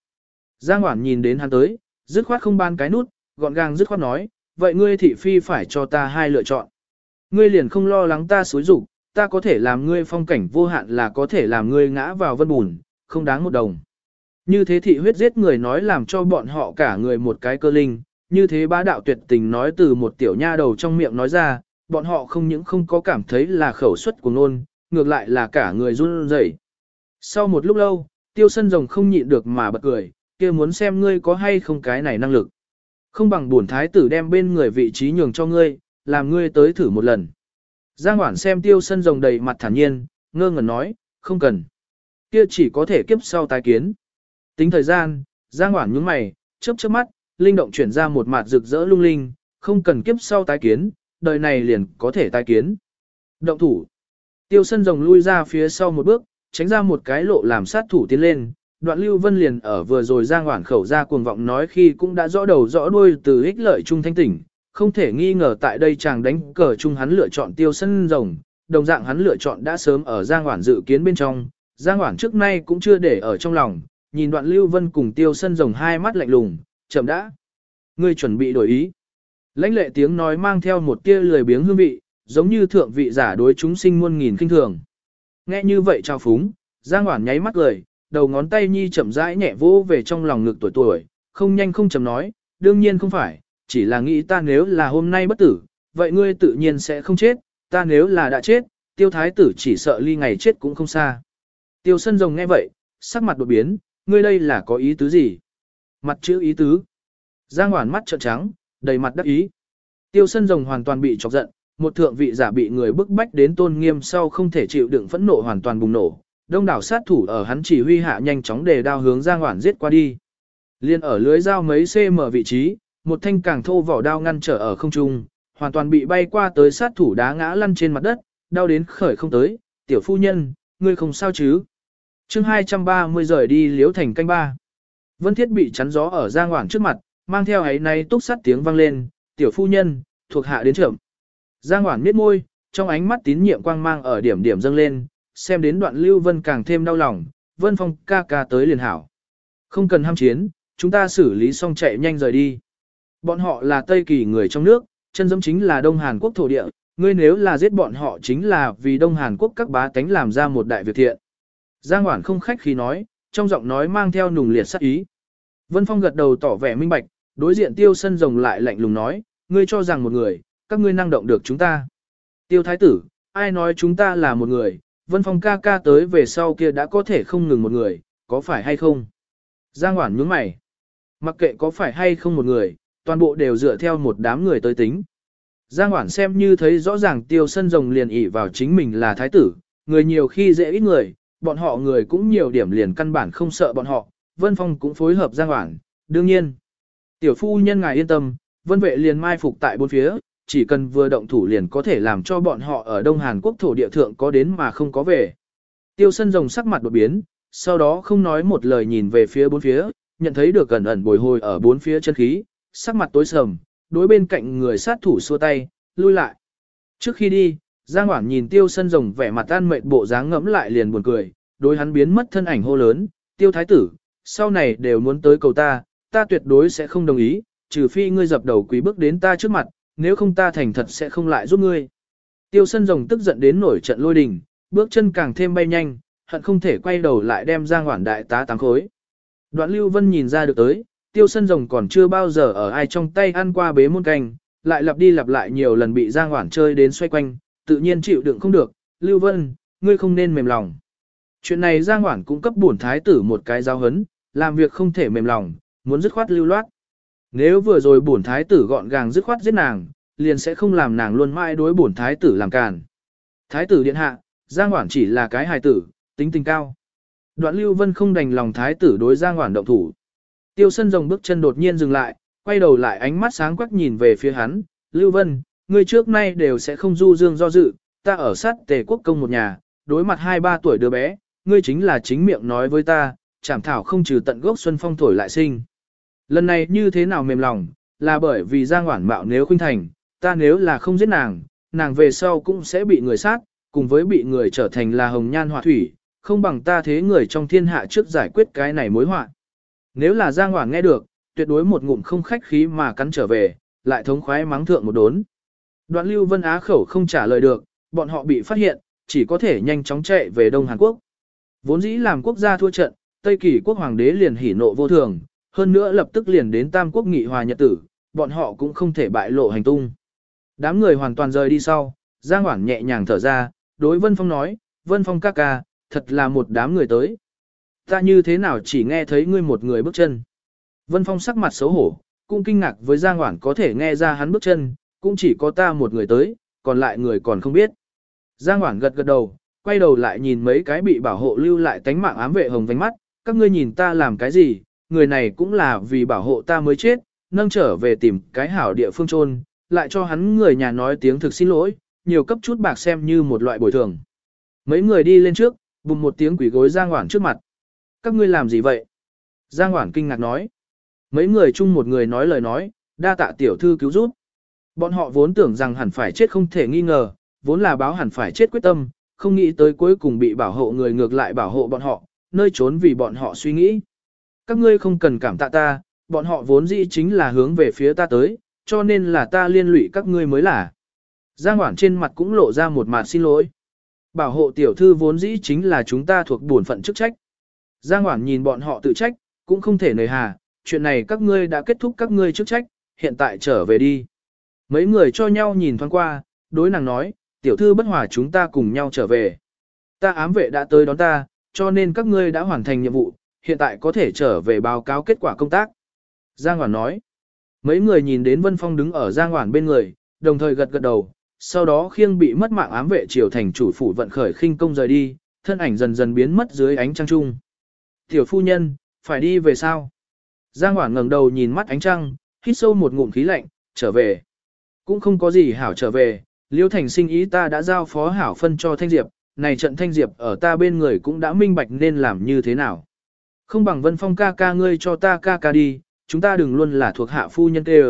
Giang Hoản nhìn đến hắn tới, dứt khoát không ban cái nút, gọn gàng dứt khoát nói, vậy ngươi thị phi phải cho ta hai lựa chọn. Ngươi liền không lo lắng ta xối rủ, ta có thể làm ngươi phong cảnh vô hạn là có thể làm ngươi ngã vào vân bùn, không đáng một đồng. Như thế thị huyết giết người nói làm cho bọn họ cả người một cái cơ linh, như thế bá đạo tuyệt tình nói từ một tiểu nha đầu trong miệng nói ra, bọn họ không những không có cảm thấy là khẩu suất của nôn, ngược lại là cả người run rẩy. Sau một lúc lâu, tiêu sân rồng không nhịn được mà bật cười, kia muốn xem ngươi có hay không cái này năng lực. Không bằng bổn thái tử đem bên người vị trí nhường cho ngươi, làm ngươi tới thử một lần. Giang Hoản xem tiêu sân rồng đầy mặt thản nhiên, ngơ ngẩn nói, không cần. Kia chỉ có thể kiếp sau tái kiến. Tính thời gian, Giang Hoản nhướng mày, chớp chớp mắt, linh động chuyển ra một mặt rực rỡ lung linh, không cần kiếp sau tái kiến, đời này liền có thể tái kiến. Động thủ. Tiêu sân rồng lui ra phía sau một bước, tránh ra một cái lộ làm sát thủ tiến lên. Đoạn Lưu Vân liền ở vừa rồi Giang Hoản khẩu ra cuồng vọng nói khi cũng đã rõ đầu rõ đuôi từ ích lợi trung thanh tỉnh, không thể nghi ngờ tại đây chàng đánh cờ chung hắn lựa chọn tiêu sân rồng, đồng dạng hắn lựa chọn đã sớm ở Giang Hoản dự kiến bên trong, Giang Hoản trước nay cũng chưa để ở trong lòng, nhìn đoạn Lưu Vân cùng tiêu sân rồng hai mắt lạnh lùng, chậm đã. Ngươi chuẩn bị đổi ý. Lãnh lệ tiếng nói mang theo một tia lười biếng hương vị, giống như thượng vị giả đối chúng sinh muôn nghìn kinh thường. Nghe như vậy trao phúng, Giang Hoản nháy mắt cười, đầu ngón tay nhi chậm rãi nhẹ vỗ về trong lòng ngực tuổi tuổi, không nhanh không chậm nói, đương nhiên không phải, chỉ là nghĩ ta nếu là hôm nay bất tử, vậy ngươi tự nhiên sẽ không chết, ta nếu là đã chết, tiêu thái tử chỉ sợ ly ngày chết cũng không xa. Tiêu sân rồng nghe vậy, sắc mặt đột biến, ngươi đây là có ý tứ gì? Mặt chữ ý tứ. Giang Hoản mắt trợn trắng, đầy mặt đắc ý. Tiêu sân rồng hoàn toàn bị chọc giận, một thượng vị giả bị người bức bách đến tôn nghiêm sau không thể chịu đựng phẫn nộ hoàn toàn bùng nổ. Đông đảo sát thủ ở hắn chỉ huy hạ nhanh chóng đề đao hướng Giang Hoản giết qua đi. Liên ở lưới dao mấy cm vị trí, một thanh càng thô vỏ đao ngăn trở ở không trung, hoàn toàn bị bay qua tới sát thủ đá ngã lăn trên mặt đất, đau đến khởi không tới, tiểu phu nhân, ngươi không sao chứ. chương 230 rời đi liếu thành canh ba. Vân Thiết bị chắn gió ở Giang Hoảng trước mặt, mang theo ấy nay túc sắt tiếng vang lên, tiểu phu nhân, thuộc hạ đến trưởng. Giang Hoảng miết môi, trong ánh mắt tín nhiệm quang mang ở điểm điểm dâng lên, xem đến đoạn Lưu Vân càng thêm đau lòng, Vân Phong ca ca tới liền hảo. Không cần ham chiến, chúng ta xử lý xong chạy nhanh rời đi. Bọn họ là Tây Kỳ người trong nước, chân dẫm chính là Đông Hàn Quốc thổ địa, ngươi nếu là giết bọn họ chính là vì Đông Hàn Quốc các bá tánh làm ra một đại việc thiện. Giang Hoản không khách khí nói, trong giọng nói mang theo nùng liệt sắc ý. Vân Phong gật đầu tỏ vẻ minh bạch, đối diện tiêu sân rồng lại lạnh lùng nói, ngươi cho rằng một người, các ngươi năng động được chúng ta. Tiêu thái tử, ai nói chúng ta là một người, Vân Phong ca ca tới về sau kia đã có thể không ngừng một người, có phải hay không? Giang Hoản nhướng mày. Mặc kệ có phải hay không một người, toàn bộ đều dựa theo một đám người tới tính. Giang Hoản xem như thấy rõ ràng tiêu sân rồng liền ỷ vào chính mình là thái tử, người nhiều khi dễ ít người, bọn họ người cũng nhiều điểm liền căn bản không sợ bọn họ, Vân Phong cũng phối hợp Giang Hoản, đương nhiên. Tiểu phu nhân ngài yên tâm, Vân vệ liền mai phục tại bốn phía, chỉ cần vừa động thủ liền có thể làm cho bọn họ ở Đông Hàn Quốc thổ địa thượng có đến mà không có về. Tiêu sân rồng sắc mặt đột biến, sau đó không nói một lời nhìn về phía bốn phía, nhận thấy được gần ẩn bồi hồi ở bốn phía chân khí, sắc mặt tối sầm, đối bên cạnh người sát thủ xua tay, lui lại. Trước khi đi, Giang Hoảng nhìn tiêu sân rồng vẻ mặt an mệt bộ dáng ngẫm lại liền buồn cười, đối hắn biến mất thân ảnh hô lớn, tiêu thái tử, sau này đều muốn tới cầu ta, ta tuyệt đối sẽ không đồng ý, trừ phi ngươi dập đầu quý bước đến ta trước mặt, nếu không ta thành thật sẽ không lại giúp ngươi. Tiêu sân rồng tức giận đến nổi trận lôi đình, bước chân càng thêm bay nhanh, hận không thể quay đầu lại đem Giang Hoảng đại tá tám khối. Đoạn Lưu Vân nhìn ra được tới, tiêu sân rồng còn chưa bao giờ ở ai trong tay ăn qua bế môn canh, lại lặp đi lặp lại nhiều lần bị Giang Hoản chơi đến xoay quanh, tự nhiên chịu đựng không được, Lưu Vân, ngươi không nên mềm lòng. Chuyện này Giang Hoản cũng cấp bổn thái tử một cái giao hấn, làm việc không thể mềm lòng, muốn dứt khoát lưu loát. Nếu vừa rồi bổn thái tử gọn gàng dứt khoát giết nàng, liền sẽ không làm nàng luôn mãi đối bổn thái tử làm càn. Thái tử điện hạ, Giang Hoản chỉ là cái hài tử, tính tình cao. Đoạn Lưu Vân không đành lòng thái tử đối Giang Hoản động thủ. Tiêu sân rồng bước chân đột nhiên dừng lại, quay đầu lại ánh mắt sáng quắc nhìn về phía hắn, Lưu Vân, ngươi trước nay đều sẽ không du dương do dự, ta ở sát tề quốc công một nhà, đối mặt hai ba tuổi đứa bé, ngươi chính là chính miệng nói với ta, chảm thảo không trừ tận gốc xuân phong thổi lại sinh. Lần này như thế nào mềm lòng, là bởi vì Giang Hoản Mạo nếu khuynh thành, ta nếu là không giết nàng, nàng về sau cũng sẽ bị người sát, cùng với bị người trở thành là hồng nhan họa thủy, không bằng ta thế người trong thiên hạ trước giải quyết cái này mối họa. Nếu là Giang Hoảng nghe được, tuyệt đối một ngụm không khách khí mà cắn trở về, lại thống khoái mắng thượng một đốn. Đoạn Lưu Vân Á khẩu không trả lời được, bọn họ bị phát hiện, chỉ có thể nhanh chóng chạy về Đông Hàn Quốc. Vốn dĩ làm quốc gia thua trận, Tây Kỳ quốc hoàng đế liền hỉ nộ vô thường, hơn nữa lập tức liền đến Tam quốc nghị hòa nhật tử, bọn họ cũng không thể bại lộ hành tung. Đám người hoàn toàn rời đi sau, Giang Hoảng nhẹ nhàng thở ra, đối Vân Phong nói, Vân Phong ca ca, thật là một đám người tới. Ta như thế nào chỉ nghe thấy ngươi một người bước chân. Vân Phong sắc mặt xấu hổ, cũng kinh ngạc với Giang Hoảng có thể nghe ra hắn bước chân, cũng chỉ có ta một người tới, còn lại người còn không biết. Giang Hoảng gật gật đầu, quay đầu lại nhìn mấy cái bị bảo hộ lưu lại tánh mạng ám vệ hồng vánh mắt, các ngươi nhìn ta làm cái gì, người này cũng là vì bảo hộ ta mới chết, nâng trở về tìm cái hảo địa phương trôn, lại cho hắn người nhà nói tiếng thực xin lỗi, nhiều cấp chút bạc xem như một loại bồi thường. Mấy người đi lên trước, bùng một tiếng quỷ gối Giang Hoảng trước mặt. Các ngươi làm gì vậy? Giang Hoảng kinh ngạc nói. Mấy người chung một người nói lời nói, đa tạ tiểu thư cứu giúp. Bọn họ vốn tưởng rằng hẳn phải chết không thể nghi ngờ, vốn là báo hẳn phải chết quyết tâm, không nghĩ tới cuối cùng bị bảo hộ người ngược lại bảo hộ bọn họ, nơi trốn vì bọn họ suy nghĩ. Các ngươi không cần cảm tạ ta, bọn họ vốn dĩ chính là hướng về phía ta tới, cho nên là ta liên lụy các ngươi mới là. Giang Hoản trên mặt cũng lộ ra một mặt xin lỗi. Bảo hộ tiểu thư vốn dĩ chính là chúng ta thuộc bổn phận chức trách. Giang Hoản nhìn bọn họ tự trách, cũng không thể nời hà, chuyện này các ngươi đã kết thúc các ngươi chức trách, hiện tại trở về đi. Mấy người cho nhau nhìn thoáng qua, đối nàng nói, tiểu thư bất hòa chúng ta cùng nhau trở về. Ta ám vệ đã tới đón ta, cho nên các ngươi đã hoàn thành nhiệm vụ, hiện tại có thể trở về báo cáo kết quả công tác. Giang Hoản nói, mấy người nhìn đến Vân Phong đứng ở Giang Hoản bên người, đồng thời gật gật đầu, sau đó khiêng bị mất mạng ám vệ triều thành chủ phủ vận khởi khinh công rời đi, thân ảnh dần dần biến mất dưới ánh trăng trung. Tiểu phu nhân, phải đi về sao? Giang Hoảng ngẩng đầu nhìn mắt ánh trăng, hít sâu một ngụm khí lạnh, trở về. Cũng không có gì hảo trở về, Liêu Thành sinh ý ta đã giao phó hảo phân cho Thanh Diệp, này trận Thanh Diệp ở ta bên người cũng đã minh bạch nên làm như thế nào. Không bằng Vân Phong ca ca ngươi cho ta ca ca đi, chúng ta đừng luôn là thuộc hạ phu nhân tê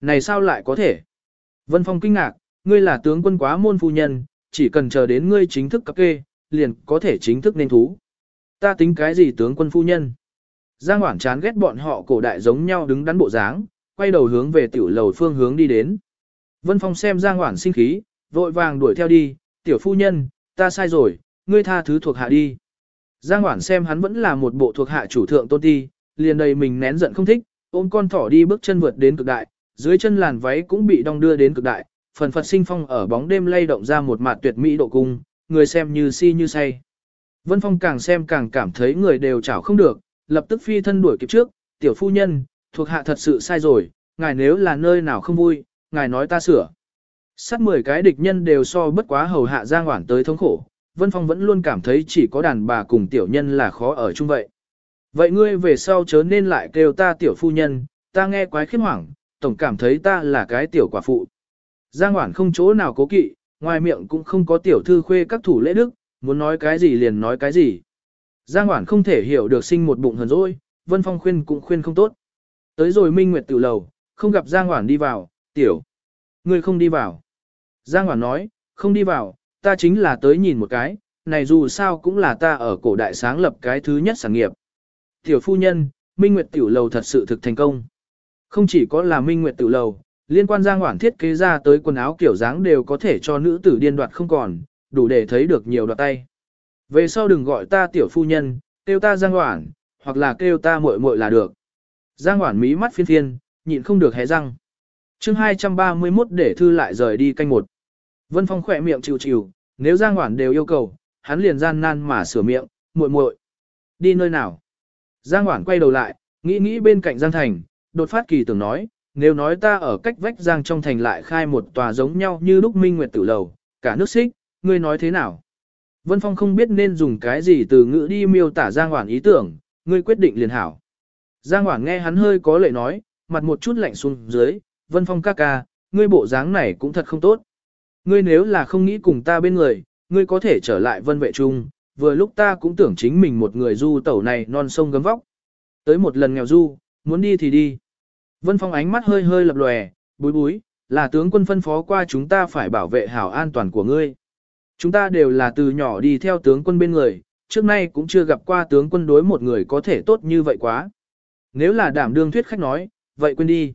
Này sao lại có thể? Vân Phong kinh ngạc, ngươi là tướng quân quá môn phu nhân, chỉ cần chờ đến ngươi chính thức cấp kê, liền có thể chính thức nên thú. Ta tính cái gì tướng quân phu nhân? Giang Hoảng chán ghét bọn họ cổ đại giống nhau đứng đắn bộ dáng, quay đầu hướng về tiểu lầu phương hướng đi đến. Vân Phong xem Giang Hoảng sinh khí, vội vàng đuổi theo đi, tiểu phu nhân, ta sai rồi, ngươi tha thứ thuộc hạ đi. Giang Hoảng xem hắn vẫn là một bộ thuộc hạ chủ thượng tôn ti, liền đầy mình nén giận không thích, ôm con thỏ đi bước chân vượt đến cực đại, dưới chân làn váy cũng bị đong đưa đến cực đại, phần phật sinh phong ở bóng đêm lay động ra một mặt tuyệt mỹ độ cung, người xem như si như say. Vân Phong càng xem càng cảm thấy người đều chảo không được, lập tức phi thân đuổi kịp trước, tiểu phu nhân, thuộc hạ thật sự sai rồi, ngài nếu là nơi nào không vui, ngài nói ta sửa. Sát 10 cái địch nhân đều so bất quá hầu hạ Giang hoảng tới thống khổ, Vân Phong vẫn luôn cảm thấy chỉ có đàn bà cùng tiểu nhân là khó ở chung vậy. Vậy ngươi về sau chớ nên lại kêu ta tiểu phu nhân, ta nghe quái khiếp hoảng, tổng cảm thấy ta là cái tiểu quả phụ. Giang hoảng không chỗ nào cố kỵ, ngoài miệng cũng không có tiểu thư khuê các thủ lễ đức, muốn nói cái gì liền nói cái gì. Giang Hoản không thể hiểu được sinh một bụng hờn dỗi, Vân Phong khuyên cũng khuyên không tốt. Tới rồi Minh Nguyệt tự lầu, không gặp Giang Hoản đi vào, tiểu. người không đi vào. Giang Hoản nói, không đi vào, ta chính là tới nhìn một cái, này dù sao cũng là ta ở cổ đại sáng lập cái thứ nhất sản nghiệp. Tiểu phu nhân, Minh Nguyệt tiểu lầu thật sự thực thành công. Không chỉ có là Minh Nguyệt tiểu lầu, liên quan Giang Hoản thiết kế ra tới quần áo kiểu dáng đều có thể cho nữ tử điên đoạt không còn, đủ để thấy được nhiều đoạn tay. Về sau đừng gọi ta tiểu phu nhân, kêu ta Giang Hoản, hoặc là kêu ta muội muội là được. Giang Hoản mí mắt phiên phiên, nhịn không được hé răng. chương 231 để thư lại rời đi canh một. Vân Phong khỏe miệng chịu chịu, nếu Giang Hoản đều yêu cầu, hắn liền gian nan mà sửa miệng, muội muội Đi nơi nào? Giang Hoản quay đầu lại, nghĩ nghĩ bên cạnh Giang Thành, đột phát kỳ tưởng nói, nếu nói ta ở cách vách Giang trong thành lại khai một tòa giống nhau như lúc Minh Nguyệt Tử Lầu, cả nước xích, ngươi nói thế nào? Vân Phong không biết nên dùng cái gì từ ngữ đi miêu tả Giang Hoản ý tưởng, ngươi quyết định liền hảo. Giang Hoản nghe hắn hơi có lệ nói, mặt một chút lạnh xuống dưới, Vân Phong ca ca, ngươi bộ dáng này cũng thật không tốt. Ngươi nếu là không nghĩ cùng ta bên người, ngươi có thể trở lại vân vệ trung, vừa lúc ta cũng tưởng chính mình một người du tẩu này non sông gấm vóc. Tới một lần nghèo du, muốn đi thì đi. Vân Phong ánh mắt hơi hơi lập lòe, búi búi, là tướng quân phân phó qua chúng ta phải bảo vệ hảo an toàn của ngươi. Chúng ta đều là từ nhỏ đi theo tướng quân bên người, trước nay cũng chưa gặp qua tướng quân đối một người có thể tốt như vậy quá. Nếu là đảm đương thuyết khách nói, vậy quên đi.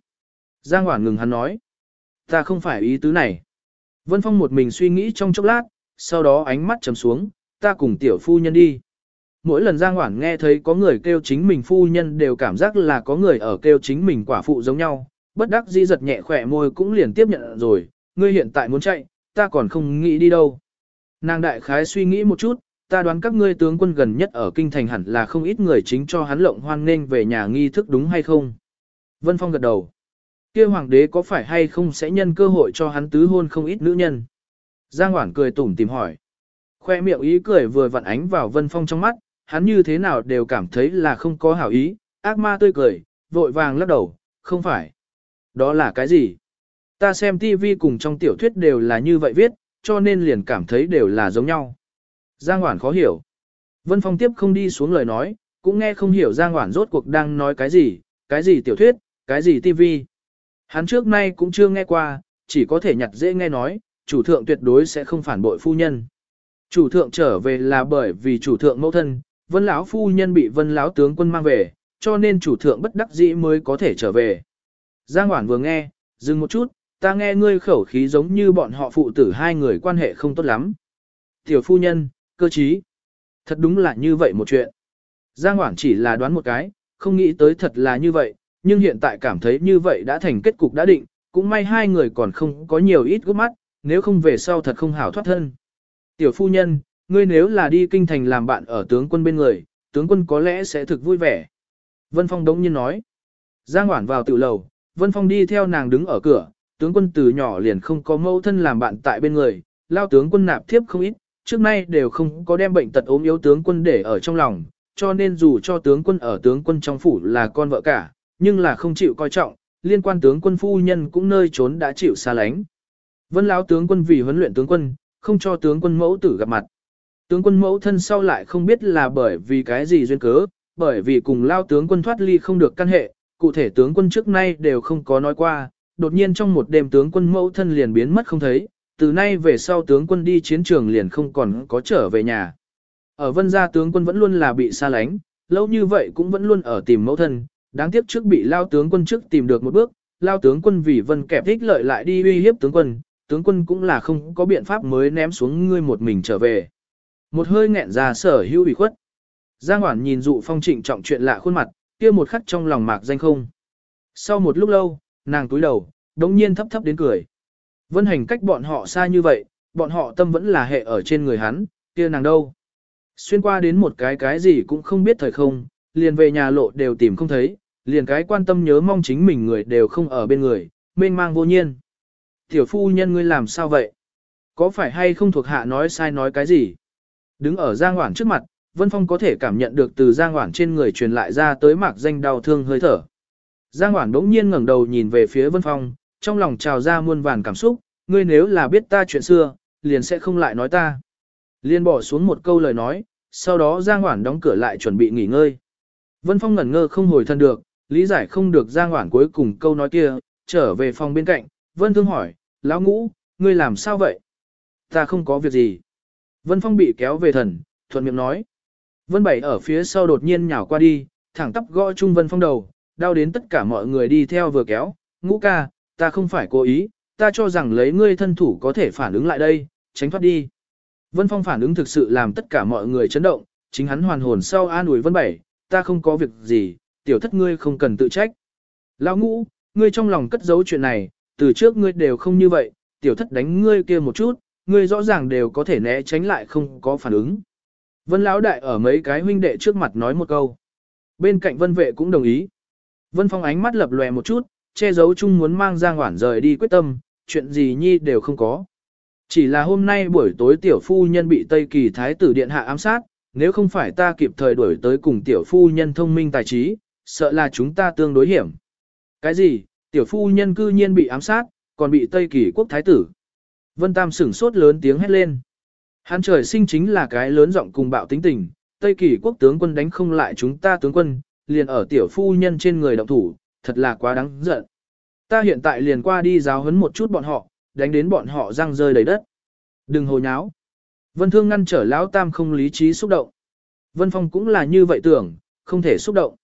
Giang Hoản ngừng hắn nói. Ta không phải ý tứ này. Vân Phong một mình suy nghĩ trong chốc lát, sau đó ánh mắt trầm xuống, ta cùng tiểu phu nhân đi. mỗi lần Giang Hoản nghe thấy có người kêu chính mình phu nhân đều cảm giác là có người ở kêu chính mình quả phụ giống nhau, bất đắc dĩ giật nhẹ khỏe môi cũng liền tiếp nhận rồi, ngươi hiện tại muốn chạy, ta còn không nghĩ đi đâu. Nàng đại khái suy nghĩ một chút, ta đoán các ngươi tướng quân gần nhất ở kinh thành hẳn là không ít người chính cho hắn lộng hoan nên về nhà nghi thức đúng hay không. Vân Phong gật đầu. kia hoàng đế có phải hay không sẽ nhân cơ hội cho hắn tứ hôn không ít nữ nhân. Giang Hoản cười tủm tìm hỏi. Khoe miệng ý cười vừa vặn ánh vào Vân Phong trong mắt, hắn như thế nào đều cảm thấy là không có hảo ý, ác ma tươi cười, vội vàng lắc đầu, không phải. Đó là cái gì? Ta xem TV cùng trong tiểu thuyết đều là như vậy viết, cho nên liền cảm thấy đều là giống nhau. Giang Hoản khó hiểu. Vân Phong tiếp không đi xuống lời nói, cũng nghe không hiểu Giang Hoản rốt cuộc đang nói cái gì, cái gì tiểu thuyết, cái gì tivi, Hắn trước nay cũng chưa nghe qua, chỉ có thể nhặt dễ nghe nói, chủ thượng tuyệt đối sẽ không phản bội phu nhân. Chủ thượng trở về là bởi vì chủ thượng mẫu thân, vân lão phu nhân bị vân lão tướng quân mang về, cho nên chủ thượng bất đắc dĩ mới có thể trở về. Giang Hoản vừa nghe, dừng một chút, ta nghe ngươi khẩu khí giống như bọn họ phụ tử hai người quan hệ không tốt lắm. Tiểu phu nhân, cơ trí. Thật đúng là như vậy một chuyện. Giang Hoảng chỉ là đoán một cái, không nghĩ tới thật là như vậy, nhưng hiện tại cảm thấy như vậy đã thành kết cục đã định, cũng may hai người còn không có nhiều ít gốc mắt, nếu không về sau thật không hảo thoát thân. Tiểu phu nhân, ngươi nếu là đi kinh thành làm bạn ở tướng quân bên người, tướng quân có lẽ sẽ thực vui vẻ. Vân Phong đống nhiên nói. Giang Hoảng vào tự lầu, Vân Phong đi theo nàng đứng ở cửa, tướng quân từ nhỏ liền không có mẫu thân làm bạn tại bên người, lao tướng quân nạp thiếp không ít, trước nay đều không có đem bệnh tật ốm yếu tướng quân để ở trong lòng, cho nên dù cho tướng quân ở tướng quân trong phủ là con vợ cả, nhưng là không chịu coi trọng, liên quan tướng quân phu nhân cũng nơi trốn đã chịu xa lánh. Vân lão tướng quân vì huấn luyện tướng quân, không cho tướng quân mẫu tử gặp mặt. Tướng quân mẫu thân sau lại không biết là bởi vì cái gì duyên cớ, bởi vì cùng lao tướng quân thoát ly không được căn hệ, cụ thể tướng quân trước nay đều không có nói qua, đột nhiên trong một đêm tướng quân mẫu thân liền biến mất không thấy, từ nay về sau tướng quân đi chiến trường liền không còn có trở về nhà. Ở vân gia tướng quân vẫn luôn là bị xa lánh, lâu như vậy cũng vẫn luôn ở tìm mẫu thân, đáng tiếc trước bị lao tướng quân trước tìm được một bước, lao tướng quân vì vân kẹp thích lợi lại đi uy hiếp tướng quân, tướng quân cũng là không có biện pháp mới ném xuống ngươi một mình trở về. Một hơi nghẹn ra sở hữu ủy khuất. Giang Hoản nhìn dụ phong trịnh trọng chuyện lạ khuôn mặt, kia một khắc trong lòng mạc danh không. Sau một lúc lâu, nàng túi đầu, đống nhiên thấp thấp đến cười. Vân hành cách bọn họ xa như vậy, bọn họ tâm vẫn là hệ ở trên người hắn, kia nàng đâu. Xuyên qua đến một cái cái gì cũng không biết thời không, liền về nhà lộ đều tìm không thấy, liền cái quan tâm nhớ mong chính mình người đều không ở bên người, mênh mang vô nhiên. Tiểu phu nhân ngươi làm sao vậy? Có phải hay không thuộc hạ nói sai nói cái gì? Đứng ở Giang Hoảng trước mặt, Vân Phong có thể cảm nhận được từ Giang Hoảng trên người truyền lại ra tới mạc danh đau thương hơi thở. Giang Hoảng đống nhiên ngẩng đầu nhìn về phía Vân Phong, trong lòng trào ra muôn vàn cảm xúc, ngươi nếu là biết ta chuyện xưa, liền sẽ không lại nói ta. Liên bỏ xuống một câu lời nói, sau đó Giang Hoản đóng cửa lại chuẩn bị nghỉ ngơi. Vân Phong ngẩn ngơ không hồi thân được, lý giải không được Giang Hoản cuối cùng câu nói kia, trở về phòng bên cạnh, Vân Thương hỏi, lão ngũ, ngươi làm sao vậy? Ta không có việc gì. Vân Phong bị kéo về thần, thuận miệng nói. Vân Bảy ở phía sau đột nhiên nhào qua đi, thẳng tắp gõ Trung Vân Phong đầu, đau đến tất cả mọi người đi theo vừa kéo, ngũ ca, ta không phải cố ý, ta cho rằng lấy ngươi thân thủ có thể phản ứng lại đây, tránh thoát đi. Vân Phong phản ứng thực sự làm tất cả mọi người chấn động, chính hắn hoàn hồn sau an ủi Vân Bảy, ta không có việc gì, tiểu thất ngươi không cần tự trách. Lão ngũ, ngươi trong lòng cất giấu chuyện này, từ trước ngươi đều không như vậy, tiểu thất đánh ngươi kia một chút, ngươi rõ ràng đều có thể né tránh lại không có phản ứng. Vân Lão đại ở mấy cái huynh đệ trước mặt nói một câu. Bên cạnh Vân vệ cũng đồng ý. Vân Phong ánh mắt lập lòe một chút, che giấu chung muốn mang Giang Hoản rời đi quyết tâm, chuyện gì nhi đều không có. Chỉ là hôm nay buổi tối tiểu phu nhân bị Tây Kỳ Thái tử Điện hạ ám sát, nếu không phải ta kịp thời đuổi tới cùng tiểu phu nhân thông minh tài trí, sợ là chúng ta tương đối hiểm. Cái gì, tiểu phu nhân cư nhiên bị ám sát, còn bị Tây Kỳ quốc thái tử. Vân Tam sửng sốt lớn tiếng hét lên. Hắn trời sinh chính là cái lớn giọng cùng bạo tính tình, Tây Kỳ quốc tướng quân đánh không lại chúng ta tướng quân, liền ở tiểu phu nhân trên người động thủ, thật là quá đáng giận. Ta hiện tại liền qua đi giáo huấn một chút bọn họ, đánh đến bọn họ răng rơi đầy đất. Đừng hồ nháo. Vân Thương ngăn trở Lão Tam không lý trí xúc động. Vân Phong cũng là như vậy tưởng, không thể xúc động.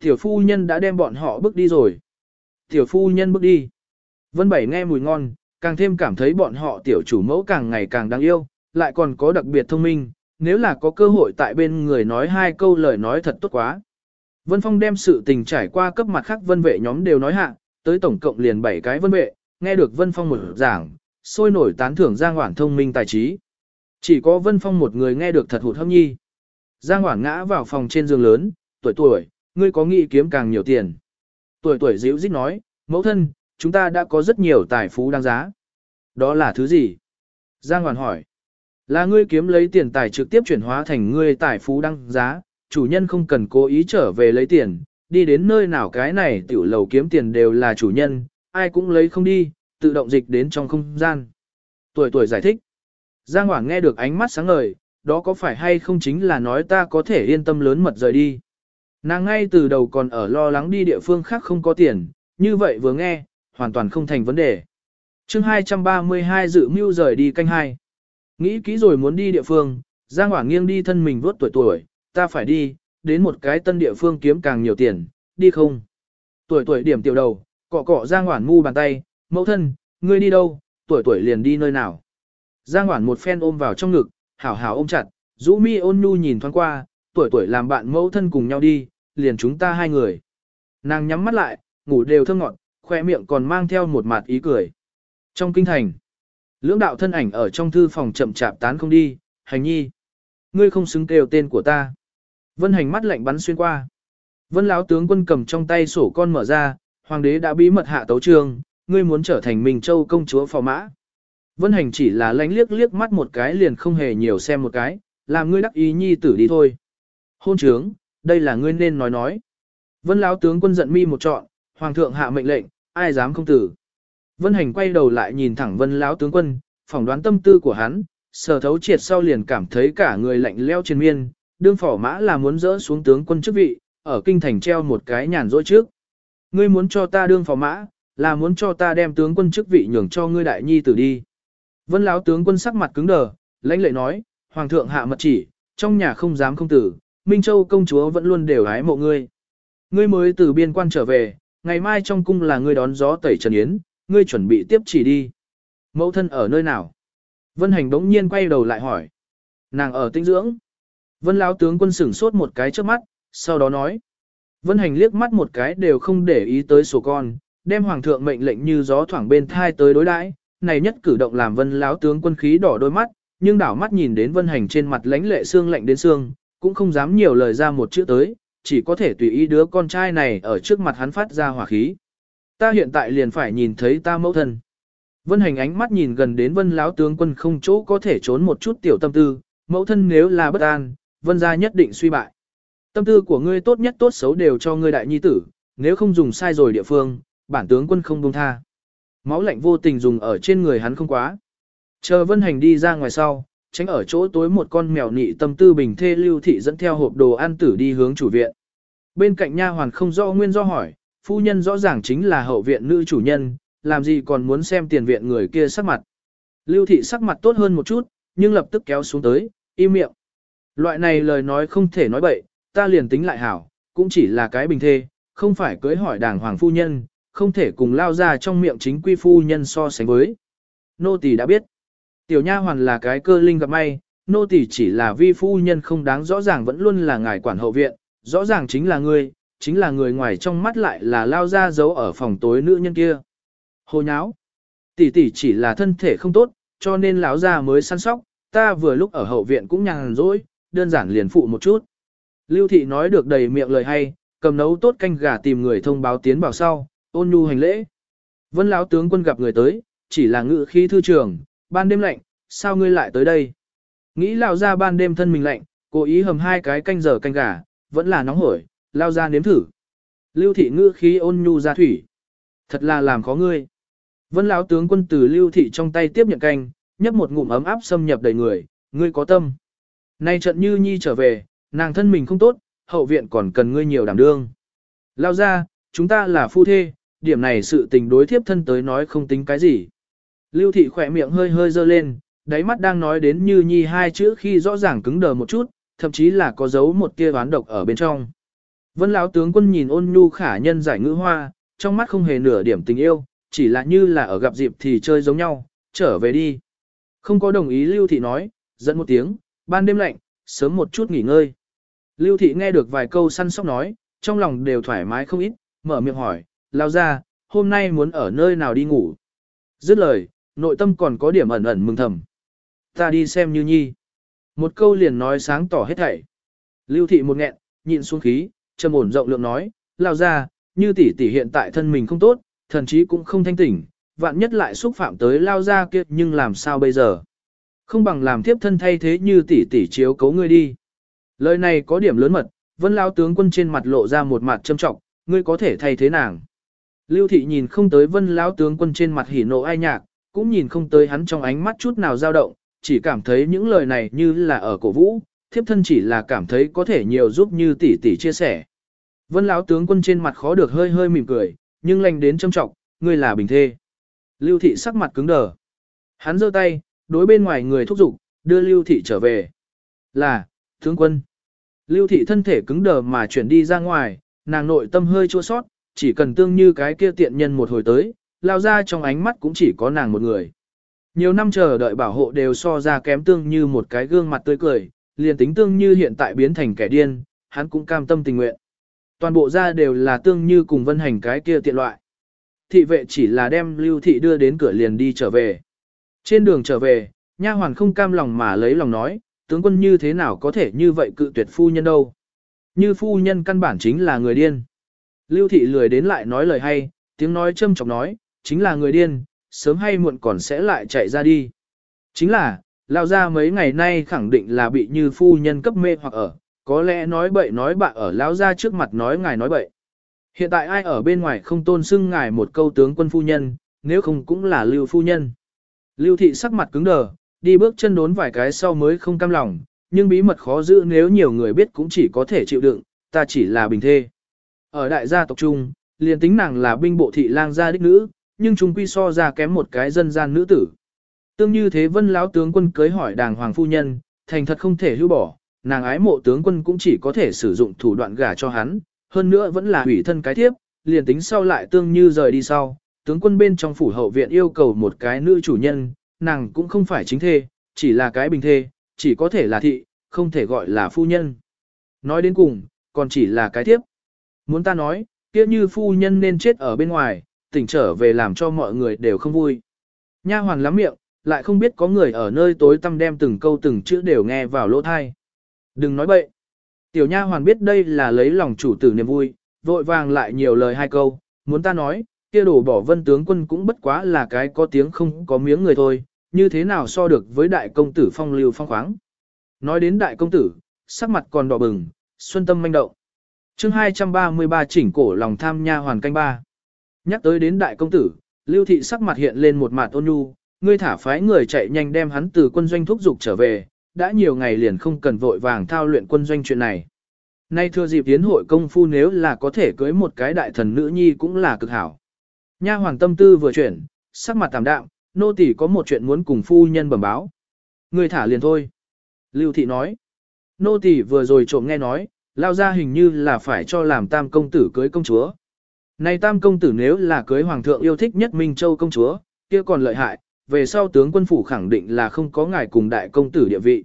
Tiểu phu nhân đã đem bọn họ bước đi rồi. Tiểu phu nhân bước đi. Vân Bảy nghe mùi ngon, càng thêm cảm thấy bọn họ tiểu chủ mẫu càng ngày càng đáng yêu, lại còn có đặc biệt thông minh, nếu là có cơ hội tại bên người nói hai câu lời nói thật tốt quá. Vân Phong đem sự tình trải qua cấp mặt khác vân vệ nhóm đều nói hạ, tới tổng cộng liền 7 cái vân vệ, nghe được Vân Phong một giảng, sôi nổi tán thưởng Giang Hoản thông minh tài trí. Chỉ có Vân Phong một người nghe được thật hụt hâm nhi. Giang Hoản ngã vào phòng trên giường lớn, tuổi tuổi, ngươi có nghĩ kiếm càng nhiều tiền. Tuổi tuổi dịu dít nói, mẫu thân, chúng ta đã có rất nhiều tài phú đáng giá. Đó là thứ gì? Giang Hoản hỏi. Là ngươi kiếm lấy tiền tài trực tiếp chuyển hóa thành ngươi tài phú đăng giá, chủ nhân không cần cố ý trở về lấy tiền, đi đến nơi nào cái này tiểu lầu kiếm tiền đều là chủ nhân, ai cũng lấy không đi, tự động dịch đến trong không gian. Tuổi tuổi giải thích. Giang Hoảng nghe được ánh mắt sáng ngời, đó có phải hay không chính là nói ta có thể yên tâm lớn mật rời đi. Nàng ngay từ đầu còn ở lo lắng đi địa phương khác không có tiền, như vậy vừa nghe, hoàn toàn không thành vấn đề. chương 232 dự mưu rời đi canh hai. Nghĩ kỹ rồi muốn đi địa phương, Giang Hoảng nghiêng đi thân mình vuốt tuổi tuổi, ta phải đi, đến một cái tân địa phương kiếm càng nhiều tiền, đi không? Tuổi tuổi điểm tiểu đầu, cọ cọ Giang Hoản mu bàn tay, mẫu thân, ngươi đi đâu, tuổi tuổi liền đi nơi nào. Giang Hoản một phen ôm vào trong ngực, hảo hảo ôm chặt, rũ mi ôn nhu nhìn thoáng qua, tuổi tuổi làm bạn mẫu thân cùng nhau đi, liền chúng ta hai người. Nàng nhắm mắt lại, ngủ đều thơm ngọt, khoe miệng còn mang theo một mặt ý cười. Trong kinh thành, lưỡng đạo thân ảnh ở trong thư phòng chậm chạp tán không đi, hành nhi. Ngươi không xứng kêu tên của ta. Vân hành mắt lạnh bắn xuyên qua. Vân lão tướng quân cầm trong tay sổ con mở ra, hoàng đế đã bí mật hạ tấu trường, ngươi muốn trở thành Minh Châu công chúa phò mã. Vân hành chỉ là lánh liếc liếc mắt một cái liền không hề nhiều xem một cái, làm ngươi đắc ý nhi tử đi thôi. Hôn trướng, đây là ngươi nên nói nói. Vân lão tướng quân giận mi một trọn, hoàng thượng hạ mệnh lệnh, ai dám không tử. Vân hành quay đầu lại nhìn thẳng vân lão tướng quân, phỏng đoán tâm tư của hắn, sở thấu triệt sau liền cảm thấy cả người lạnh leo trên miên, đương phỏ mã là muốn dỡ xuống tướng quân chức vị, ở kinh thành treo một cái nhàn rỗi trước. Ngươi muốn cho ta đương phò mã, là muốn cho ta đem tướng quân chức vị nhường cho ngươi đại nhi tử đi. Vân lão tướng quân sắc mặt cứng đờ, lãnh lệ nói, hoàng thượng hạ mật chỉ, trong nhà không dám không tử, Minh Châu công chúa vẫn luôn đều hái mộ ngươi. Ngươi mới từ biên quan trở về, ngày mai trong cung là ngươi đón gió tẩy trần yến, ngươi chuẩn bị tiếp chỉ đi. Mẫu thân ở nơi nào? Vân hành đống nhiên quay đầu lại hỏi. Nàng ở tinh dưỡng. Vân lão tướng quân sửng sốt một cái trước mắt, sau đó nói. Vân hành liếc mắt một cái đều không để ý tới sổ con, đem hoàng thượng mệnh lệnh như gió thoảng bên thai tới đối đãi, này nhất cử động làm vân lão tướng quân khí đỏ đôi mắt, nhưng đảo mắt nhìn đến vân hành trên mặt lãnh lệ xương lạnh đến xương, cũng không dám nhiều lời ra một chữ tới, chỉ có thể tùy ý đứa con trai này ở trước mặt hắn phát ra hỏa khí. Ta hiện tại liền phải nhìn thấy ta mẫu thân. Vân hành ánh mắt nhìn gần đến vân lão tướng quân không chỗ có thể trốn một chút tiểu tâm tư, mẫu thân nếu là bất an, vân gia nhất định suy bại. Tâm tư của ngươi tốt nhất tốt xấu đều cho ngươi đại nhi tử, nếu không dùng sai rồi địa phương, bản tướng quân không buông tha. Máu lạnh vô tình dùng ở trên người hắn không quá. Chờ vân hành đi ra ngoài sau, tránh ở chỗ tối một con mèo nị tâm tư bình thê lưu thị dẫn theo hộp đồ ăn tử đi hướng chủ viện. Bên cạnh nha hoàn không rõ nguyên do hỏi, phu nhân rõ ràng chính là hậu viện nữ chủ nhân, làm gì còn muốn xem tiền viện người kia sắc mặt. Lưu thị sắc mặt tốt hơn một chút, nhưng lập tức kéo xuống tới, im miệng. Loại này lời nói không thể nói bậy, ta liền tính lại hảo, cũng chỉ là cái bình thê, không phải cưới hỏi đàng hoàng phu nhân, không thể cùng lao ra trong miệng chính quy phu nhân so sánh với. Nô tỳ đã biết, tiểu nha hoàn là cái cơ linh gặp may, nô tỳ chỉ là vi phu nhân không đáng rõ ràng vẫn luôn là ngài quản hậu viện, rõ ràng chính là ngươi, chính là người ngoài trong mắt lại là lao ra giấu ở phòng tối nữ nhân kia. Hồ nháo, tỷ tỷ chỉ là thân thể không tốt, cho nên lão gia mới săn sóc, ta vừa lúc ở hậu viện cũng nhàn rỗi, đơn giản liền phụ một chút. Lưu thị nói được đầy miệng lời hay, cầm nấu tốt canh gà tìm người thông báo tiến vào sau, ôn nhu hành lễ. Vân lão tướng quân gặp người tới, chỉ là ngự khí thư trường, ban đêm lạnh, sao ngươi lại tới đây? Nghĩ Lão ra ban đêm thân mình lạnh, cố ý hầm hai cái canh giờ canh gà, vẫn là nóng hổi, lao ra nếm thử. Lưu thị ngự khí ôn nhu ra thủy. Thật là làm khó ngươi. Vân lão tướng quân từ lưu thị trong tay tiếp nhận canh, nhấp một ngụm ấm áp xâm nhập đầy người, ngươi có tâm. Nay trận như nhi trở về, nàng thân mình không tốt, hậu viện còn cần ngươi nhiều đảm đương. Lao ra, chúng ta là phu thê, điểm này sự tình đối thiếp thân tới nói không tính cái gì. Lưu thị khỏe miệng hơi hơi dơ lên, đáy mắt đang nói đến như nhi hai chữ khi rõ ràng cứng đờ một chút, thậm chí là có dấu một tia đoán độc ở bên trong. Vân lão tướng quân nhìn ôn nhu khả nhân giải ngữ hoa, trong mắt không hề nửa điểm tình yêu, chỉ là như là ở gặp dịp thì chơi giống nhau, trở về đi. Không có đồng ý lưu thị nói, dẫn một tiếng, ban đêm lạnh, sớm một chút nghỉ ngơi. Lưu thị nghe được vài câu săn sóc nói, trong lòng đều thoải mái không ít, mở miệng hỏi, lao ra, hôm nay muốn ở nơi nào đi ngủ. Dứt lời, nội tâm còn có điểm ẩn ẩn mừng thầm. Ta đi xem như nhi. Một câu liền nói sáng tỏ hết thảy. Lưu thị một nghẹn, nhịn xuống khí, trầm ổn rộng lượng nói, lao ra, như tỷ tỷ hiện tại thân mình không tốt, thần chí cũng không thanh tỉnh, vạn nhất lại xúc phạm tới lao ra kia nhưng làm sao bây giờ. Không bằng làm thiếp thân thay thế như tỷ tỷ chiếu cấu ngươi đi. Lời này có điểm lớn mật, vân lao tướng quân trên mặt lộ ra một mặt châm trọng, ngươi có thể thay thế nàng. Lưu thị nhìn không tới vân lão tướng quân trên mặt hỉ nộ ai nhạc, cũng nhìn không tới hắn trong ánh mắt chút nào dao động, chỉ cảm thấy những lời này như là ở cổ vũ, thiếp thân chỉ là cảm thấy có thể nhiều giúp như tỷ tỷ chia sẻ. Vân lão tướng quân trên mặt khó được hơi hơi mỉm cười, nhưng lành đến châm trọng, ngươi là bình thê. Lưu thị sắc mặt cứng đờ. Hắn giơ tay, đối bên ngoài người thúc giục, đưa Lưu thị trở về. Là, tướng quân. Lưu thị thân thể cứng đờ mà chuyển đi ra ngoài, nàng nội tâm hơi chua sót, chỉ cần tương như cái kia tiện nhân một hồi tới, lao ra trong ánh mắt cũng chỉ có nàng một người. Nhiều năm chờ đợi bảo hộ đều so ra kém tương như một cái gương mặt tươi cười, liền tính tương như hiện tại biến thành kẻ điên, hắn cũng cam tâm tình nguyện. Toàn bộ ra đều là tương như cùng vân hành cái kia tiện loại. Thị vệ chỉ là đem lưu thị đưa đến cửa liền đi trở về. Trên đường trở về, nha hoàn không cam lòng mà lấy lòng nói, tướng quân như thế nào có thể như vậy cự tuyệt phu nhân đâu. Như phu nhân căn bản chính là người điên. Lưu thị lười đến lại nói lời hay, tiếng nói châm chọc nói, chính là người điên, sớm hay muộn còn sẽ lại chạy ra đi. Chính là, lao ra mấy ngày nay khẳng định là bị như phu nhân cấp mê hoặc ở, có lẽ nói bậy nói bạ ở lao ra trước mặt nói ngài nói bậy. Hiện tại ai ở bên ngoài không tôn xưng ngài một câu tướng quân phu nhân, nếu không cũng là lưu phu nhân. Lưu thị sắc mặt cứng đờ, đi bước chân đốn vài cái sau mới không cam lòng, nhưng bí mật khó giữ nếu nhiều người biết cũng chỉ có thể chịu đựng, ta chỉ là bình thê. Ở đại gia tộc trung, liền tính nàng là binh bộ thị lang gia đích nữ, nhưng chúng quy so ra kém một cái dân gian nữ tử. Tương như thế vân lão tướng quân cưới hỏi đàng hoàng phu nhân, thành thật không thể hưu bỏ, nàng ái mộ tướng quân cũng chỉ có thể sử dụng thủ đoạn gả cho hắn, hơn nữa vẫn là hủy thân cái thiếp, liền tính sau lại tương như rời đi sau, tướng quân bên trong phủ hậu viện yêu cầu một cái nữ chủ nhân, nàng cũng không phải chính thê, chỉ là cái bình thê, chỉ có thể là thị, không thể gọi là phu nhân. Nói đến cùng, còn chỉ là cái tiếp. Muốn ta nói, kia như phu nhân nên chết ở bên ngoài, tỉnh trở về làm cho mọi người đều không vui. Nha hoàn lắm miệng, lại không biết có người ở nơi tối tăm đem từng câu từng chữ đều nghe vào lỗ thai. Đừng nói bậy. Tiểu nha hoàn biết đây là lấy lòng chủ tử niềm vui, vội vàng lại nhiều lời hai câu, muốn ta nói, kia đổ bỏ vân tướng quân cũng bất quá là cái có tiếng không có miếng người thôi, như thế nào so được với đại công tử phong lưu phong khoáng. Nói đến đại công tử, sắc mặt còn đỏ bừng, xuân tâm manh động. chương 233 chỉnh cổ lòng tham nha hoàn canh ba. Nhắc tới đến đại công tử, lưu thị sắc mặt hiện lên một mặt ôn nhu, ngươi thả phái người chạy nhanh đem hắn từ quân doanh thúc dục trở về, đã nhiều ngày liền không cần vội vàng thao luyện quân doanh chuyện này. Nay thưa dịp tiến hội công phu nếu là có thể cưới một cái đại thần nữ nhi cũng là cực hảo. Nha hoàng tâm tư vừa chuyển, sắc mặt tạm đạm, nô tỳ có một chuyện muốn cùng phu nhân bẩm báo. Người thả liền thôi. Lưu thị nói. Nô tỳ vừa rồi trộm nghe nói, lao ra hình như là phải cho làm tam công tử cưới công chúa. Này tam công tử nếu là cưới hoàng thượng yêu thích nhất Minh Châu công chúa, kia còn lợi hại, về sau tướng quân phủ khẳng định là không có ngài cùng đại công tử địa vị.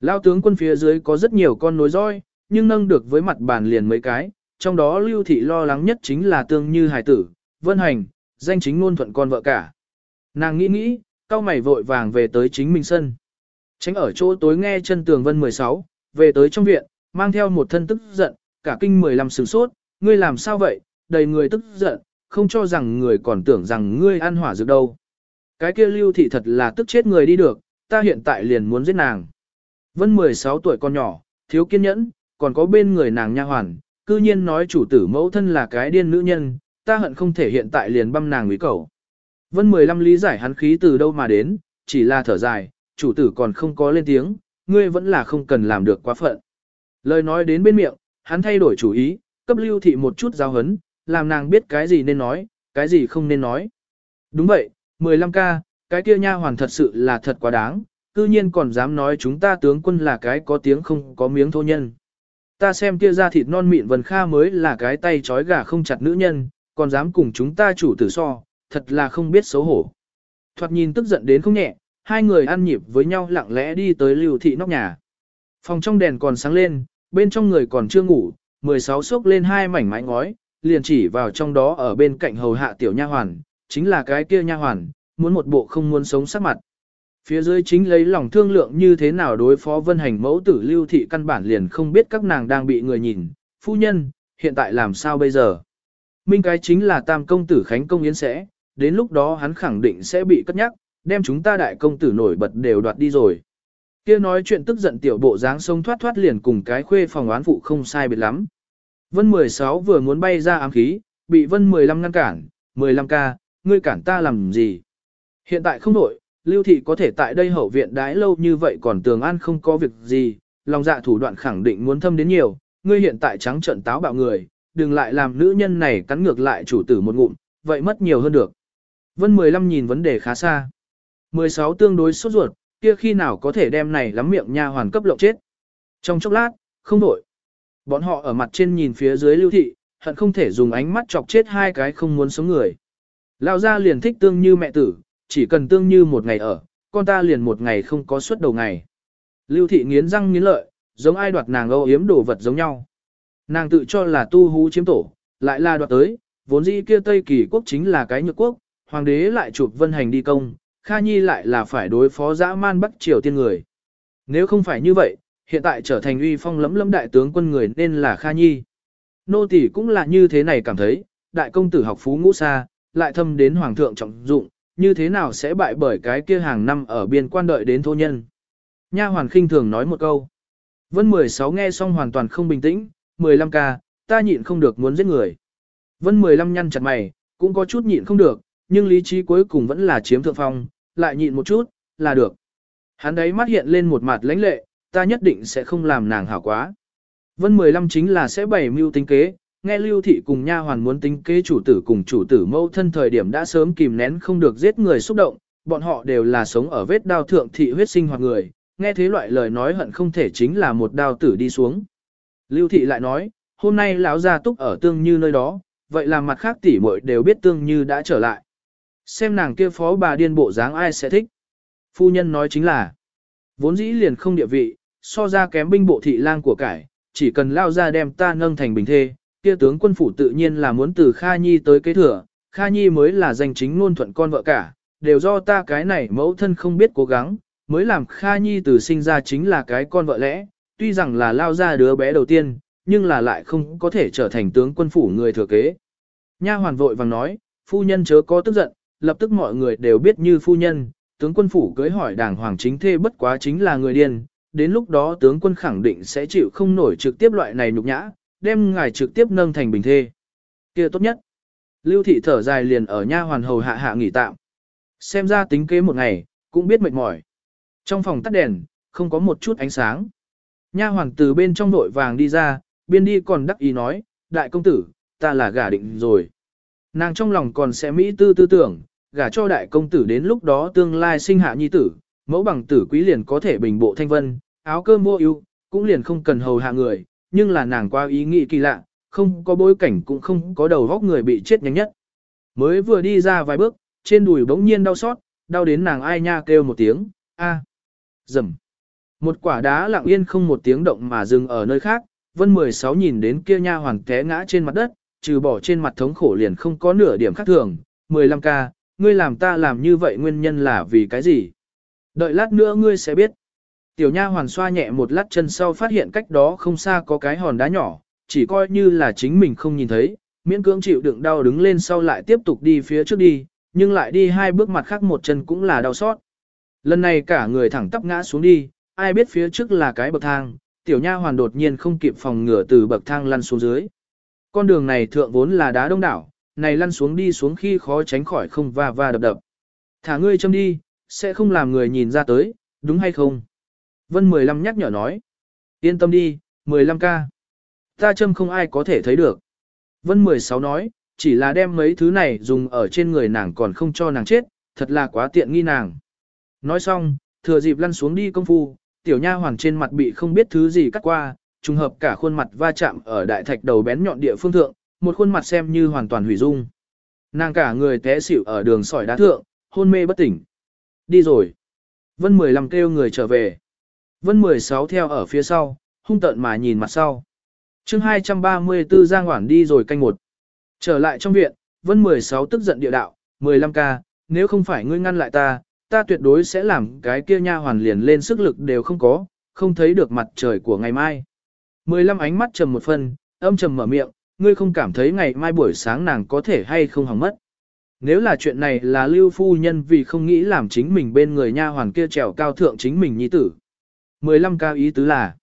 Lao tướng quân phía dưới có rất nhiều con nối roi, nhưng nâng được với mặt bàn liền mấy cái, trong đó lưu thị lo lắng nhất chính là tương như hải tử, vân hành, danh chính ngôn thuận con vợ cả. Nàng nghĩ nghĩ, cao mày vội vàng về tới chính mình sân. Tránh ở chỗ tối nghe chân tường vân 16, về tới trong viện, mang theo một thân tức giận, cả kinh 15 sửng sốt, ngươi làm sao vậy, đầy người tức giận, không cho rằng người còn tưởng rằng ngươi ăn hỏa dược đâu. Cái kia lưu thị thật là tức chết người đi được, ta hiện tại liền muốn giết nàng. Vân 16 tuổi con nhỏ, thiếu kiên nhẫn, còn có bên người nàng nha hoàn, cư nhiên nói chủ tử mẫu thân là cái điên nữ nhân, ta hận không thể hiện tại liền băm nàng quý cầu. Vân 15 lý giải hắn khí từ đâu mà đến, chỉ là thở dài, chủ tử còn không có lên tiếng, ngươi vẫn là không cần làm được quá phận. Lời nói đến bên miệng, hắn thay đổi chủ ý, cấp lưu thị một chút giao hấn, làm nàng biết cái gì nên nói, cái gì không nên nói. Đúng vậy, 15 ca, cái kia nha hoàn thật sự là thật quá đáng, cư nhiên còn dám nói chúng ta tướng quân là cái có tiếng không có miếng thô nhân. Ta xem kia ra thịt non mịn vần kha mới là cái tay trói gà không chặt nữ nhân, còn dám cùng chúng ta chủ tử so, thật là không biết xấu hổ. Thoạt nhìn tức giận đến không nhẹ, hai người ăn nhịp với nhau lặng lẽ đi tới lưu thị nóc nhà. Phòng trong đèn còn sáng lên, bên trong người còn chưa ngủ, 16 sốc lên hai mảnh mái ngói, liền chỉ vào trong đó ở bên cạnh hầu hạ tiểu nha hoàn, chính là cái kia nha hoàn, muốn một bộ không muốn sống sắc mặt. Phía dưới chính lấy lòng thương lượng như thế nào đối phó vân hành mẫu tử lưu thị căn bản liền không biết các nàng đang bị người nhìn. Phu nhân, hiện tại làm sao bây giờ? Minh cái chính là tam công tử Khánh Công Yến sẽ, đến lúc đó hắn khẳng định sẽ bị cất nhắc, đem chúng ta đại công tử nổi bật đều đoạt đi rồi. Kia nói chuyện tức giận tiểu bộ dáng sông thoát thoát liền cùng cái khuê phòng oán phụ không sai biệt lắm. Vân 16 vừa muốn bay ra ám khí, bị Vân 15 ngăn cản, 15 ca, ngươi cản ta làm gì? Hiện tại không nổi, Lưu Thị có thể tại đây hậu viện đái lâu như vậy còn tường an không có việc gì, lòng dạ thủ đoạn khẳng định muốn thâm đến nhiều, ngươi hiện tại trắng trận táo bạo người, đừng lại làm nữ nhân này cắn ngược lại chủ tử một ngụm, vậy mất nhiều hơn được. Vân 15 nhìn vấn đề khá xa. 16 tương đối sốt ruột, kia khi nào có thể đem này lắm miệng nha hoàn cấp lộng chết. Trong chốc lát, không đổi. Bọn họ ở mặt trên nhìn phía dưới lưu thị, hận không thể dùng ánh mắt chọc chết hai cái không muốn sống người. Lao ra liền thích tương như mẹ tử, chỉ cần tương như một ngày ở, con ta liền một ngày không có suất đầu ngày. Lưu thị nghiến răng nghiến lợi, giống ai đoạt nàng âu yếm đồ vật giống nhau. Nàng tự cho là tu hú chiếm tổ, lại là đoạt tới, vốn dĩ kia Tây Kỳ quốc chính là cái nhược quốc, hoàng đế lại chụp vân hành đi công, Kha Nhi lại là phải đối phó dã man Bắc Triều tiên người. Nếu không phải như vậy, hiện tại trở thành uy phong lẫm lẫm đại tướng quân người nên là Kha Nhi. Nô tỷ cũng là như thế này cảm thấy, đại công tử học phú ngũ xa, lại thâm đến hoàng thượng trọng dụng, như thế nào sẽ bại bởi cái kia hàng năm ở biên quan đợi đến thô nhân. Nha hoàn khinh thường nói một câu. Vân 16 nghe xong hoàn toàn không bình tĩnh, 15 ca, ta nhịn không được muốn giết người. Vân 15 nhăn chặt mày, cũng có chút nhịn không được, nhưng lý trí cuối cùng vẫn là chiếm thượng phong, lại nhịn một chút, là được. Hắn đấy mắt hiện lên một mặt lãnh lệ, ta nhất định sẽ không làm nàng hảo quá. Vân 15 chính là sẽ bày mưu tính kế, nghe lưu thị cùng nha hoàn muốn tính kế chủ tử cùng chủ tử mâu thân thời điểm đã sớm kìm nén không được giết người xúc động, bọn họ đều là sống ở vết đao thượng thị huyết sinh hoặc người, nghe thế loại lời nói hận không thể chính là một đao tử đi xuống. Lưu thị lại nói, hôm nay lão gia túc ở tương như nơi đó, vậy là mặt khác tỷ muội đều biết tương như đã trở lại. Xem nàng kia phó bà điên bộ dáng ai sẽ thích. Phu nhân nói chính là, vốn dĩ liền không địa vị, so ra kém binh bộ thị lang của cải, chỉ cần lao ra đem ta nâng thành bình thê, kia tướng quân phủ tự nhiên là muốn từ Kha Nhi tới kế thừa, Kha Nhi mới là danh chính ngôn thuận con vợ cả, đều do ta cái này mẫu thân không biết cố gắng, mới làm Kha Nhi từ sinh ra chính là cái con vợ lẽ, tuy rằng là lao ra đứa bé đầu tiên, nhưng là lại không có thể trở thành tướng quân phủ người thừa kế. Nha hoàn vội vàng nói, phu nhân chớ có tức giận, lập tức mọi người đều biết như phu nhân, tướng quân phủ cưới hỏi đảng hoàng chính thê bất quá chính là người điên, đến lúc đó tướng quân khẳng định sẽ chịu không nổi trực tiếp loại này nhục nhã, đem ngài trực tiếp nâng thành bình thê. kia tốt nhất. Lưu thị thở dài liền ở nha hoàn hầu hạ hạ nghỉ tạm. Xem ra tính kế một ngày, cũng biết mệt mỏi. Trong phòng tắt đèn, không có một chút ánh sáng. Nha Hoàng từ bên trong vội vàng đi ra, biên đi còn đắc ý nói, đại công tử, ta là gả định rồi. Nàng trong lòng còn sẽ mỹ tư tư tưởng, gả cho đại công tử đến lúc đó tương lai sinh hạ nhi tử, mẫu bằng tử quý liền có thể bình bộ thanh vân, áo cơm mua ưu, cũng liền không cần hầu hạ người, nhưng là nàng qua ý nghĩ kỳ lạ, không có bối cảnh cũng không có đầu góc người bị chết nhanh nhất. Mới vừa đi ra vài bước, trên đùi bỗng nhiên đau xót, đau đến nàng ai nha kêu một tiếng, a, à. dầm. Một quả đá lặng yên không một tiếng động mà dừng ở nơi khác, vân 16 nhìn đến kia nha hoàng té ngã trên mặt đất, trừ bỏ trên mặt thống khổ liền không có nửa điểm khác thường, 15 ca, ngươi làm ta làm như vậy nguyên nhân là vì cái gì? Đợi lát nữa ngươi sẽ biết. Tiểu nha hoàn xoa nhẹ một lát chân sau phát hiện cách đó không xa có cái hòn đá nhỏ, chỉ coi như là chính mình không nhìn thấy, miễn cưỡng chịu đựng đau đứng lên sau lại tiếp tục đi phía trước đi, nhưng lại đi hai bước mặt khác một chân cũng là đau xót. Lần này cả người thẳng tắp ngã xuống đi, ai biết phía trước là cái bậc thang, tiểu nha hoàn đột nhiên không kịp phòng ngừa từ bậc thang lăn xuống dưới. Con đường này thượng vốn là đá đông đảo, này lăn xuống đi xuống khi khó tránh khỏi không va va đập đập. Thả ngươi châm đi, sẽ không làm người nhìn ra tới, đúng hay không? Vân 15 nhắc nhở nói. Yên tâm đi, 15 ca. Ta châm không ai có thể thấy được. Vân 16 nói, chỉ là đem mấy thứ này dùng ở trên người nàng còn không cho nàng chết, thật là quá tiện nghi nàng. Nói xong, thừa dịp lăn xuống đi công phu, tiểu nha hoàng trên mặt bị không biết thứ gì cắt qua, trùng hợp cả khuôn mặt va chạm ở đại thạch đầu bén nhọn địa phương thượng, một khuôn mặt xem như hoàn toàn hủy dung. Nàng cả người té xỉu ở đường sỏi đá thượng, hôn mê bất tỉnh. Đi rồi. Vân 15 kêu người trở về. Vân 16 theo ở phía sau, hung tợn mà nhìn mặt sau. chương 234 Giang Hoản đi rồi canh một. Trở lại trong viện, Vân 16 tức giận địa đạo, 15 ca, nếu không phải ngươi ngăn lại ta, ta tuyệt đối sẽ làm cái kia nha hoàn liền lên sức lực đều không có, không thấy được mặt trời của ngày mai. 15 ánh mắt trầm một phần, âm trầm mở miệng, ngươi không cảm thấy ngày mai buổi sáng nàng có thể hay không hỏng mất. Nếu là chuyện này là lưu phu nhân vì không nghĩ làm chính mình bên người nha hoàn kia trèo cao thượng chính mình nhi tử. 15 cao ý tứ là,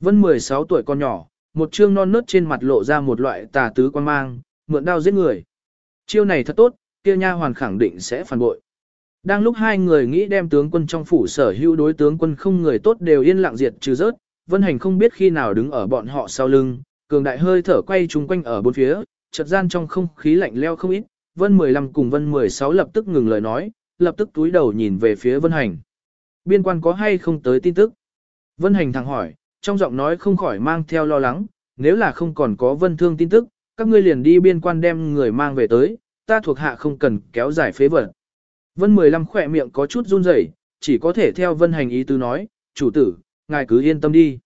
Vân 16 tuổi con nhỏ, một trương non nớt trên mặt lộ ra một loại tà tứ quan mang, mượn đao giết người. Chiêu này thật tốt, kia nha hoàn khẳng định sẽ phản bội. Đang lúc hai người nghĩ đem tướng quân trong phủ sở hữu đối tướng quân không người tốt đều yên lặng diệt trừ rớt, Vân Hành không biết khi nào đứng ở bọn họ sau lưng, cường đại hơi thở quay chúng quanh ở bốn phía, chợt gian trong không khí lạnh leo không ít, Vân 15 cùng Vân 16 lập tức ngừng lời nói, lập tức túi đầu nhìn về phía Vân Hành. Biên quan có hay không tới tin tức? Vân Hành thẳng hỏi, trong giọng nói không khỏi mang theo lo lắng, nếu là không còn có Vân Thương tin tức, các ngươi liền đi biên quan đem người mang về tới, ta thuộc hạ không cần kéo dài phế vật. Vân 15 khỏe miệng có chút run rẩy, chỉ có thể theo Vân Hành ý tứ nói, chủ tử, ngài cứ yên tâm đi.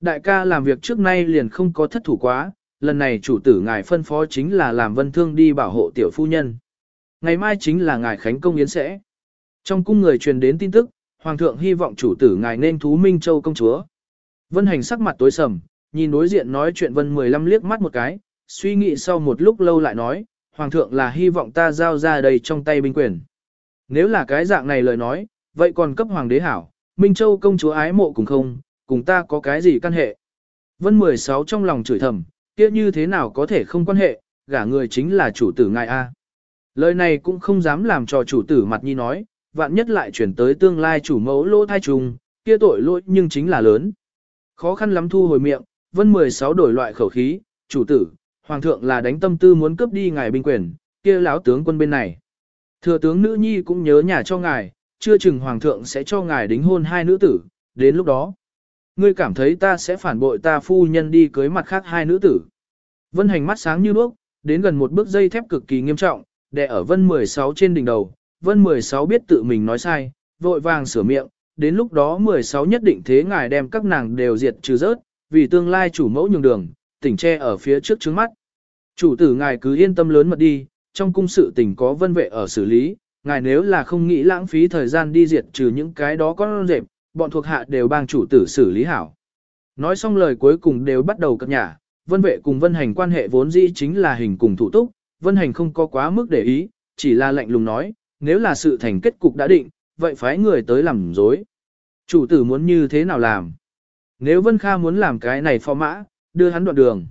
Đại ca làm việc trước nay liền không có thất thủ quá, lần này chủ tử ngài phân phó chính là làm Vân Thương đi bảo hộ tiểu phu nhân. Ngày mai chính là ngài khánh công yến sẽ. Trong cung người truyền đến tin tức, Hoàng thượng hy vọng chủ tử ngài nên thú Minh Châu công chúa. Vân Hành sắc mặt tối sầm, nhìn đối diện nói chuyện Vân 15 liếc mắt một cái, suy nghĩ sau một lúc lâu lại nói, Hoàng thượng là hy vọng ta giao ra đây trong tay binh quyền. Nếu là cái dạng này lời nói, vậy còn cấp Hoàng đế hảo, Minh Châu công chúa ái mộ cùng không, cùng ta có cái gì căn hệ. Vân 16 trong lòng chửi thầm, kia như thế nào có thể không quan hệ, gả người chính là chủ tử ngài A. Lời này cũng không dám làm cho chủ tử mặt nhi nói, vạn nhất lại chuyển tới tương lai chủ mẫu lỗ thai trùng, kia tội lỗi nhưng chính là lớn. Khó khăn lắm thu hồi miệng, vân 16 đổi loại khẩu khí, chủ tử, hoàng thượng là đánh tâm tư muốn cướp đi ngài binh quyền, kia lão tướng quân bên này. Thừa tướng nữ nhi cũng nhớ nhà cho ngài, chưa chừng hoàng thượng sẽ cho ngài đính hôn hai nữ tử, đến lúc đó. Ngươi cảm thấy ta sẽ phản bội ta phu nhân đi cưới mặt khác hai nữ tử. Vân hành mắt sáng như đuốc, đến gần một bước dây thép cực kỳ nghiêm trọng, đè ở vân 16 trên đỉnh đầu. Vân 16 biết tự mình nói sai, vội vàng sửa miệng, đến lúc đó 16 nhất định thế ngài đem các nàng đều diệt trừ rớt, vì tương lai chủ mẫu nhường đường, tỉnh che ở phía trước trước mắt. Chủ tử ngài cứ yên tâm lớn mật đi, trong cung sự tình có vân vệ ở xử lý, ngài nếu là không nghĩ lãng phí thời gian đi diệt trừ những cái đó con rệp, bọn thuộc hạ đều bang chủ tử xử lý hảo. Nói xong lời cuối cùng đều bắt đầu cập nhả, vân vệ cùng vân hành quan hệ vốn dĩ chính là hình cùng thủ túc, vân hành không có quá mức để ý, chỉ là lạnh lùng nói, nếu là sự thành kết cục đã định, vậy phái người tới làm dối. Chủ tử muốn như thế nào làm? Nếu Vân Kha muốn làm cái này phò mã, đưa hắn đoạn đường.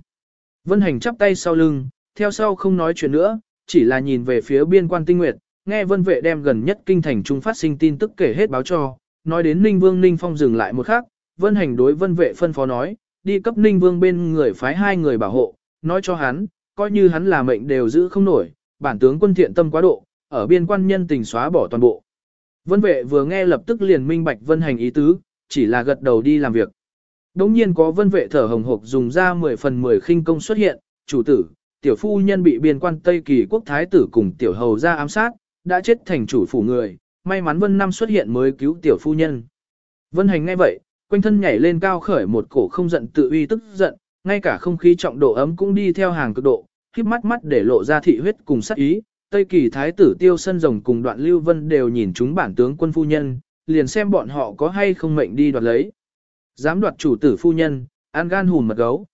Vân Hành chắp tay sau lưng, theo sau không nói chuyện nữa, chỉ là nhìn về phía biên quan tinh nguyệt, nghe Vân Vệ đem gần nhất kinh thành trung phát sinh tin tức kể hết báo cho, nói đến Ninh Vương Ninh Phong dừng lại một khắc, Vân Hành đối Vân Vệ phân phó nói, đi cấp Ninh Vương bên người phái hai người bảo hộ, nói cho hắn, coi như hắn là mệnh đều giữ không nổi, bản tướng quân thiện tâm quá độ, ở biên quan nhân tình xóa bỏ toàn bộ. Vân vệ vừa nghe lập tức liền minh bạch vân hành ý tứ, chỉ là gật đầu đi làm việc. Đống nhiên có vân vệ thở hồng hộc dùng ra 10 phần 10 khinh công xuất hiện, chủ tử, tiểu phu nhân bị biên quan Tây Kỳ quốc thái tử cùng tiểu hầu ra ám sát, đã chết thành chủ phủ người, may mắn vân năm xuất hiện mới cứu tiểu phu nhân. Vân hành ngay vậy, quanh thân nhảy lên cao khởi một cổ không giận tự uy tức giận, ngay cả không khí trọng độ ấm cũng đi theo hàng cực độ, khiếp mắt mắt để lộ ra thị huyết cùng sắc ý, Tây Kỳ Thái tử Tiêu Sân Rồng cùng đoạn Lưu Vân đều nhìn chúng bản tướng quân phu nhân, liền xem bọn họ có hay không mệnh đi đoạt lấy. Dám đoạt chủ tử phu nhân, an gan hùn mật gấu.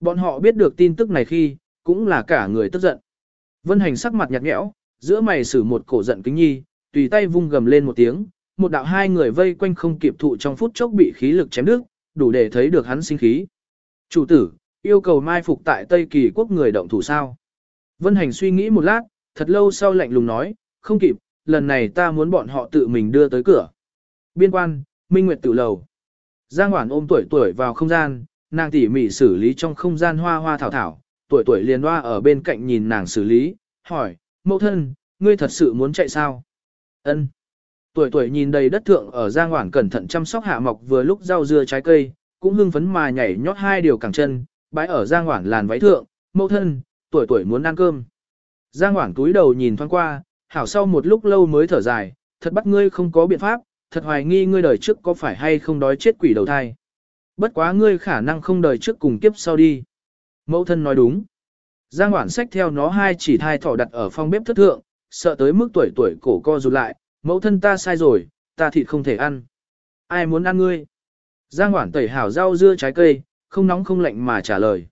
Bọn họ biết được tin tức này khi, cũng là cả người tức giận. Vân hành sắc mặt nhạt nhẽo, giữa mày xử một cổ giận kính nhi, tùy tay vung gầm lên một tiếng, một đạo hai người vây quanh không kịp thụ trong phút chốc bị khí lực chém đứt, đủ để thấy được hắn sinh khí. Chủ tử, yêu cầu mai phục tại Tây Kỳ quốc người động thủ sao. Vân hành suy nghĩ một lát, thật lâu sau lạnh lùng nói, không kịp, lần này ta muốn bọn họ tự mình đưa tới cửa. Biên quan, Minh Nguyệt tự lầu. Giang Hoản ôm tuổi tuổi vào không gian, nàng tỉ mỉ xử lý trong không gian hoa hoa thảo thảo, tuổi tuổi liền hoa ở bên cạnh nhìn nàng xử lý, hỏi, mẫu thân, ngươi thật sự muốn chạy sao? Ân. Tuổi tuổi nhìn đầy đất thượng ở Giang hoảng cẩn thận chăm sóc hạ mọc vừa lúc rau dưa trái cây, cũng hưng phấn mà nhảy nhót hai điều cẳng chân, bãi ở Giang hoảng làn váy thượng, mẫu thân, tuổi tuổi muốn ăn cơm. Giang Hoảng túi đầu nhìn thoáng qua, hảo sau một lúc lâu mới thở dài, thật bắt ngươi không có biện pháp, thật hoài nghi ngươi đời trước có phải hay không đói chết quỷ đầu thai. Bất quá ngươi khả năng không đời trước cùng kiếp sau đi. Mẫu thân nói đúng. Giang Hoản sách theo nó hai chỉ thai thỏ đặt ở phòng bếp thất thượng, sợ tới mức tuổi tuổi cổ co rụt lại, mẫu thân ta sai rồi, ta thịt không thể ăn. Ai muốn ăn ngươi? Giang Hoản tẩy hảo rau dưa trái cây, không nóng không lạnh mà trả lời.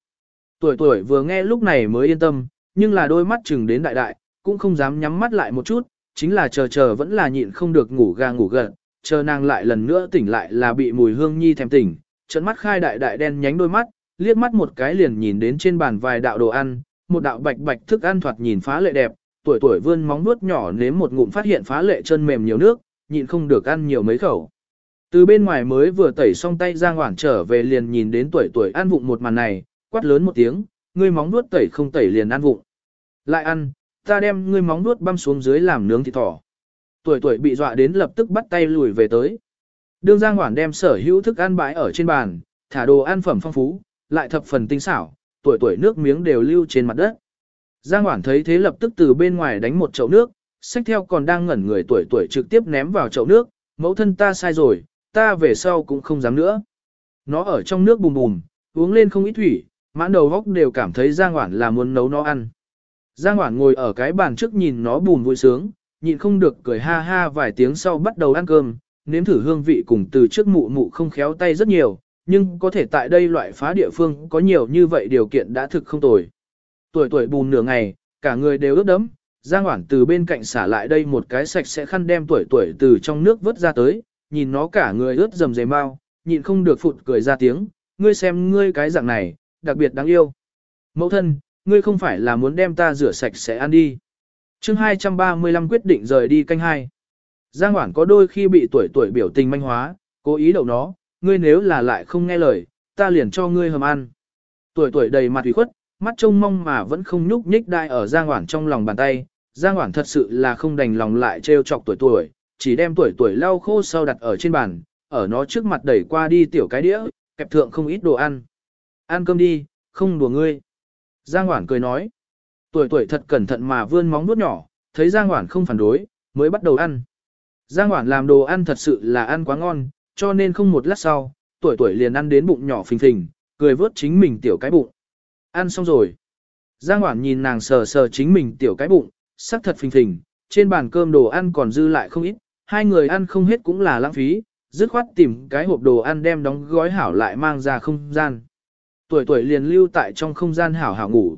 Tuổi tuổi vừa nghe lúc này mới yên tâm, nhưng là đôi mắt chừng đến đại đại, cũng không dám nhắm mắt lại một chút, chính là chờ chờ vẫn là nhịn không được ngủ ga ngủ gật, chờ nàng lại lần nữa tỉnh lại là bị mùi hương nhi thèm tỉnh, trận mắt khai đại đại đen nhánh đôi mắt, liếc mắt một cái liền nhìn đến trên bàn vài đạo đồ ăn, một đạo bạch bạch thức ăn thoạt nhìn phá lệ đẹp, tuổi tuổi vươn móng nuốt nhỏ nếm một ngụm phát hiện phá lệ chân mềm nhiều nước, nhịn không được ăn nhiều mấy khẩu. Từ bên ngoài mới vừa tẩy xong tay Giang Hoảng trở về liền nhìn đến tuổi tuổi ăn vụng một màn này, quát lớn một tiếng, ngươi móng nuốt tẩy không tẩy liền ăn vụng. Lại ăn, ta đem ngươi móng nuốt băm xuống dưới làm nướng thịt thỏ. Tuổi tuổi bị dọa đến lập tức bắt tay lùi về tới. Đương Giang Hoảng đem sở hữu thức ăn bãi ở trên bàn, thả đồ ăn phẩm phong phú, lại thập phần tinh xảo, tuổi tuổi nước miếng đều lưu trên mặt đất. Giang Hoản thấy thế lập tức từ bên ngoài đánh một chậu nước, sách theo còn đang ngẩn người tuổi tuổi trực tiếp ném vào chậu nước, mẫu thân ta sai rồi, ta về sau cũng không dám nữa. Nó ở trong nước bùm bùm, uống lên không ít thủy, mãn đầu góc đều cảm thấy Giang Hoản là muốn nấu nó ăn. Giang Hoản ngồi ở cái bàn trước nhìn nó bùm vui sướng, nhịn không được cười ha ha vài tiếng sau bắt đầu ăn cơm, nếm thử hương vị cùng từ trước mụ mụ không khéo tay rất nhiều, nhưng có thể tại đây loại phá địa phương có nhiều như vậy điều kiện đã thực không tồi. Tuổi tuổi bùn nửa ngày, cả người đều ướt đẫm, Giang Hoảng từ bên cạnh xả lại đây một cái sạch sẽ khăn đem tuổi tuổi từ trong nước vớt ra tới, nhìn nó cả người ướt dầm dề mau, nhịn không được phụt cười ra tiếng, ngươi xem ngươi cái dạng này, đặc biệt đáng yêu. Mẫu thân, ngươi không phải là muốn đem ta rửa sạch sẽ ăn đi. chương 235 quyết định rời đi canh hai. Giang Hoảng có đôi khi bị tuổi tuổi biểu tình manh hóa, cố ý đậu nó, ngươi nếu là lại không nghe lời, ta liền cho ngươi hầm ăn. Tuổi tuổi đầy mặt ủy khuất, mắt trông mong mà vẫn không nhúc nhích đai ở Giang Hoảng trong lòng bàn tay. Giang Hoảng thật sự là không đành lòng lại trêu chọc tuổi tuổi, chỉ đem tuổi tuổi lau khô sau đặt ở trên bàn, ở nó trước mặt đẩy qua đi tiểu cái đĩa, kẹp thượng không ít đồ ăn. Ăn cơm đi, không đùa ngươi. Giang Hoảng cười nói. Tuổi tuổi thật cẩn thận mà vươn móng nuốt nhỏ, thấy Giang Hoảng không phản đối, mới bắt đầu ăn. Giang Hoảng làm đồ ăn thật sự là ăn quá ngon, cho nên không một lát sau, tuổi tuổi liền ăn đến bụng nhỏ phình phình, cười vớt chính mình tiểu cái bụng. Ăn xong rồi. Giang Hoảng nhìn nàng sờ sờ chính mình tiểu cái bụng, sắc thật phình phình, trên bàn cơm đồ ăn còn dư lại không ít, hai người ăn không hết cũng là lãng phí, dứt khoát tìm cái hộp đồ ăn đem đóng gói hảo lại mang ra không gian. Tuổi tuổi liền lưu tại trong không gian hảo hảo ngủ.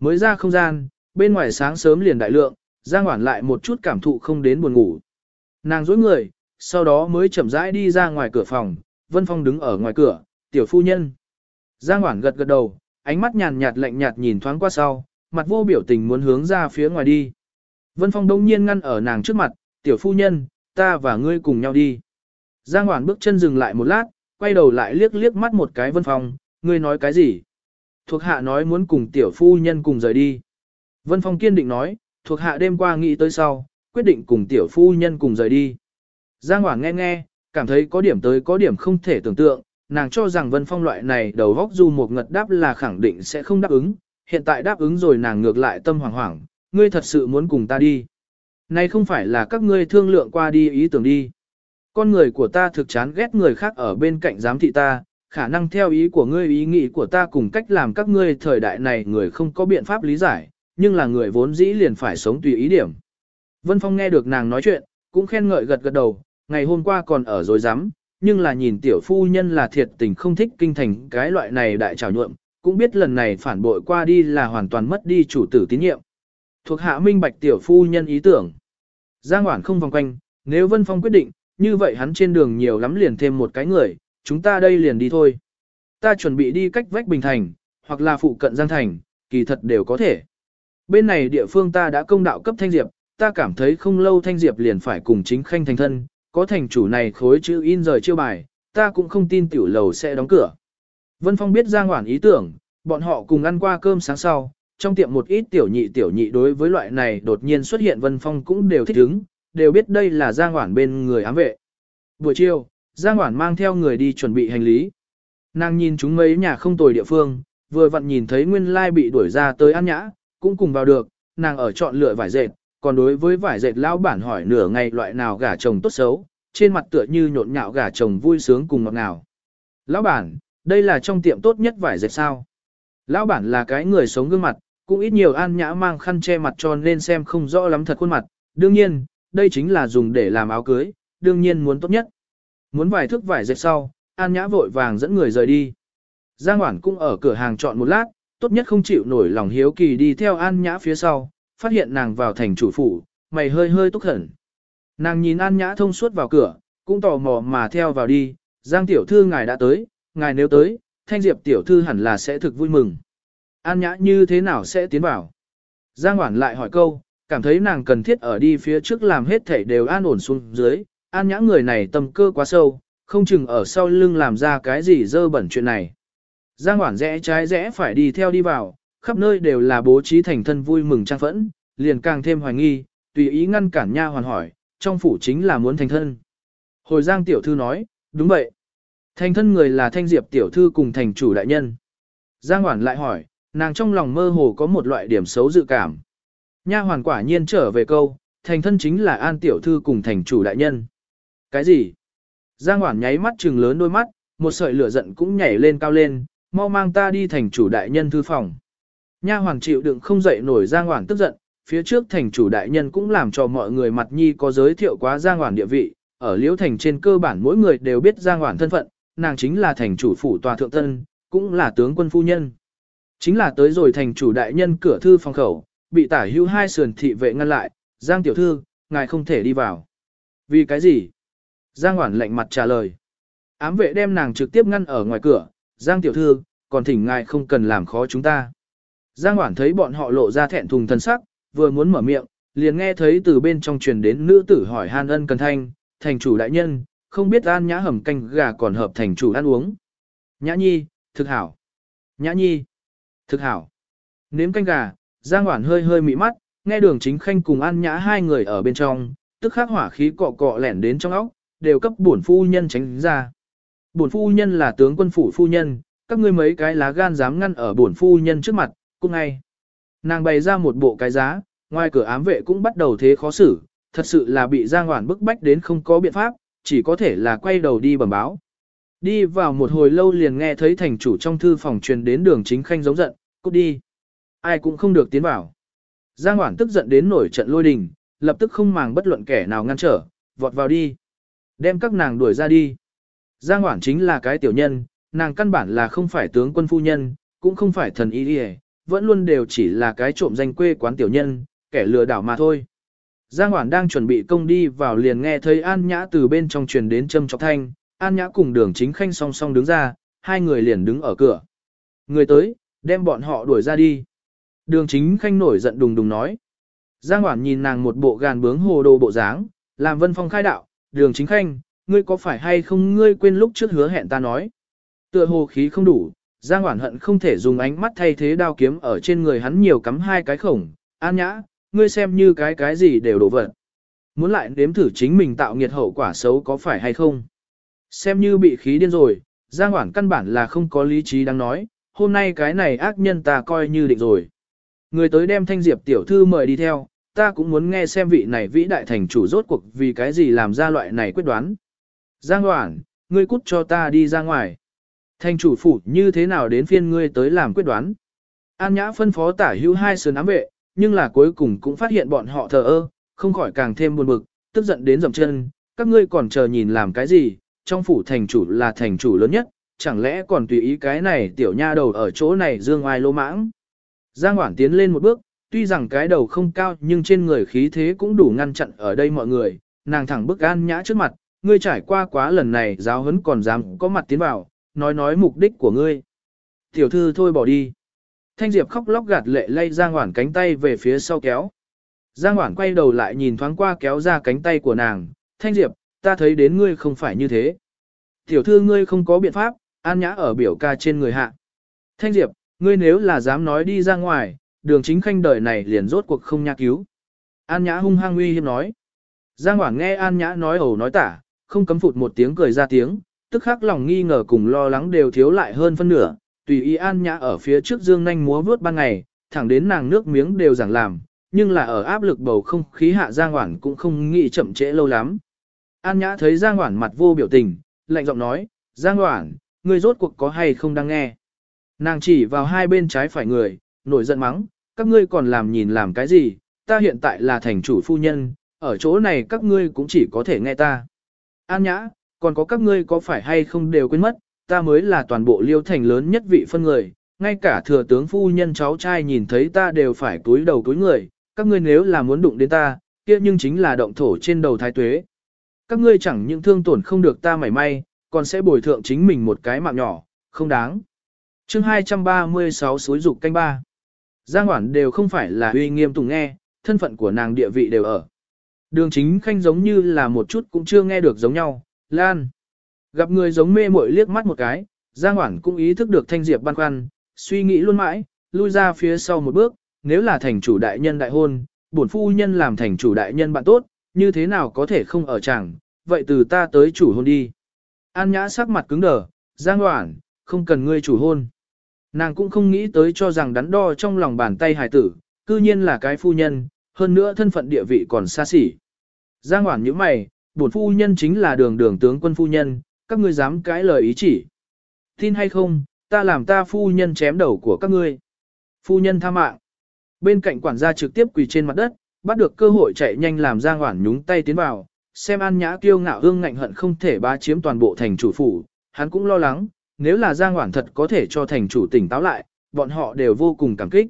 Mới ra không gian, bên ngoài sáng sớm liền đại lượng, Giang Hoản lại một chút cảm thụ không đến buồn ngủ. Nàng dối người, sau đó mới chậm rãi đi ra ngoài cửa phòng, Vân Phong đứng ở ngoài cửa, tiểu phu nhân. Giang Hoảng gật gật đầu, ánh mắt nhàn nhạt lạnh nhạt nhìn thoáng qua sau, mặt vô biểu tình muốn hướng ra phía ngoài đi. Vân Phong đông nhiên ngăn ở nàng trước mặt, tiểu phu nhân, ta và ngươi cùng nhau đi. Giang Hoảng bước chân dừng lại một lát, quay đầu lại liếc liếc mắt một cái Vân Phong, ngươi nói cái gì? Thuộc hạ nói muốn cùng tiểu phu nhân cùng rời đi. Vân Phong kiên định nói, thuộc hạ đêm qua nghĩ tới sau, quyết định cùng tiểu phu nhân cùng rời đi. Giang Hoảng nghe nghe, cảm thấy có điểm tới có điểm không thể tưởng tượng, nàng cho rằng Vân Phong loại này đầu góc du một ngật đáp là khẳng định sẽ không đáp ứng, hiện tại đáp ứng rồi nàng ngược lại tâm hoảng hoảng, ngươi thật sự muốn cùng ta đi. Này không phải là các ngươi thương lượng qua đi ý tưởng đi. Con người của ta thực chán ghét người khác ở bên cạnh giám thị ta, khả năng theo ý của ngươi ý nghĩ của ta cùng cách làm các ngươi thời đại này người không có biện pháp lý giải, nhưng là người vốn dĩ liền phải sống tùy ý điểm. Vân Phong nghe được nàng nói chuyện, cũng khen ngợi gật gật đầu, ngày hôm qua còn ở rồi dám, nhưng là nhìn tiểu phu nhân là thiệt tình không thích kinh thành cái loại này đại trào nhuộm, cũng biết lần này phản bội qua đi là hoàn toàn mất đi chủ tử tín nhiệm. Thuộc hạ minh bạch tiểu phu nhân ý tưởng. Giang Hoản không vòng quanh, nếu Vân Phong quyết định, như vậy hắn trên đường nhiều lắm liền thêm một cái người, chúng ta đây liền đi thôi. Ta chuẩn bị đi cách vách Bình Thành, hoặc là phụ cận Giang Thành, kỳ thật đều có thể. Bên này địa phương ta đã công đạo cấp Thanh Diệp, ta cảm thấy không lâu Thanh Diệp liền phải cùng chính khanh thành thân, có thành chủ này khối chữ in rời chiêu bài, ta cũng không tin tiểu lầu sẽ đóng cửa. Vân Phong biết Giang Hoản ý tưởng, bọn họ cùng ăn qua cơm sáng sau, trong tiệm một ít tiểu nhị tiểu nhị đối với loại này đột nhiên xuất hiện Vân Phong cũng đều thích ứng, đều biết đây là Giang Hoản bên người ám vệ. Buổi chiều, Giang Hoản mang theo người đi chuẩn bị hành lý. Nàng nhìn chúng mấy nhà không tồi địa phương, vừa vặn nhìn thấy Nguyên Lai bị đuổi ra tới ăn nhã, cũng cùng vào được, nàng ở chọn lựa vải dệt, còn đối với vải dệt lão bản hỏi nửa ngày loại nào gả chồng tốt xấu, trên mặt tựa như nhộn nhạo gả chồng vui sướng cùng ngọt ngào. Lão bản, đây là trong tiệm tốt nhất vải dệt sao. Lão bản là cái người sống gương mặt, cũng ít nhiều an nhã mang khăn che mặt cho nên xem không rõ lắm thật khuôn mặt. Đương nhiên, đây chính là dùng để làm áo cưới, đương nhiên muốn tốt nhất. Muốn vài thước vải dệt sau, an nhã vội vàng dẫn người rời đi. Giang Hoản cũng ở cửa hàng chọn một lát, tốt nhất không chịu nổi lòng hiếu kỳ đi theo an nhã phía sau, phát hiện nàng vào thành chủ phủ, mày hơi hơi túc hẳn. Nàng nhìn an nhã thông suốt vào cửa, cũng tò mò mà theo vào đi, Giang tiểu thư ngài đã tới, ngài nếu tới, thanh diệp tiểu thư hẳn là sẽ thực vui mừng. An nhã như thế nào sẽ tiến vào? Giang Hoản lại hỏi câu, cảm thấy nàng cần thiết ở đi phía trước làm hết thảy đều an ổn xuống dưới, an nhã người này tâm cơ quá sâu, không chừng ở sau lưng làm ra cái gì dơ bẩn chuyện này. Giang Hoản rẽ trái rẽ phải đi theo đi vào, khắp nơi đều là bố trí thành thân vui mừng trang phẫn, liền càng thêm hoài nghi, tùy ý ngăn cản nha hoàn hỏi, trong phủ chính là muốn thành thân. Hồi Giang tiểu thư nói, đúng vậy. Thành thân người là thanh diệp tiểu thư cùng thành chủ đại nhân. Giang Hoản lại hỏi, nàng trong lòng mơ hồ có một loại điểm xấu dự cảm. Nha hoàn quả nhiên trở về câu, thành thân chính là an tiểu thư cùng thành chủ đại nhân. Cái gì? Giang Hoản nháy mắt trừng lớn đôi mắt, một sợi lửa giận cũng nhảy lên cao lên, mau mang ta đi thành chủ đại nhân thư phòng. Nha Hoàng chịu đựng không dậy nổi Giang Hoản tức giận, phía trước thành chủ đại nhân cũng làm cho mọi người mặt nhi có giới thiệu quá Giang Hoản địa vị, ở Liễu Thành trên cơ bản mỗi người đều biết Giang Hoản thân phận, nàng chính là thành chủ phủ tòa thượng tân, cũng là tướng quân phu nhân. Chính là tới rồi thành chủ đại nhân cửa thư phòng khẩu, bị tả hữu hai sườn thị vệ ngăn lại, Giang tiểu thư, ngài không thể đi vào. Vì cái gì? Giang Hoản lạnh mặt trả lời. Ám vệ đem nàng trực tiếp ngăn ở ngoài cửa, Giang tiểu thư, còn thỉnh ngài không cần làm khó chúng ta. Giang Hoản thấy bọn họ lộ ra thẹn thùng thân sắc, vừa muốn mở miệng, liền nghe thấy từ bên trong truyền đến nữ tử hỏi han ân cần thanh, thành chủ đại nhân, không biết an nhã hầm canh gà còn hợp thành chủ ăn uống. Nhã nhi, thực hảo. Nhã nhi, thực hảo. Nếm canh gà, Giang Hoản hơi hơi mị mắt, nghe đường chính khanh cùng an nhã hai người ở bên trong, tức khắc hỏa khí cọ cọ lẻn đến trong óc, đều cấp bổn phu nhân tránh ra. Bổn phu nhân là tướng quân phủ phu nhân, các ngươi mấy cái lá gan dám ngăn ở bổn phu nhân trước mặt, cũng ngay. Nàng bày ra một bộ cái giá, ngoài cửa ám vệ cũng bắt đầu thế khó xử, thật sự là bị Giang Hoản bức bách đến không có biện pháp, chỉ có thể là quay đầu đi bẩm báo. Đi vào một hồi lâu liền nghe thấy thành chủ trong thư phòng truyền đến đường chính khanh giống giận, cút đi. Ai cũng không được tiến vào. Giang Hoản tức giận đến nổi trận lôi đình, lập tức không màng bất luận kẻ nào ngăn trở, vọt vào đi. Đem các nàng đuổi ra đi. Giang Hoản chính là cái tiểu nhân, nàng căn bản là không phải tướng quân phu nhân, cũng không phải thần y đi vẫn luôn đều chỉ là cái trộm danh quê quán tiểu nhân, kẻ lừa đảo mà thôi. Giang Hoản đang chuẩn bị công đi vào liền nghe thấy An Nhã từ bên trong truyền đến châm chọc thanh, An Nhã cùng đường chính khanh song song đứng ra, hai người liền đứng ở cửa. Người tới, đem bọn họ đuổi ra đi. Đường chính khanh nổi giận đùng đùng nói. Giang Hoản nhìn nàng một bộ gàn bướng hồ đồ bộ dáng, làm vân phong khai đạo, đường chính khanh, ngươi có phải hay không ngươi quên lúc trước hứa hẹn ta nói. Tựa hồ khí không đủ, Giang Hoản hận không thể dùng ánh mắt thay thế đao kiếm ở trên người hắn nhiều cắm hai cái khổng, an nhã, ngươi xem như cái cái gì đều đổ vật. Muốn lại nếm thử chính mình tạo nghiệt hậu quả xấu có phải hay không. Xem như bị khí điên rồi, Giang Hoản căn bản là không có lý trí đang nói, hôm nay cái này ác nhân ta coi như định rồi. Người tới đem thanh diệp tiểu thư mời đi theo, ta cũng muốn nghe xem vị này vĩ đại thành chủ rốt cuộc vì cái gì làm ra loại này quyết đoán. Giang Hoản, ngươi cút cho ta đi ra ngoài. Thành chủ phủ như thế nào đến phiên ngươi tới làm quyết đoán. An Nhã phân phó tả hữu hai sườn ám vệ, nhưng là cuối cùng cũng phát hiện bọn họ thờ ơ, không khỏi càng thêm buồn bực, tức giận đến dầm chân, các ngươi còn chờ nhìn làm cái gì, trong phủ thành chủ là thành chủ lớn nhất, chẳng lẽ còn tùy ý cái này tiểu nha đầu ở chỗ này dương ai lô mãng. Giang Hoảng tiến lên một bước, tuy rằng cái đầu không cao nhưng trên người khí thế cũng đủ ngăn chặn ở đây mọi người, nàng thẳng bức An Nhã trước mặt, ngươi trải qua quá lần này giáo huấn còn dám có mặt tiến vào, nói nói mục đích của ngươi. Tiểu thư thôi bỏ đi. Thanh Diệp khóc lóc gạt lệ lay Giang Hoản cánh tay về phía sau kéo. Giang Hoản quay đầu lại nhìn thoáng qua kéo ra cánh tay của nàng. Thanh Diệp, ta thấy đến ngươi không phải như thế. Tiểu thư ngươi không có biện pháp, an nhã ở biểu ca trên người hạ. Thanh Diệp, ngươi nếu là dám nói đi ra ngoài, đường chính khanh đời này liền rốt cuộc không nha cứu. An nhã hung hăng uy hiếp nói. Giang Hoản nghe An nhã nói ẩu nói tả, không cấm phụt một tiếng cười ra tiếng, tức khắc lòng nghi ngờ cùng lo lắng đều thiếu lại hơn phân nửa, tùy ý an nhã ở phía trước dương nhanh múa vướt ban ngày, thẳng đến nàng nước miếng đều giảng làm, nhưng là ở áp lực bầu không khí hạ giang hoảng cũng không nghĩ chậm trễ lâu lắm. An Nhã thấy Giang Hoản mặt vô biểu tình, lạnh giọng nói, Giang Hoản, ngươi rốt cuộc có hay không đang nghe. Nàng chỉ vào hai bên trái phải người, nổi giận mắng, các ngươi còn làm nhìn làm cái gì, ta hiện tại là thành chủ phu nhân, ở chỗ này các ngươi cũng chỉ có thể nghe ta. An Nhã, còn có các ngươi có phải hay không đều quên mất, ta mới là toàn bộ liêu thành lớn nhất vị phân người, ngay cả thừa tướng phu nhân cháu trai nhìn thấy ta đều phải túi đầu túi người, các ngươi nếu là muốn đụng đến ta, kia nhưng chính là động thổ trên đầu thái tuế. Các ngươi chẳng những thương tổn không được ta mảy may, còn sẽ bồi thượng chính mình một cái mạng nhỏ, không đáng. chương 236 suối dục canh ba. Giang Hoản đều không phải là uy nghiêm tùng nghe, thân phận của nàng địa vị đều ở. Đường chính khanh giống như là một chút cũng chưa nghe được giống nhau, Lan. Gặp người giống mê muội liếc mắt một cái, Giang Hoảng cũng ý thức được thanh diệp băn khoăn, suy nghĩ luôn mãi, lui ra phía sau một bước, nếu là thành chủ đại nhân đại hôn, bổn phu nhân làm thành chủ đại nhân bạn tốt, như thế nào có thể không ở chẳng, vậy từ ta tới chủ hôn đi. An nhã sắc mặt cứng đờ, Giang Hoảng, không cần ngươi chủ hôn. Nàng cũng không nghĩ tới cho rằng đắn đo trong lòng bàn tay hài tử, cư nhiên là cái phu nhân, hơn nữa thân phận địa vị còn xa xỉ. Giang Hoảng như mày, bổn phu nhân chính là đường đường tướng quân phu nhân, các ngươi dám cãi lời ý chỉ. Tin hay không, ta làm ta phu nhân chém đầu của các ngươi. Phu nhân tha mạng. Bên cạnh quản gia trực tiếp quỳ trên mặt đất, bắt được cơ hội chạy nhanh làm Giang Hoản nhúng tay tiến vào, xem An Nhã kiêu ngạo hương ngạnh hận không thể bá chiếm toàn bộ thành chủ phủ, hắn cũng lo lắng, nếu là Giang Hoản thật có thể cho thành chủ tỉnh táo lại, bọn họ đều vô cùng cảm kích.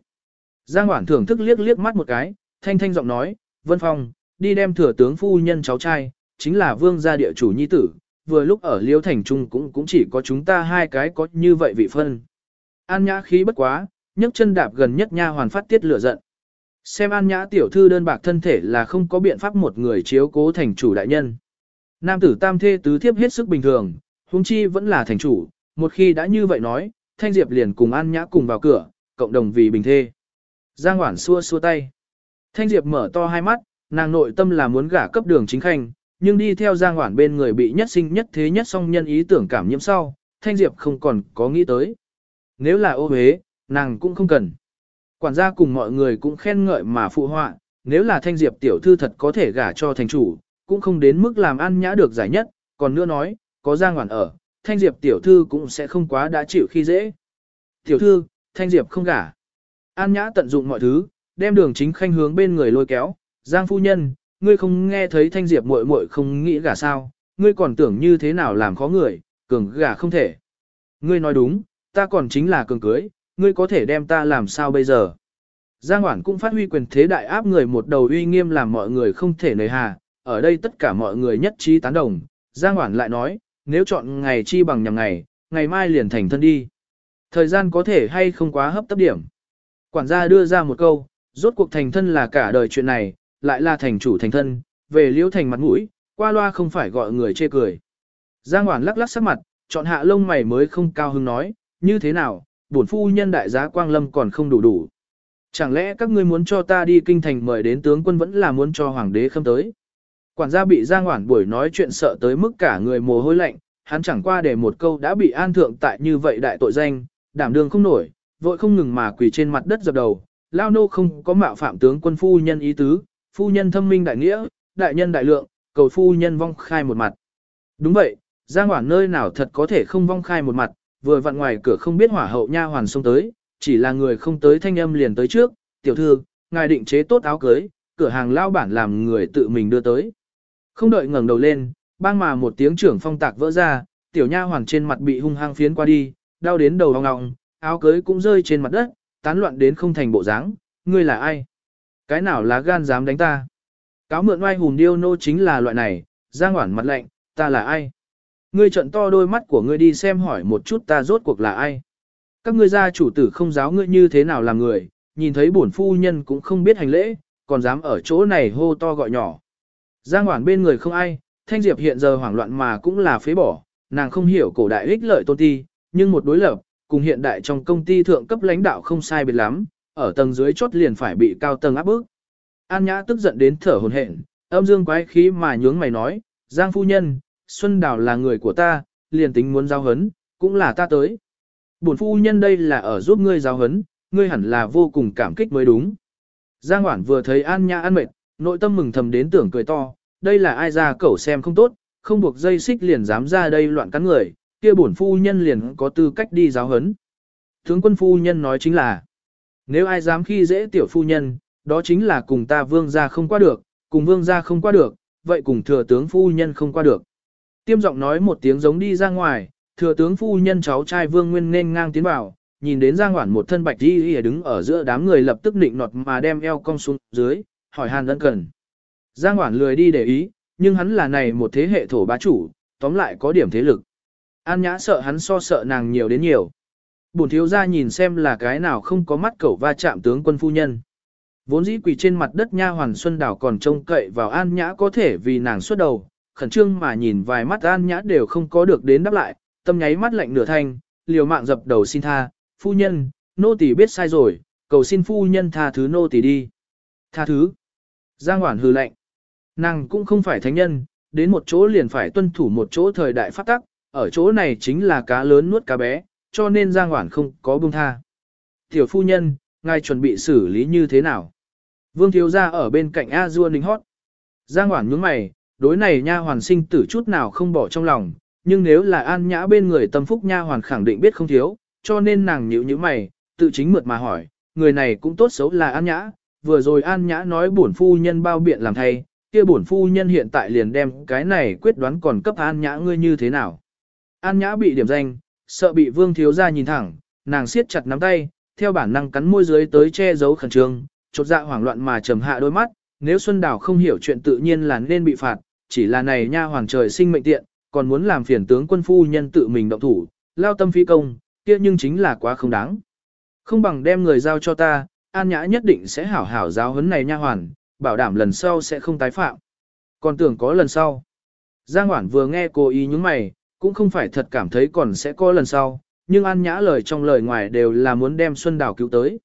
Giang Hoản thưởng thức liếc liếc mắt một cái, thanh thanh giọng nói, Vân Phong, đi đem thừa tướng phu nhân cháu trai, chính là vương gia địa chủ nhi tử, vừa lúc ở Liêu Thành Trung cũng cũng chỉ có chúng ta hai cái có như vậy vị phân. An Nhã khí bất quá, nhấc chân đạp gần nhất nha hoàn phát tiết lửa giận. Xem An Nhã tiểu thư đơn bạc thân thể là không có biện pháp một người chiếu cố thành chủ đại nhân. Nam tử tam thê tứ thiếp hết sức bình thường, huống chi vẫn là thành chủ, một khi đã như vậy nói, Thanh Diệp liền cùng An Nhã cùng vào cửa, cộng đồng vì bình thê. Giang Hoản xua xua tay. Thanh Diệp mở to hai mắt, nàng nội tâm là muốn gả cấp đường chính khanh, nhưng đi theo Giang Hoản bên người bị nhất sinh nhất thế nhất song nhân ý tưởng cảm nhiễm sau, Thanh Diệp không còn có nghĩ tới. Nếu là ô huế, nàng cũng không cần. Quản gia cùng mọi người cũng khen ngợi mà phụ họa, nếu là Thanh Diệp tiểu thư thật có thể gả cho thành chủ, cũng không đến mức làm ăn nhã được giải nhất, còn nữa nói, có Giang Hoản ở, Thanh Diệp tiểu thư cũng sẽ không quá đã chịu khi dễ. Tiểu thư, Thanh Diệp không gả. An nhã tận dụng mọi thứ, đem đường chính khanh hướng bên người lôi kéo, Giang phu nhân, ngươi không nghe thấy thanh diệp muội muội không nghĩ gả sao, ngươi còn tưởng như thế nào làm khó người, cường gả không thể. Ngươi nói đúng, ta còn chính là cường cưới, ngươi có thể đem ta làm sao bây giờ. Giang Hoản cũng phát huy quyền thế đại áp người một đầu uy nghiêm làm mọi người không thể nời hà, ở đây tất cả mọi người nhất trí tán đồng. Giang Hoản lại nói, nếu chọn ngày chi bằng nhằm ngày, ngày mai liền thành thân đi. Thời gian có thể hay không quá hấp tấp điểm. Quản gia đưa ra một câu, rốt cuộc thành thân là cả đời chuyện này, lại là thành chủ thành thân, về liễu thành mặt mũi, qua loa không phải gọi người chê cười. Giang Hoản lắc lắc sắc mặt, chọn hạ lông mày mới không cao hứng nói, như thế nào, bổn phu nhân đại giá quang lâm còn không đủ đủ. Chẳng lẽ các ngươi muốn cho ta đi kinh thành mời đến tướng quân vẫn là muốn cho hoàng đế khâm tới. Quản gia bị Giang Hoản buổi nói chuyện sợ tới mức cả người mồ hôi lạnh, hắn chẳng qua để một câu đã bị an thượng tại như vậy đại tội danh, đảm đường không nổi, vội không ngừng mà quỳ trên mặt đất dập đầu, lao nô không có mạo phạm tướng quân phu nhân ý tứ, phu nhân thâm minh đại nghĩa, đại nhân đại lượng, cầu phu nhân vong khai một mặt. Đúng vậy, Giang Hoản nơi nào thật có thể không vong khai một mặt, vừa vặn ngoài cửa không biết hỏa hậu nha hoàn xông tới, chỉ là người không tới thanh âm liền tới trước, tiểu thư, ngài định chế tốt áo cưới, cửa hàng lao bản làm người tự mình đưa tới. Không đợi ngẩng đầu lên, bang mà một tiếng trưởng phong tạc vỡ ra, tiểu nha hoàn trên mặt bị hung hăng phiến qua đi, đau đến đầu ong ong, áo cưới cũng rơi trên mặt đất, tán loạn đến không thành bộ dáng, ngươi là ai? Cái nào lá gan dám đánh ta? Cáo mượn oai hùng điêu nô chính là loại này, giang hoản mặt lạnh, ta là ai? Ngươi trận to đôi mắt của ngươi đi xem hỏi một chút ta rốt cuộc là ai? Các ngươi gia chủ tử không giáo ngươi như thế nào làm người, nhìn thấy bổn phu nhân cũng không biết hành lễ, còn dám ở chỗ này hô to gọi nhỏ. Giang hoản bên người không ai, Thanh Diệp hiện giờ hoảng loạn mà cũng là phế bỏ, nàng không hiểu cổ đại ích lợi tôn ti, nhưng một đối lập, cùng hiện đại trong công ty thượng cấp lãnh đạo không sai biệt lắm, ở tầng dưới chốt liền phải bị cao tầng áp bức. An Nhã tức giận đến thở hổn hển, âm dương quái khí mà nhướng mày nói, Giang phu nhân, Xuân Đào là người của ta, liền tính muốn giao hấn, cũng là ta tới. Bổn phu nhân đây là ở giúp ngươi giao hấn, ngươi hẳn là vô cùng cảm kích mới đúng. Giang Hoản vừa thấy An Nhã ăn mệt, nội tâm mừng thầm đến tưởng cười to, đây là ai ra cẩu xem không tốt, không buộc dây xích liền dám ra đây loạn cắn người, kia bổn phu nhân liền có tư cách đi giáo hấn. Tướng quân phu nhân nói chính là, nếu ai dám khi dễ tiểu phu nhân, đó chính là cùng ta vương gia không qua được, cùng vương gia không qua được, vậy cùng thừa tướng phu nhân không qua được. Tiêm giọng nói một tiếng giống đi ra ngoài, thừa tướng phu nhân cháu trai vương nguyên nên ngang tiến vào, nhìn đến Giang Hoản một thân bạch đi y đứng ở giữa đám người lập tức nịnh nọt mà đem eo cong xuống dưới, hỏi hàn ân cần. Giang Hoản lười đi để ý, nhưng hắn là này một thế hệ thổ bá chủ, tóm lại có điểm thế lực. An nhã sợ hắn so sợ nàng nhiều đến nhiều. Bổn thiếu ra nhìn xem là cái nào không có mắt cẩu va chạm tướng quân phu nhân. Vốn dĩ quỳ trên mặt đất nha hoàn xuân đảo còn trông cậy vào an nhã có thể vì nàng xuất đầu, khẩn trương mà nhìn vài mắt an nhã đều không có được đến đáp lại, tâm nháy mắt lạnh nửa thanh, liều mạng dập đầu xin tha, phu nhân, nô tỳ biết sai rồi, cầu xin phu nhân tha thứ nô tỳ đi. Tha thứ. Giang Hoản hừ lạnh. Nàng cũng không phải thánh nhân, đến một chỗ liền phải tuân thủ một chỗ thời đại phát tắc, ở chỗ này chính là cá lớn nuốt cá bé, cho nên Giang Hoản không có buông tha. Tiểu phu nhân, ngài chuẩn bị xử lý như thế nào? Vương thiếu gia ở bên cạnh A Dua Ninh hót. Giang Hoản nhướng mày, đối này nha hoàn sinh tử chút nào không bỏ trong lòng, nhưng nếu là an nhã bên người tâm phúc nha hoàn khẳng định biết không thiếu, cho nên nàng nhíu nhíu mày, tự chính mượt mà hỏi, người này cũng tốt xấu là an nhã, vừa rồi an nhã nói bổn phu nhân bao biện làm thay, kia bổn phu nhân hiện tại liền đem cái này quyết đoán còn cấp an nhã ngươi như thế nào. An nhã bị điểm danh, sợ bị vương thiếu gia nhìn thẳng, nàng siết chặt nắm tay, theo bản năng cắn môi dưới tới che giấu khẩn trương, chột dạ hoảng loạn mà trầm hạ đôi mắt, nếu Xuân Đào không hiểu chuyện tự nhiên là nên bị phạt, chỉ là này nha hoàng trời sinh mệnh tiện, còn muốn làm phiền tướng quân phu nhân tự mình động thủ, lao tâm phi công, kia nhưng chính là quá không đáng. Không bằng đem người giao cho ta, An Nhã nhất định sẽ hảo hảo giáo huấn này nha hoàn, bảo đảm lần sau sẽ không tái phạm. Còn tưởng có lần sau. Giang Hoản vừa nghe cô ý những mày, cũng không phải thật cảm thấy còn sẽ có lần sau, nhưng An Nhã lời trong lời ngoài đều là muốn đem Xuân Đào cứu tới.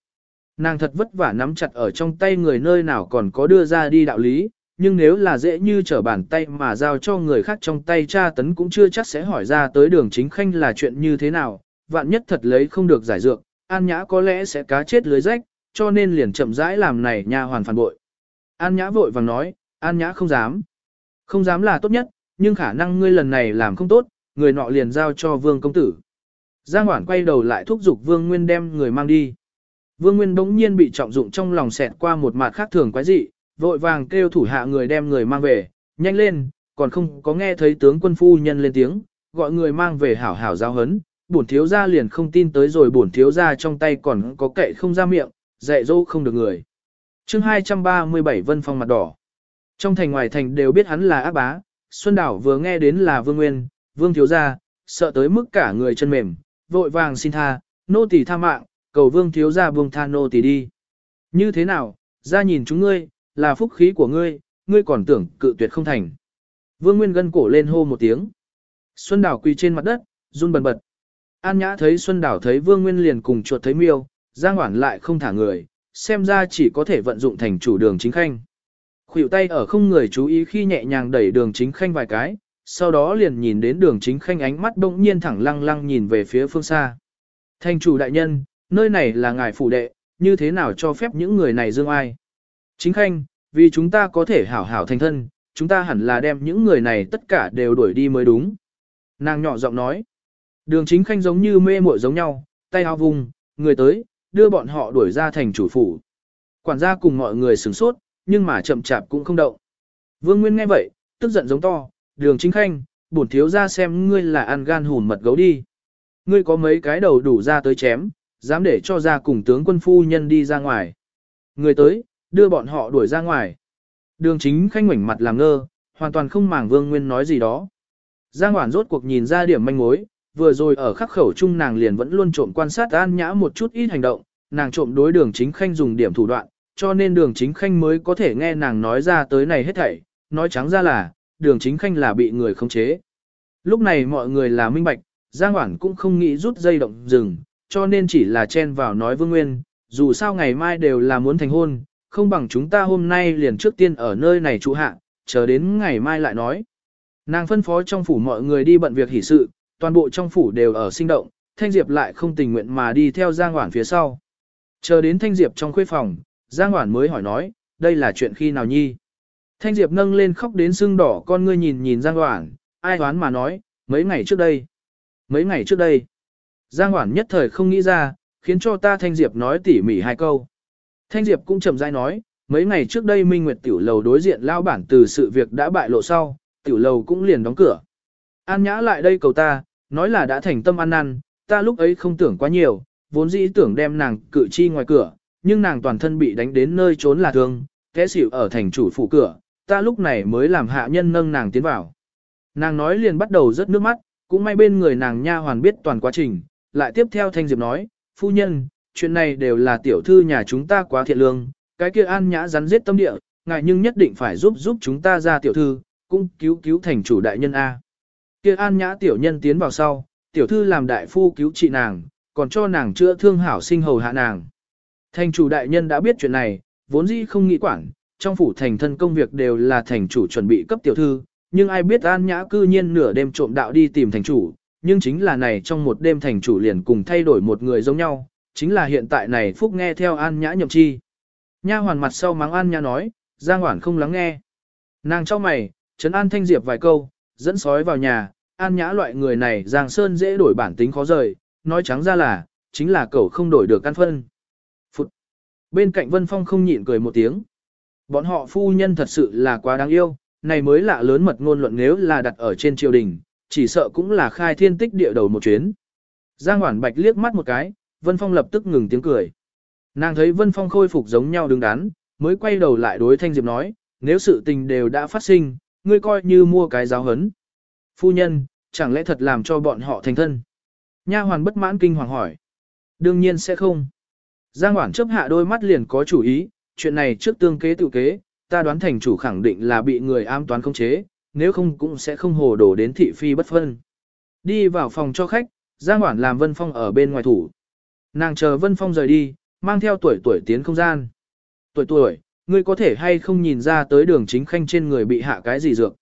Nàng thật vất vả nắm chặt ở trong tay người nơi nào còn có đưa ra đi đạo lý, nhưng nếu là dễ như trở bàn tay mà giao cho người khác trong tay cha tấn cũng chưa chắc sẽ hỏi ra tới đường chính khanh là chuyện như thế nào, vạn nhất thật lấy không được giải dược, An Nhã có lẽ sẽ cá chết lưới rách, cho nên liền chậm rãi làm này nha hoàn phản bội. An Nhã vội vàng nói, An Nhã không dám. Không dám là tốt nhất, nhưng khả năng ngươi lần này làm không tốt, người nọ liền giao cho vương công tử. Giang Hoản quay đầu lại thúc giục vương nguyên đem người mang đi. Vương Nguyên bỗng nhiên bị trọng dụng trong lòng xẹt qua một mặt khác thường quái dị, vội vàng kêu thủ hạ người đem người mang về, nhanh lên, còn không có nghe thấy tướng quân phu nhân lên tiếng, gọi người mang về hảo hảo giao hấn, bổn thiếu gia liền không tin tới rồi bổn thiếu gia trong tay còn có kệ không ra miệng, dạy dỗ không được người. chương 237 Vân Phong mặt đỏ. Trong thành ngoài thành đều biết hắn là ác bá, Xuân Đảo vừa nghe đến là Vương Nguyên, Vương thiếu gia, sợ tới mức cả người chân mềm, vội vàng xin tha, nô tỳ tha mạng, cầu Vương thiếu gia buông tha nô tỳ đi. Như thế nào, ra nhìn chúng ngươi, là phúc khí của ngươi, ngươi còn tưởng cự tuyệt không thành. Vương Nguyên gân cổ lên hô một tiếng. Xuân Đảo quỳ trên mặt đất, run bần bật. An Nhã thấy Xuân Đảo thấy Vương Nguyên liền cùng chuột thấy miêu, Giang Hoản lại không thả người, xem ra chỉ có thể vận dụng thành chủ đường chính khanh. Khuỷu tay ở không người chú ý khi nhẹ nhàng đẩy đường chính khanh vài cái, sau đó liền nhìn đến đường chính khanh ánh mắt bỗng nhiên thẳng lăng lăng nhìn về phía phương xa. Thành chủ đại nhân, nơi này là ngài phủ đệ, như thế nào cho phép những người này dương ai? Chính khanh, vì chúng ta có thể hảo hảo thành thân, chúng ta hẳn là đem những người này tất cả đều đuổi đi mới đúng. Nàng nhỏ giọng nói. Đường chính khanh giống như mê muội giống nhau, tay áo vùng, người tới, đưa bọn họ đuổi ra thành chủ phủ. Quản gia cùng mọi người sửng sốt, nhưng mà chậm chạp cũng không động. Vương Nguyên nghe vậy, tức giận giống to, đường chính khanh, bổn thiếu ra xem ngươi là ăn gan hùn mật gấu đi. Ngươi có mấy cái đầu đủ ra tới chém, dám để cho ra cùng tướng quân phu nhân đi ra ngoài. Người tới, đưa bọn họ đuổi ra ngoài. Đường chính khanh ngoảnh mặt làm ngơ, hoàn toàn không màng Vương Nguyên nói gì đó. Giang Hoản rốt cuộc nhìn ra điểm manh mối, vừa rồi ở khắc khẩu chung nàng liền vẫn luôn trộm quan sát An Nhã một chút ít hành động, nàng trộm đối đường chính khanh dùng điểm thủ đoạn, cho nên đường chính khanh mới có thể nghe nàng nói ra tới này hết thảy, nói trắng ra là, đường chính khanh là bị người khống chế. Lúc này mọi người là minh bạch, Giang Hoản cũng không nghĩ rút dây động rừng, cho nên chỉ là chen vào nói Vương Nguyên, dù sao ngày mai đều là muốn thành hôn, không bằng chúng ta hôm nay liền trước tiên ở nơi này trụ hạ, chờ đến ngày mai lại nói. Nàng phân phó trong phủ mọi người đi bận việc hỷ sự, toàn bộ trong phủ đều ở sinh động, Thanh Diệp lại không tình nguyện mà đi theo Giang Hoản phía sau. Chờ đến Thanh Diệp trong khuê phòng, Giang Hoản mới hỏi nói, đây là chuyện khi nào nhi? Thanh Diệp nâng lên khóc đến sưng đỏ con ngươi nhìn nhìn Giang Hoảng, Ai đoán mà nói, mấy ngày trước đây. Mấy ngày trước đây. Giang Hoảng nhất thời không nghĩ ra, khiến cho ta Thanh Diệp nói tỉ mỉ hai câu. Thanh Diệp cũng chậm rãi nói, mấy ngày trước đây Minh Nguyệt tiểu lầu đối diện lao bản từ sự việc đã bại lộ sau, tiểu lầu cũng liền đóng cửa. An Nhã lại đây cầu ta, nói là đã thành tâm ăn năn, ta lúc ấy không tưởng quá nhiều, vốn dĩ tưởng đem nàng cự chi ngoài cửa, nhưng nàng toàn thân bị đánh đến nơi trốn là thương, té xỉu ở thành chủ phủ cửa, ta lúc này mới làm hạ nhân nâng nàng tiến vào. Nàng nói liền bắt đầu rớt nước mắt, cũng may bên người nàng nha hoàn biết toàn quá trình, lại tiếp theo Thanh Diệp nói, phu nhân, chuyện này đều là tiểu thư nhà chúng ta quá thiện lương, cái kia an nhã rắn giết tâm địa, ngài nhưng nhất định phải giúp giúp chúng ta ra tiểu thư, cũng cứu cứu thành chủ đại nhân A. Kia an nhã tiểu nhân tiến vào sau, tiểu thư làm đại phu cứu trị nàng, còn cho nàng chữa thương hảo sinh hầu hạ nàng. Thành chủ đại nhân đã biết chuyện này, vốn dĩ không nghĩ quản, trong phủ thành thân công việc đều là thành chủ chuẩn bị cấp tiểu thư, nhưng ai biết an nhã cư nhiên nửa đêm trộm đạo đi tìm thành chủ, nhưng chính là này trong một đêm thành chủ liền cùng thay đổi một người giống nhau, chính là hiện tại này Phúc nghe theo an nhã nhậm chi. Nha hoàn mặt sau mắng an nhã nói, Giang Hoản không lắng nghe. Nàng cho mày, trấn an thanh diệp vài câu, dẫn sói vào nhà, an nhã loại người này Giang Sơn dễ đổi bản tính khó rời, nói trắng ra là, chính là cậu không đổi được căn phân. Phụt. Bên cạnh Vân Phong không nhịn cười một tiếng. Bọn họ phu nhân thật sự là quá đáng yêu, này mới lạ lớn mật ngôn luận nếu là đặt ở trên triều đình, chỉ sợ cũng là khai thiên tích địa đầu một chuyến. Giang Hoản Bạch liếc mắt một cái, Vân Phong lập tức ngừng tiếng cười. Nàng thấy Vân Phong khôi phục giống nhau đứng đắn, mới quay đầu lại đối Thanh Diệp nói, nếu sự tình đều đã phát sinh, ngươi coi như mua cái giáo hấn. Phu nhân, chẳng lẽ thật làm cho bọn họ thành thân? Nha hoàn bất mãn kinh hoàng hỏi. Đương nhiên sẽ không. Giang Hoản chấp hạ đôi mắt liền có chủ ý, chuyện này trước tương kế tự kế, ta đoán thành chủ khẳng định là bị người am toán không chế, nếu không cũng sẽ không hồ đổ đến thị phi bất phân. Đi vào phòng cho khách, Giang Hoản làm Vân Phong ở bên ngoài thủ. Nàng chờ Vân Phong rời đi, mang theo tuổi tuổi tiến không gian. Tuổi tuổi, ngươi có thể hay không nhìn ra tới đường chính khanh trên người bị hạ cái gì dược.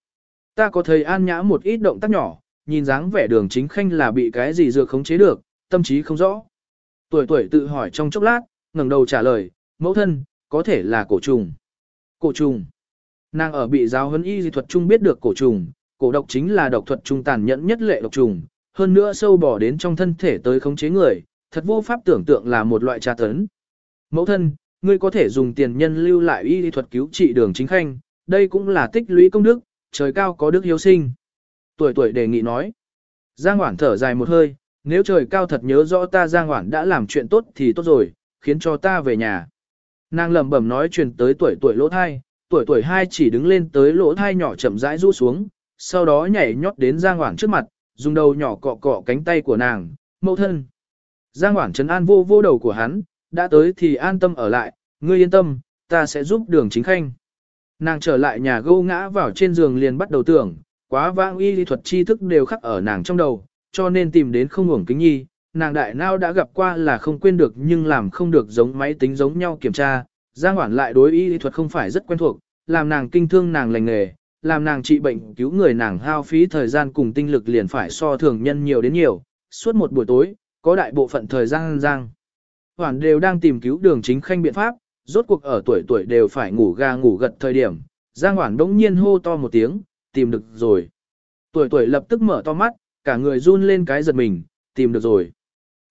Ta có thấy an nhã một ít động tác nhỏ, nhìn dáng vẻ đường chính khanh là bị cái gì dược khống chế được, tâm trí không rõ. Tuổi tuổi tự hỏi trong chốc lát, ngẩng đầu trả lời, mẫu thân, có thể là cổ trùng. Cổ trùng. Nàng ở bị giáo huấn y dị thuật trung biết được cổ trùng, cổ độc chính là độc thuật trung tàn nhẫn nhất lệ độc trùng, hơn nữa sâu bỏ đến trong thân thể tới khống chế người, thật vô pháp tưởng tượng là một loại tra tấn. Mẫu thân, ngươi có thể dùng tiền nhân lưu lại y lý thuật cứu trị đường chính khanh, đây cũng là tích lũy công đức, trời cao có đức hiếu sinh. Tuổi tuổi đề nghị nói. Giang Hoản thở dài một hơi, nếu trời cao thật nhớ rõ ta Giang Hoản đã làm chuyện tốt thì tốt rồi, khiến cho ta về nhà. Nàng lẩm bẩm nói truyền tới tuổi tuổi lỗ thai, tuổi tuổi hai chỉ đứng lên tới lỗ thai nhỏ chậm rãi rũ xuống, sau đó nhảy nhót đến Giang Hoảng trước mặt, dùng đầu nhỏ cọ cọ cánh tay của nàng, mẫu thân. Giang Hoảng trấn an vô vô đầu của hắn, đã tới thì an tâm ở lại, ngươi yên tâm, ta sẽ giúp đường chính khanh. Nàng trở lại nhà gâu ngã vào trên giường liền bắt đầu tưởng, quá vãng y lý thuật tri thức đều khắc ở nàng trong đầu, cho nên tìm đến không ngủng kính nhi, nàng đại nao đã gặp qua là không quên được nhưng làm không được giống máy tính giống nhau kiểm tra, Giang Hoản lại đối y lý thuật không phải rất quen thuộc, làm nàng kinh thương nàng lành nghề, làm nàng trị bệnh cứu người nàng hao phí thời gian cùng tinh lực liền phải so thường nhân nhiều đến nhiều, suốt một buổi tối, có đại bộ phận thời gian Giang. Hoản đều đang tìm cứu đường chính khanh biện pháp, rốt cuộc ở tuổi tuổi đều phải ngủ ga ngủ gật thời điểm, Giang Hoản đống nhiên hô to một tiếng, tìm được rồi. Tuổi tuổi lập tức mở to mắt, cả người run lên cái giật mình, tìm được rồi.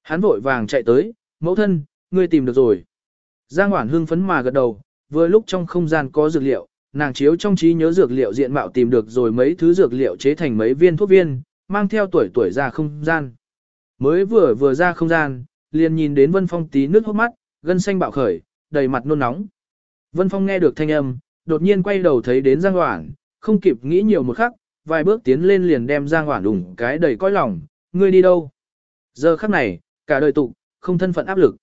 Hắn vội vàng chạy tới, mẫu thân, ngươi tìm được rồi. Giang Hoản hưng phấn mà gật đầu, vừa lúc trong không gian có dược liệu, nàng chiếu trong trí nhớ dược liệu diện mạo tìm được rồi mấy thứ dược liệu chế thành mấy viên thuốc viên, mang theo tuổi tuổi ra không gian. Mới vừa vừa ra không gian, liền nhìn đến Vân Phong tí nước hốc mắt, gân xanh bạo khởi, đầy mặt nôn nóng. Vân Phong nghe được thanh âm, đột nhiên quay đầu thấy đến Giang Hoản, không kịp nghĩ nhiều một khắc, vài bước tiến lên liền đem Giang Hoản đủng cái đầy coi lòng, ngươi đi đâu? Giờ khắc này, cả đời tụ, không thân phận áp lực.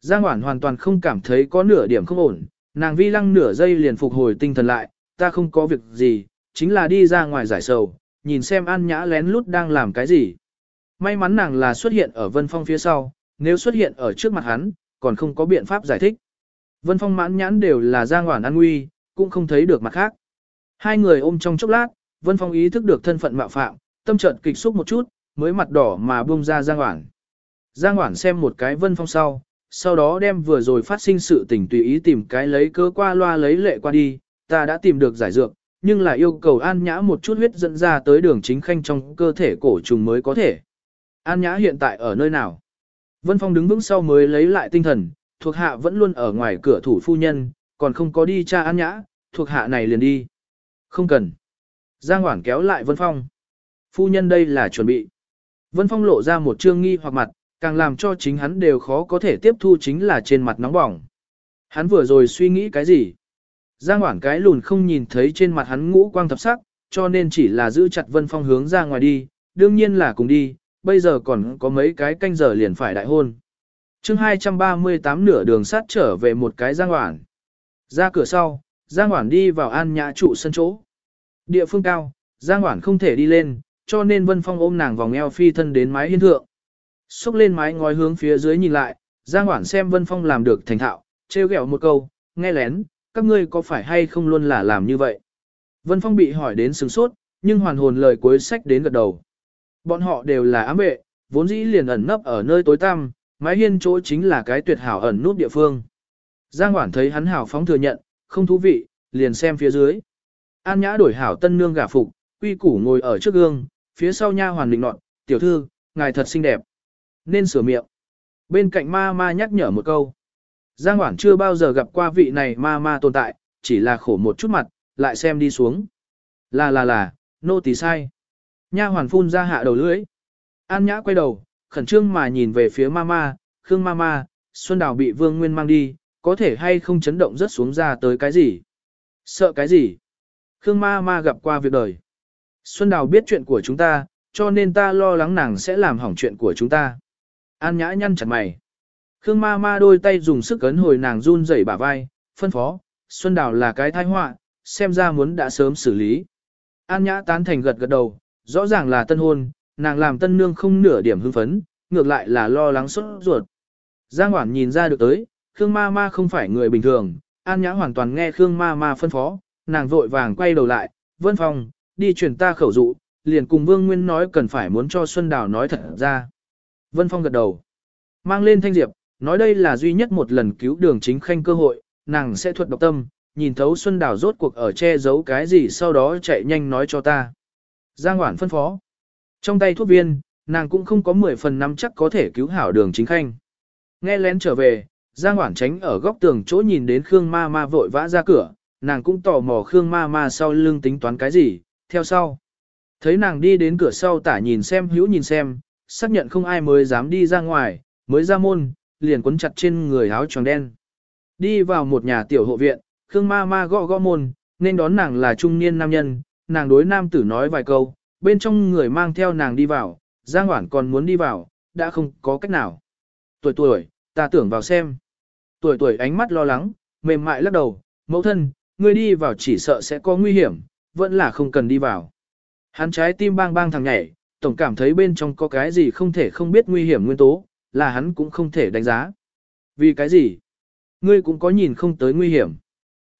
Giang Hoản hoàn toàn không cảm thấy có nửa điểm không ổn, nàng vi lăng nửa giây liền phục hồi tinh thần lại, ta không có việc gì, chính là đi ra ngoài giải sầu, nhìn xem An Nhã lén lút đang làm cái gì. May mắn nàng là xuất hiện ở Vân Phong phía sau, nếu xuất hiện ở trước mặt hắn, còn không có biện pháp giải thích. Vân Phong mãn nhãn đều là Giang Hoản an nguy, cũng không thấy được mặt khác. Hai người ôm trong chốc lát, Vân Phong ý thức được thân phận mạo phạm, tâm trận kịch xúc một chút, mới mặt đỏ mà buông ra Giang Hoản. Giang Hoản xem một cái Vân Phong sau, sau đó đem vừa rồi phát sinh sự tình tùy ý tìm cái lấy cơ qua loa lấy lệ qua đi, ta đã tìm được giải dược, nhưng là yêu cầu An Nhã một chút huyết dẫn ra tới đường chính khanh trong cơ thể cổ trùng mới có thể. An Nhã hiện tại ở nơi nào? Vân Phong đứng vững sau mới lấy lại tinh thần, thuộc hạ vẫn luôn ở ngoài cửa thủ phu nhân, còn không có đi cha An Nhã, thuộc hạ này liền đi. Không cần. Giang Hoản kéo lại Vân Phong. Phu nhân đây là chuẩn bị. Vân Phong lộ ra một trương nghi hoặc mặt, càng làm cho chính hắn đều khó có thể tiếp thu chính là trên mặt nóng bỏng. Hắn vừa rồi suy nghĩ cái gì? Giang Hoảng cái lùn không nhìn thấy trên mặt hắn ngũ quang thập sắc, cho nên chỉ là giữ chặt Vân Phong hướng ra ngoài đi, đương nhiên là cùng đi, bây giờ còn có mấy cái canh giờ liền phải đại hôn. chương 238 nửa đường sát trở về một cái Giang Hoảng. Ra cửa sau, Giang Hoảng đi vào an nhã trụ sân chỗ. Địa phương cao, Giang Hoảng không thể đi lên, cho nên Vân Phong ôm nàng vòng eo phi thân đến mái hiên thượng. Xúc lên mái ngói hướng phía dưới nhìn lại, Giang Hoản xem Vân Phong làm được thành thạo, trêu ghẹo một câu, nghe lén, các ngươi có phải hay không luôn là làm như vậy? Vân Phong bị hỏi đến sừng sốt, nhưng hoàn hồn lời cuối sách đến gật đầu. Bọn họ đều là ám vệ, vốn dĩ liền ẩn nấp ở nơi tối tăm, mái hiên chỗ chính là cái tuyệt hảo ẩn nút địa phương. Giang Hoản thấy hắn hảo phóng thừa nhận, không thú vị, liền xem phía dưới. An Nhã đổi hảo tân nương gả phục, quy củ ngồi ở trước gương, phía sau nha hoàn định nọt, tiểu thư, ngài thật xinh đẹp. Nên sửa miệng. Bên cạnh ma ma nhắc nhở một câu. Giang Hoảng chưa bao giờ gặp qua vị này ma ma tồn tại, chỉ là khổ một chút mặt, lại xem đi xuống. Là là là, nô tỳ sai. Nha hoàn phun ra hạ đầu lưỡi. An Nhã quay đầu, khẩn trương mà nhìn về phía ma ma, Khương ma ma, Xuân Đào bị Vương Nguyên mang đi, có thể hay không chấn động rất xuống ra tới cái gì? Sợ cái gì? Khương ma ma gặp qua việc đời. Xuân Đào biết chuyện của chúng ta, cho nên ta lo lắng nàng sẽ làm hỏng chuyện của chúng ta. An Nhã nhăn chặt mày. Khương ma ma đôi tay dùng sức ấn hồi nàng run rẩy bả vai, phân phó, Xuân Đào là cái tai họa, xem ra muốn đã sớm xử lý. An Nhã tán thành gật gật đầu, rõ ràng là tân hôn, nàng làm tân nương không nửa điểm hưng phấn, ngược lại là lo lắng sốt ruột. Giang Hoản nhìn ra được tới, Khương ma ma không phải người bình thường, An Nhã hoàn toàn nghe Khương ma ma phân phó, nàng vội vàng quay đầu lại, Vân phòng, đi truyền ta khẩu dụ, liền cùng Vương Nguyên nói cần phải muốn cho Xuân Đào nói thật ra. Vân Phong gật đầu, mang lên thanh diệp, nói đây là duy nhất một lần cứu đường chính khanh cơ hội, nàng sẽ thuật độc tâm, nhìn thấu Xuân Đào rốt cuộc ở che giấu cái gì sau đó chạy nhanh nói cho ta. Giang Hoản phân phó. Trong tay thuốc viên, nàng cũng không có 10 phần năm chắc có thể cứu hảo đường chính khanh. Nghe lén trở về, Giang Hoản tránh ở góc tường chỗ nhìn đến Khương Ma Ma vội vã ra cửa, nàng cũng tò mò Khương Ma Ma sau lưng tính toán cái gì, theo sau. Thấy nàng đi đến cửa sau tả nhìn xem hữu nhìn xem, xác nhận không ai mới dám đi ra ngoài, mới ra môn, liền quấn chặt trên người áo tròn đen. Đi vào một nhà tiểu hộ viện, Khương ma ma gõ gõ môn, nên đón nàng là trung niên nam nhân, nàng đối nam tử nói vài câu, bên trong người mang theo nàng đi vào, Giang Hoản còn muốn đi vào, đã không có cách nào. Tuổi tuổi, ta tưởng vào xem. Tuổi tuổi ánh mắt lo lắng, mềm mại lắc đầu, mẫu thân, ngươi đi vào chỉ sợ sẽ có nguy hiểm, vẫn là không cần đi vào. Hắn trái tim bang bang thằng nhảy, tổng cảm thấy bên trong có cái gì không thể không biết nguy hiểm nguyên tố, là hắn cũng không thể đánh giá. Vì cái gì? Ngươi cũng có nhìn không tới nguy hiểm.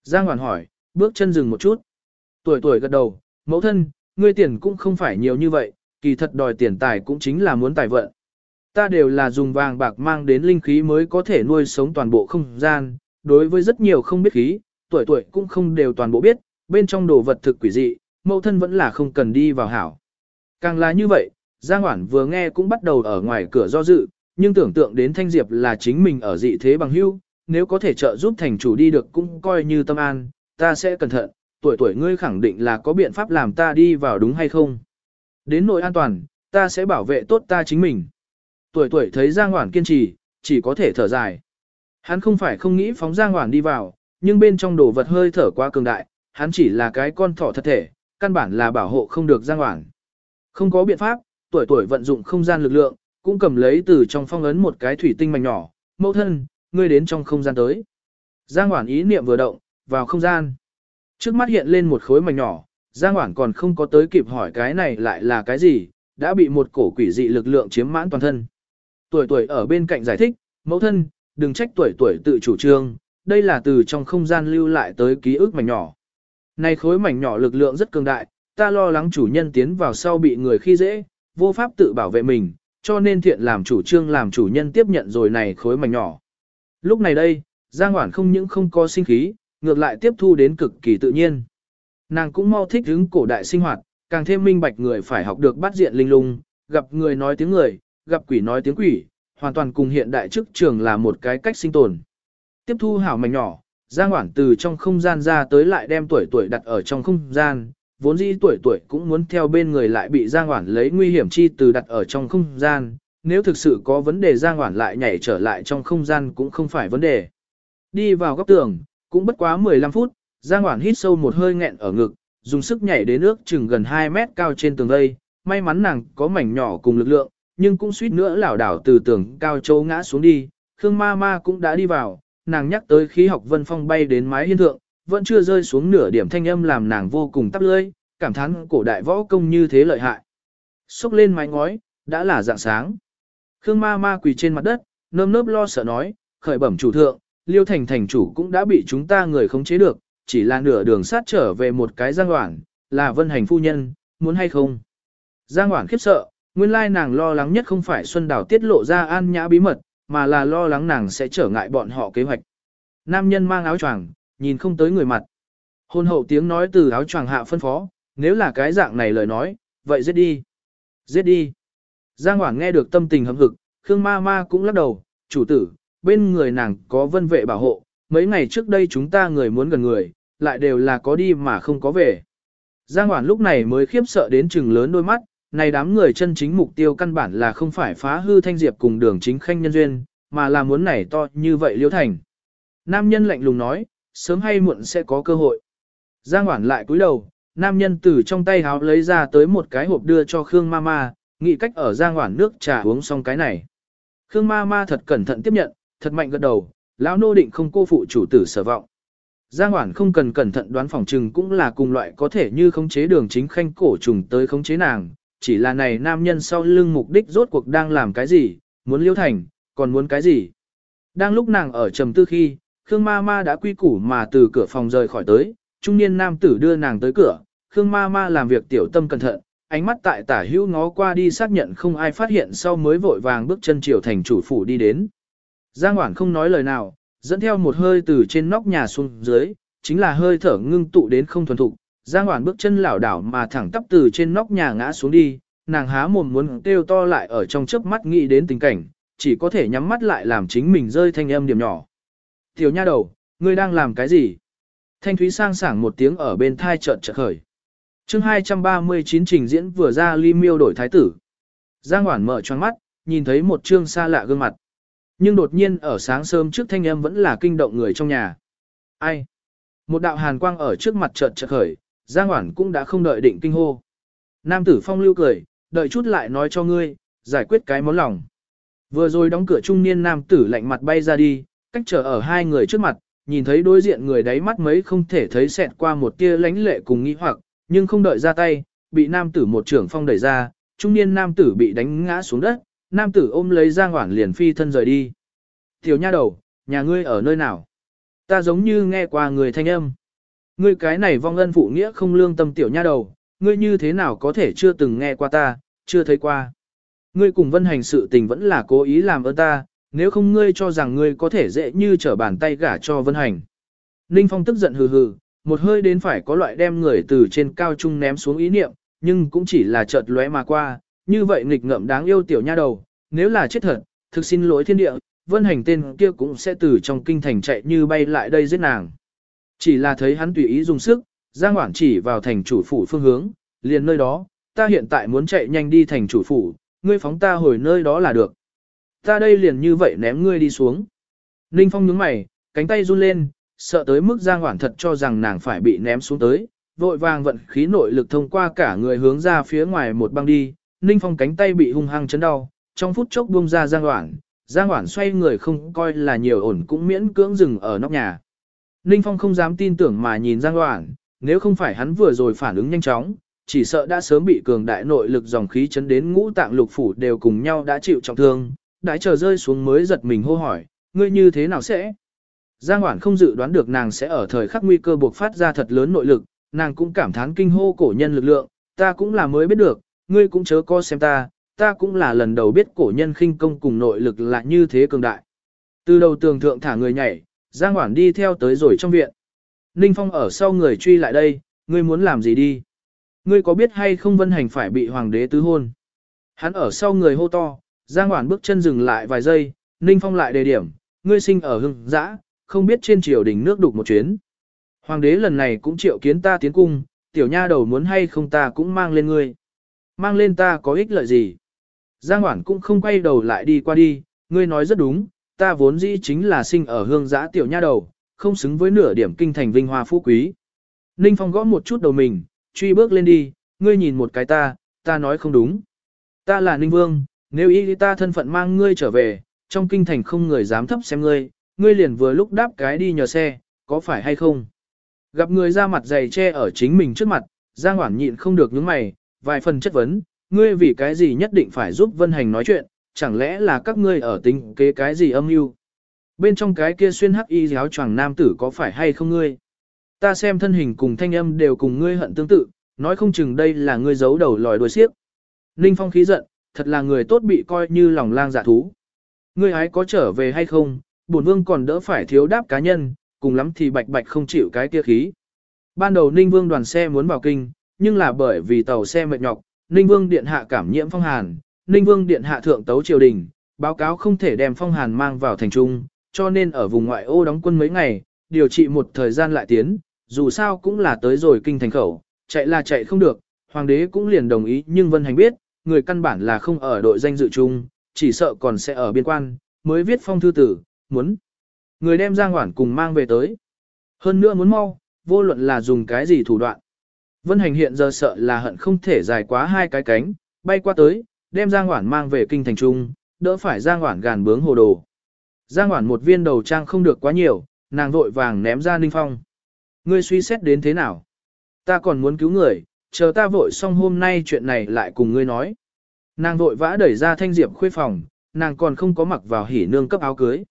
Giang Hoàn hỏi, bước chân dừng một chút. Tuổi tuổi gật đầu, mẫu thân, ngươi tiền cũng không phải nhiều như vậy, kỳ thật đòi tiền tài cũng chính là muốn tài vận. Ta đều là dùng vàng bạc mang đến linh khí mới có thể nuôi sống toàn bộ không gian, đối với rất nhiều không biết khí, tuổi tuổi cũng không đều toàn bộ biết, bên trong đồ vật thực quỷ dị, mẫu thân vẫn là không cần đi vào hảo. Càng là như vậy, Giang Hoản vừa nghe cũng bắt đầu ở ngoài cửa do dự, nhưng tưởng tượng đến Thanh Diệp là chính mình ở dị thế bằng hữu, nếu có thể trợ giúp thành chủ đi được cũng coi như tâm an, ta sẽ cẩn thận, tuổi tuổi ngươi khẳng định là có biện pháp làm ta đi vào đúng hay không. Đến nội an toàn, ta sẽ bảo vệ tốt ta chính mình. Tuổi tuổi thấy Giang Hoản kiên trì, chỉ có thể thở dài. Hắn không phải không nghĩ phóng Giang Hoản đi vào, nhưng bên trong đồ vật hơi thở quá cường đại, hắn chỉ là cái con thỏ thật thể, căn bản là bảo hộ không được Giang Hoản. Không có biện pháp, tuổi tuổi vận dụng không gian lực lượng, cũng cầm lấy từ trong phong ấn một cái thủy tinh mảnh nhỏ, mẫu thân, ngươi đến trong không gian tới. Giang Hoản ý niệm vừa động, vào không gian. Trước mắt hiện lên một khối mảnh nhỏ, Giang Hoản còn không có tới kịp hỏi cái này lại là cái gì, đã bị một cổ quỷ dị lực lượng chiếm mãn toàn thân. Tuổi tuổi ở bên cạnh giải thích, mẫu thân, đừng trách tuổi tuổi tự chủ trương, đây là từ trong không gian lưu lại tới ký ức mảnh nhỏ. Này khối mảnh nhỏ lực lượng rất cường đại, ta lo lắng chủ nhân tiến vào sau bị người khi dễ, vô pháp tự bảo vệ mình, cho nên thiện làm chủ trương làm chủ nhân tiếp nhận rồi này khối mảnh nhỏ. Lúc này đây, Giang Hoản không những không có sinh khí, ngược lại tiếp thu đến cực kỳ tự nhiên. Nàng cũng mau thích hứng cổ đại sinh hoạt, càng thêm minh bạch người phải học được bắt diện linh lung, gặp người nói tiếng người, gặp quỷ nói tiếng quỷ, hoàn toàn cùng hiện đại chức trường là một cái cách sinh tồn. Tiếp thu hảo mảnh nhỏ, Giang Hoản từ trong không gian ra tới lại đem tuổi tuổi đặt ở trong không gian, vốn dĩ tuổi tuổi cũng muốn theo bên người lại bị Giang Hoản lấy nguy hiểm chi từ đặt ở trong không gian, nếu thực sự có vấn đề Giang Hoản lại nhảy trở lại trong không gian cũng không phải vấn đề. Đi vào góc tường, cũng bất quá 15 phút, Giang Hoản hít sâu một hơi nghẹn ở ngực, dùng sức nhảy đến nước chừng gần 2 mét cao trên tường đây. may mắn nàng có mảnh nhỏ cùng lực lượng, nhưng cũng suýt nữa lảo đảo từ tường cao châu ngã xuống đi, Khương Ma Ma cũng đã đi vào, nàng nhắc tới khí học vân phong bay đến mái hiên thượng, vẫn chưa rơi xuống nửa điểm thanh âm làm nàng vô cùng tắp lưỡi, cảm thán cổ đại võ công như thế lợi hại. Xúc lên mái ngói, đã là dạng sáng. Khương Ma Ma quỳ trên mặt đất, nơm nớp lo sợ nói, khởi bẩm chủ thượng, Liêu Thành thành chủ cũng đã bị chúng ta người khống chế được, chỉ là nửa đường sát trở về một cái giang hoảng, là vân hành phu nhân, muốn hay không. Giang hoảng khiếp sợ, nguyên lai nàng lo lắng nhất không phải Xuân Đào tiết lộ ra an nhã bí mật, mà là lo lắng nàng sẽ trở ngại bọn họ kế hoạch. Nam nhân mang áo choàng, nhìn không tới người mặt. Hôn hậu tiếng nói từ áo choàng hạ phân phó, nếu là cái dạng này lời nói, vậy giết đi. Giết đi. Giang Hoảng nghe được tâm tình hâm hực, Khương Ma Ma cũng lắc đầu, chủ tử, bên người nàng có vân vệ bảo hộ, mấy ngày trước đây chúng ta người muốn gần người, lại đều là có đi mà không có về. Giang Hoản lúc này mới khiếp sợ đến chừng lớn đôi mắt, này đám người chân chính mục tiêu căn bản là không phải phá hư thanh diệp cùng đường chính khanh nhân duyên, mà là muốn này to như vậy liễu thành. Nam nhân lạnh lùng nói, sớm hay muộn sẽ có cơ hội. Giang Hoản lại cúi đầu, nam nhân từ trong tay háo lấy ra tới một cái hộp đưa cho Khương Mama, nghĩ cách ở Giang Hoản nước trà uống xong cái này. Khương Mama thật cẩn thận tiếp nhận, thật mạnh gật đầu, lão nô định không cô phụ chủ tử sở vọng. Giang Hoản không cần cẩn thận đoán phòng trừng cũng là cùng loại có thể như khống chế đường chính khanh cổ trùng tới khống chế nàng, chỉ là này nam nhân sau lưng mục đích rốt cuộc đang làm cái gì, muốn liêu thành, còn muốn cái gì. Đang lúc nàng ở trầm tư khi, Khương Ma Ma đã quy củ mà từ cửa phòng rời khỏi tới, trung niên nam tử đưa nàng tới cửa, Khương Ma Ma làm việc tiểu tâm cẩn thận, ánh mắt tại tả hữu ngó qua đi xác nhận không ai phát hiện sau mới vội vàng bước chân chiều thành chủ phủ đi đến. Giang Hoản không nói lời nào, dẫn theo một hơi từ trên nóc nhà xuống dưới, chính là hơi thở ngưng tụ đến không thuần thục. Giang Hoản bước chân lảo đảo mà thẳng tắp từ trên nóc nhà ngã xuống đi, nàng há mồm muốn kêu to lại ở trong chớp mắt nghĩ đến tình cảnh, chỉ có thể nhắm mắt lại làm chính mình rơi thanh âm điểm nhỏ. Tiểu nha đầu, ngươi đang làm cái gì? Thanh thúy sang sảng một tiếng ở bên thai trợn trợn khởi. chương 239 trình diễn vừa ra ly miêu đổi thái tử. Giang Hoản mở choáng mắt, nhìn thấy một trương xa lạ gương mặt. Nhưng đột nhiên ở sáng sớm trước thanh em vẫn là kinh động người trong nhà. Ai? Một đạo hàn quang ở trước mặt trợn trợn khởi, Giang Hoản cũng đã không đợi định kinh hô. Nam tử phong lưu cười, đợi chút lại nói cho ngươi, giải quyết cái món lòng. Vừa rồi đóng cửa trung niên nam tử lạnh mặt bay ra đi, cách trở ở hai người trước mặt, nhìn thấy đối diện người đáy mắt mấy không thể thấy xẹt qua một tia lánh lệ cùng nghi hoặc, nhưng không đợi ra tay, bị nam tử một trưởng phong đẩy ra, trung niên nam tử bị đánh ngã xuống đất, nam tử ôm lấy Giang Hoảng liền phi thân rời đi. Tiểu nha đầu, nhà ngươi ở nơi nào? Ta giống như nghe qua người thanh âm. Ngươi cái này vong ân phụ nghĩa không lương tâm tiểu nha đầu, ngươi như thế nào có thể chưa từng nghe qua ta, chưa thấy qua. Ngươi cùng vân hành sự tình vẫn là cố ý làm ơn ta, nếu không ngươi cho rằng ngươi có thể dễ như trở bàn tay gả cho vân hành. Ninh Phong tức giận hừ hừ, một hơi đến phải có loại đem người từ trên cao trung ném xuống ý niệm, nhưng cũng chỉ là chợt lóe mà qua, như vậy nghịch ngợm đáng yêu tiểu nha đầu, nếu là chết thật, thực xin lỗi thiên địa, vân hành tên kia cũng sẽ từ trong kinh thành chạy như bay lại đây giết nàng. Chỉ là thấy hắn tùy ý dùng sức, Giang Hoảng chỉ vào thành chủ phủ phương hướng, liền nơi đó, ta hiện tại muốn chạy nhanh đi thành chủ phủ, ngươi phóng ta hồi nơi đó là được. Ta đây liền như vậy ném ngươi đi xuống. Ninh Phong nhướng mày, cánh tay run lên, sợ tới mức Giang Hoảng thật cho rằng nàng phải bị ném xuống tới, vội vàng vận khí nội lực thông qua cả người hướng ra phía ngoài một băng đi, Ninh Phong cánh tay bị hung hăng chấn đau, trong phút chốc buông ra Giang Hoảng, Giang Hoảng xoay người không coi là nhiều ổn cũng miễn cưỡng dừng ở nóc nhà. Ninh Phong không dám tin tưởng mà nhìn Giang Hoảng, nếu không phải hắn vừa rồi phản ứng nhanh chóng, chỉ sợ đã sớm bị cường đại nội lực dòng khí chấn đến ngũ tạng lục phủ đều cùng nhau đã chịu trọng thương, đãi chờ rơi xuống mới giật mình hô hỏi, ngươi như thế nào sẽ? Giang Hoản không dự đoán được nàng sẽ ở thời khắc nguy cơ buộc phát ra thật lớn nội lực, nàng cũng cảm thán kinh hô cổ nhân lực lượng, ta cũng là mới biết được, ngươi cũng chớ co xem ta, ta cũng là lần đầu biết cổ nhân khinh công cùng nội lực là như thế cường đại. Từ đầu tường thượng thả người nhảy, Giang Hoản đi theo tới rồi trong viện. Ninh Phong ở sau người truy lại đây, ngươi muốn làm gì đi? Ngươi có biết hay không vân hành phải bị hoàng đế tứ hôn? Hắn ở sau người hô to, Giang Hoản bước chân dừng lại vài giây, Ninh Phong lại đề điểm, ngươi sinh ở hưng dã, không biết trên triều đình nước đục một chuyến. Hoàng đế lần này cũng triệu kiến ta tiến cung, tiểu nha đầu muốn hay không ta cũng mang lên ngươi. Mang lên ta có ích lợi gì? Giang Hoản cũng không quay đầu lại đi qua đi, ngươi nói rất đúng, ta vốn dĩ chính là sinh ở hương giã tiểu nha đầu, không xứng với nửa điểm kinh thành vinh hoa phú quý. Ninh Phong gõ một chút đầu mình, truy bước lên đi, ngươi nhìn một cái ta, ta nói không đúng. Ta là Ninh Vương, nếu y ta thân phận mang ngươi trở về, trong kinh thành không người dám thấp xem ngươi, ngươi liền vừa lúc đáp cái đi nhờ xe, có phải hay không? Gặp người ra mặt dày che ở chính mình trước mặt, Giang Hoản nhịn không được những mày, vài phần chất vấn, ngươi vì cái gì nhất định phải giúp Vân Hành nói chuyện, chẳng lẽ là các ngươi ở tính kế cái gì âm mưu? Bên trong cái kia xuyên hắc y giáo choàng nam tử có phải hay không ngươi? Ta xem thân hình cùng thanh âm đều cùng ngươi hận tương tự, nói không chừng đây là ngươi giấu đầu lòi đuôi xiếc. Ninh Phong khí giận, thật là người tốt bị coi như lòng lang dạ thú. Ngươi ấy có trở về hay không, bổn vương còn đỡ phải thiếu đáp cá nhân, cùng lắm thì bạch bạch không chịu cái kia khí. Ban đầu Ninh Vương đoàn xe muốn vào kinh, nhưng là bởi vì tàu xe mệt nhọc, Ninh Vương điện hạ cảm nhiễm phong hàn, Ninh Vương điện hạ thượng tấu triều đình, báo cáo không thể đem phong hàn mang vào thành trung, cho nên ở vùng ngoại ô đóng quân mấy ngày, điều trị một thời gian lại tiến, dù sao cũng là tới rồi kinh thành khẩu, chạy là chạy không được, hoàng đế cũng liền đồng ý nhưng Vân Hành biết, người căn bản là không ở đội danh dự chung, chỉ sợ còn sẽ ở biên quan, mới viết phong thư tử, muốn người đem Giang Hoản cùng mang về tới. Hơn nữa muốn mau, vô luận là dùng cái gì thủ đoạn. Vân Hành hiện giờ sợ là hận không thể dài quá hai cái cánh, bay qua tới, đem Giang Hoản mang về kinh thành trung, đỡ phải Giang Hoản gàn bướng hồ đồ. Giang Hoản một viên đầu trang không được quá nhiều, nàng vội vàng ném ra Ninh Phong. Ngươi suy xét đến thế nào? Ta còn muốn cứu người, chờ ta vội xong hôm nay chuyện này lại cùng ngươi nói. Nàng vội vã đẩy ra Thanh Diệp khuê phòng, nàng còn không có mặc vào hỉ nương cấp áo cưới.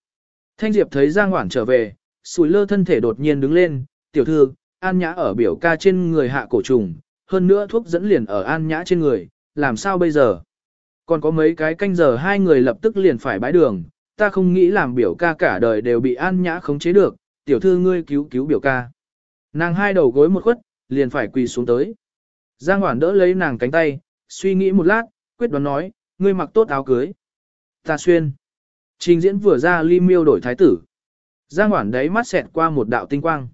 Thanh Diệp thấy Giang Hoản trở về, sùi lơ thân thể đột nhiên đứng lên, tiểu thư, An Nhã ở biểu ca trên người hạ cổ trùng, hơn nữa thuốc dẫn liền ở An Nhã trên người, làm sao bây giờ? Còn có mấy cái canh giờ hai người lập tức liền phải bãi đường, ta không nghĩ làm biểu ca cả đời đều bị An Nhã khống chế được, tiểu thư ngươi cứu cứu biểu ca. Nàng hai đầu gối một khuất, liền phải quỳ xuống tới. Giang Hoản đỡ lấy nàng cánh tay, suy nghĩ một lát, quyết đoán nói, ngươi mặc tốt áo cưới. Ta xuyên. Trình diễn vừa ra ly miêu đổi thái tử. Giang Hoản đấy mắt xẹt qua một đạo tinh quang.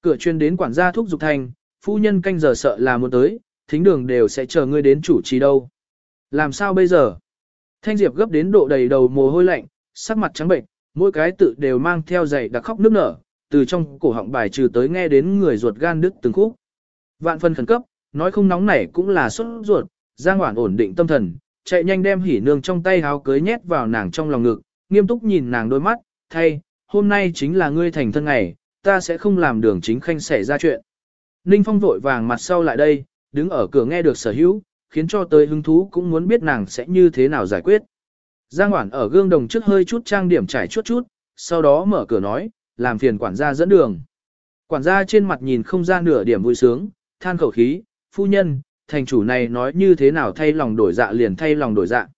Cửa chuyên đến quản gia thúc dục thành, phu nhân canh giờ sợ là muốn tới, thính đường đều sẽ chờ ngươi đến chủ trì đâu. Làm sao bây giờ? Thanh Diệp gấp đến độ đầy đầu mồ hôi lạnh, sắc mặt trắng bệnh, mỗi cái tự đều mang theo giày đặc khóc nước nở, từ trong cổ họng bài trừ tới nghe đến người ruột gan đứt từng khúc. Vạn phân khẩn cấp, nói không nóng nảy cũng là sốt ruột, Giang Hoản ổn định tâm thần, chạy nhanh đem hỉ nương trong tay háo cưới nhét vào nàng trong lòng ngực, nghiêm túc nhìn nàng đôi mắt, thay, hôm nay chính là ngươi thành thân ngày, ta sẽ không làm đường chính khanh xảy ra chuyện. Ninh Phong vội vàng mặt sau lại đây, đứng ở cửa nghe được sở hữu, khiến cho tới hứng thú cũng muốn biết nàng sẽ như thế nào giải quyết. Giang Hoản ở gương đồng trước hơi chút trang điểm trải chút chút, sau đó mở cửa nói, làm phiền quản gia dẫn đường. Quản gia trên mặt nhìn không ra nửa điểm vui sướng, than khẩu khí, phu nhân, thành chủ này nói như thế nào thay lòng đổi dạ liền thay lòng đổi dạ.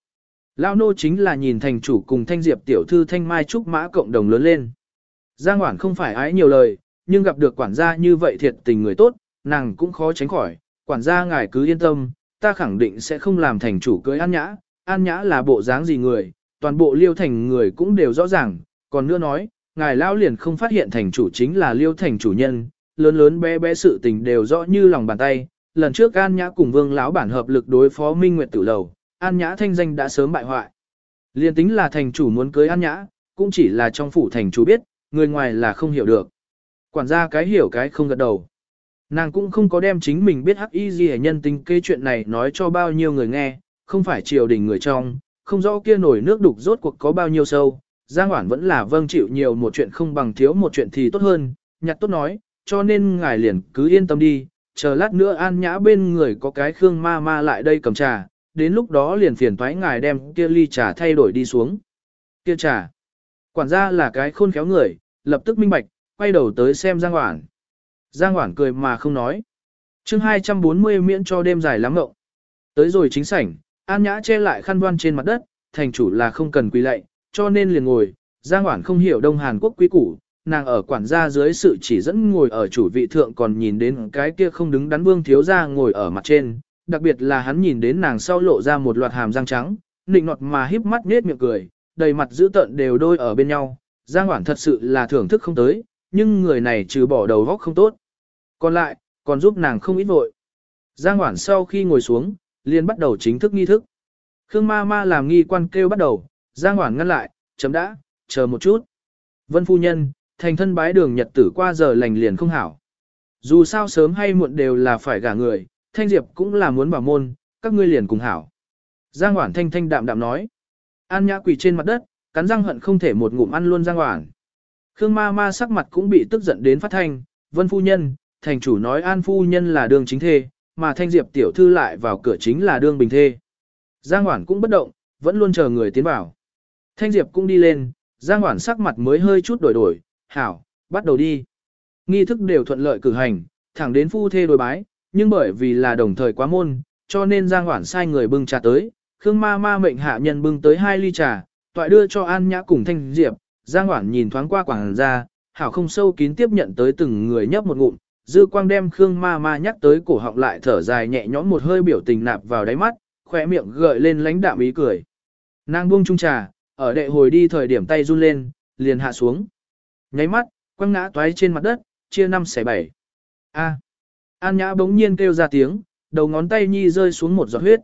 Lao nô chính là nhìn thành chủ cùng thanh diệp tiểu thư thanh mai trúc mã cộng đồng lớn lên. Giang Hoản không phải ái nhiều lời, nhưng gặp được quản gia như vậy thiệt tình người tốt, nàng cũng khó tránh khỏi. Quản gia ngài cứ yên tâm, ta khẳng định sẽ không làm thành chủ cưới an nhã. An nhã là bộ dáng gì người, toàn bộ liêu thành người cũng đều rõ ràng. Còn nữa nói, ngài lao liền không phát hiện thành chủ chính là liêu thành chủ nhân, lớn lớn bé bé sự tình đều rõ như lòng bàn tay. Lần trước An Nhã cùng Vương lão bản hợp lực đối phó Minh Nguyệt Tử Lầu, An Nhã thanh danh đã sớm bại hoại. Liên tính là thành chủ muốn cưới An Nhã, cũng chỉ là trong phủ thành chủ biết, người ngoài là không hiểu được. Quản gia cái hiểu cái không gật đầu. Nàng cũng không có đem chính mình biết hắc y gì nhân tính kê chuyện này nói cho bao nhiêu người nghe, không phải triều đình người trong, không rõ kia nổi nước đục rốt cuộc có bao nhiêu sâu. Giang Hoản vẫn là vâng chịu nhiều một chuyện không bằng thiếu một chuyện thì tốt hơn, nhặt tốt nói, cho nên ngài liền cứ yên tâm đi, chờ lát nữa an nhã bên người có cái khương ma ma lại đây cầm trà, đến lúc đó liền phiền thoái ngài đem kia ly trà thay đổi đi xuống. Kia trà, quản gia là cái khôn khéo người, lập tức minh bạch, quay đầu tới xem Giang Hoảng. Giang Hoảng cười mà không nói. chương 240 miễn cho đêm dài lắm ngộng. Tới rồi chính sảnh, An Nhã che lại khăn đoan trên mặt đất, thành chủ là không cần quỳ lạy, cho nên liền ngồi. Giang Hoảng không hiểu Đông Hàn Quốc quý củ, nàng ở quản gia dưới sự chỉ dẫn ngồi ở chủ vị thượng còn nhìn đến cái kia không đứng đắn vương thiếu gia ngồi ở mặt trên, đặc biệt là hắn nhìn đến nàng sau lộ ra một loạt hàm răng trắng, nịnh nọt mà híp mắt nết miệng cười, đầy mặt dữ tợn đều đôi ở bên nhau, Giang Hoản thật sự là thưởng thức không tới, nhưng người này trừ bỏ đầu góc không tốt. Còn lại, còn giúp nàng không ít vội. Giang Hoản sau khi ngồi xuống, liền bắt đầu chính thức nghi thức. Khương ma ma làm nghi quan kêu bắt đầu, Giang Hoản ngăn lại, chấm đã, chờ một chút. Vân phu nhân, thành thân bái đường nhật tử qua giờ lành liền không hảo. Dù sao sớm hay muộn đều là phải gả người, Thanh Diệp cũng là muốn bảo môn, các ngươi liền cùng hảo. Giang Hoản thanh thanh đạm đạm nói. An Nhã quỳ trên mặt đất, cắn răng hận không thể một ngụm ăn luôn Giang Hoản. Khương ma ma sắc mặt cũng bị tức giận đến phát thanh, Vân phu nhân, thành chủ nói An phu nhân là đường chính thê, mà Thanh Diệp tiểu thư lại vào cửa chính là đường bình thê. Giang Hoản cũng bất động, vẫn luôn chờ người tiến vào. Thanh Diệp cũng đi lên, Giang Hoản sắc mặt mới hơi chút đổi đổi, hảo, bắt đầu đi. Nghi thức đều thuận lợi cử hành, thẳng đến phu thê đối bái, nhưng bởi vì là đồng thời quá môn, cho nên Giang Hoản sai người bưng trà tới, Khương ma ma mệnh hạ nhân bưng tới hai ly trà, toại đưa cho An Nhã cùng Thanh Diệp, Giang Hoản nhìn thoáng qua quảng ra, hảo không sâu kín tiếp nhận tới từng người nhấp một ngụm, dư quang đem Khương ma ma nhắc tới cổ họng lại thở dài nhẹ nhõm một hơi biểu tình nạp vào đáy mắt, khỏe miệng gợi lên lánh đạm ý cười. Nàng buông chung trà, ở đệ hồi đi thời điểm tay run lên, liền hạ xuống. Nháy mắt, quăng ngã toái trên mặt đất, chia năm xẻ bảy. A. An Nhã bỗng nhiên kêu ra tiếng, đầu ngón tay nhi rơi xuống một giọt huyết.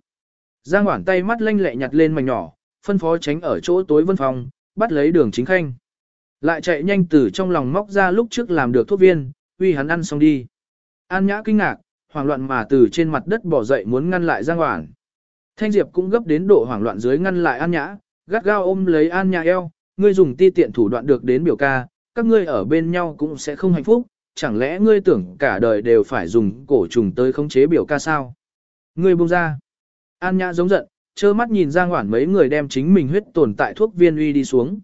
Giang Hoản tay mắt lanh lẹ nhặt lên mảnh nhỏ, phân phó tránh ở chỗ tối vân phòng, bắt lấy đường chính khanh. Lại chạy nhanh từ trong lòng móc ra lúc trước làm được thuốc viên, uy hắn ăn xong đi. An Nhã kinh ngạc, hoảng loạn mà từ trên mặt đất bỏ dậy muốn ngăn lại Giang Hoản. Thanh Diệp cũng gấp đến độ hoảng loạn dưới ngăn lại An Nhã, gắt gao ôm lấy An Nhã eo, ngươi dùng ti tiện thủ đoạn được đến biểu ca, các ngươi ở bên nhau cũng sẽ không hạnh phúc, chẳng lẽ ngươi tưởng cả đời đều phải dùng cổ trùng tới khống chế biểu ca sao? Ngươi buông ra. An Nhã giống giận, trơ mắt nhìn Giang Hoản mấy người đem chính mình huyết tồn tại thuốc viên uy đi xuống.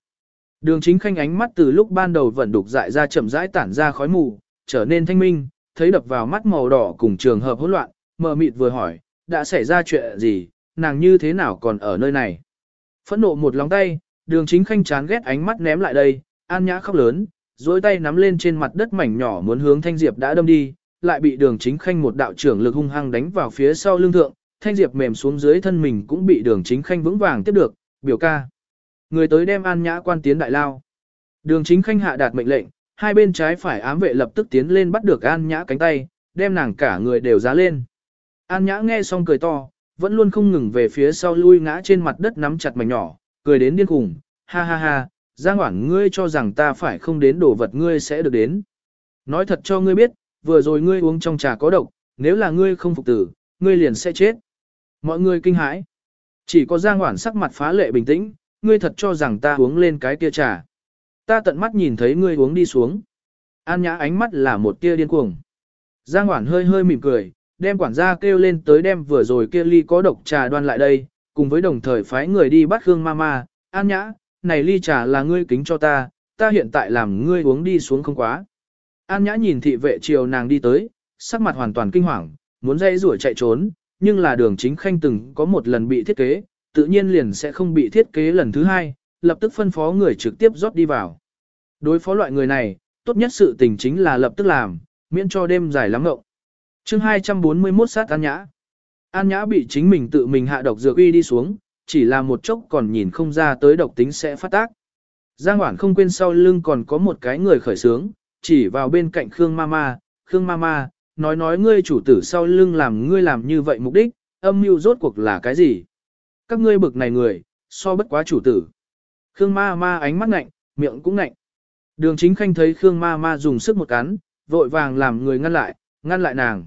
Đường chính khanh ánh mắt từ lúc ban đầu vẫn đục dại ra chậm rãi tản ra khói mù, trở nên thanh minh, thấy đập vào mắt màu đỏ cùng trường hợp hỗn loạn, mờ mịt vừa hỏi, đã xảy ra chuyện gì, nàng như thế nào còn ở nơi này. Phẫn nộ một lòng tay, đường chính khanh chán ghét ánh mắt ném lại đây, an nhã khóc lớn, duỗi tay nắm lên trên mặt đất mảnh nhỏ muốn hướng thanh diệp đã đâm đi, lại bị đường chính khanh một đạo trưởng lực hung hăng đánh vào phía sau lưng thượng, thanh diệp mềm xuống dưới thân mình cũng bị đường chính khanh vững vàng tiếp được, biểu ca. Người tới đem an nhã quan tiến đại lao. Đường chính khanh hạ đạt mệnh lệnh, hai bên trái phải ám vệ lập tức tiến lên bắt được an nhã cánh tay, đem nàng cả người đều giá lên. An nhã nghe xong cười to, vẫn luôn không ngừng về phía sau lui ngã trên mặt đất nắm chặt mảnh nhỏ, cười đến điên khùng, ha ha ha, Giang Hoảng ngươi cho rằng ta phải không đến đổ vật ngươi sẽ được đến. Nói thật cho ngươi biết, vừa rồi ngươi uống trong trà có độc, nếu là ngươi không phục tử, ngươi liền sẽ chết. Mọi người kinh hãi. Chỉ có Giang Hoảng sắc mặt phá lệ bình tĩnh, ngươi thật cho rằng ta uống lên cái kia trà. Ta tận mắt nhìn thấy ngươi uống đi xuống. An nhã ánh mắt là một tia điên cuồng. Giang Hoảng hơi hơi mỉm cười, đem quản gia kêu lên tới đem vừa rồi kia ly có độc trà đoan lại đây, cùng với đồng thời phái người đi bắt Khương Mama, An Nhã, này ly trà là ngươi kính cho ta, ta hiện tại làm ngươi uống đi xuống không quá. An Nhã nhìn thị vệ chiều nàng đi tới, sắc mặt hoàn toàn kinh hoàng, muốn dây rủa chạy trốn, nhưng là đường chính khanh từng có một lần bị thiết kế, tự nhiên liền sẽ không bị thiết kế lần thứ hai, lập tức phân phó người trực tiếp rót đi vào. Đối phó loại người này, tốt nhất sự tình chính là lập tức làm, miễn cho đêm dài lắm ngộng chương 241 sát An Nhã. An Nhã bị chính mình tự mình hạ độc dược uy đi xuống, chỉ là một chốc còn nhìn không ra tới độc tính sẽ phát tác. Giang Hoản không quên sau lưng còn có một cái người khởi sướng, chỉ vào bên cạnh Khương Mama, Khương Mama, nói nói ngươi chủ tử sau lưng làm ngươi làm như vậy mục đích, âm mưu rốt cuộc là cái gì? Các ngươi bực này người, so bất quá chủ tử. Khương Mama ánh mắt ngạnh, miệng cũng ngạnh. Đường chính khanh thấy Khương Mama dùng sức một cắn, vội vàng làm người ngăn lại, ngăn lại nàng.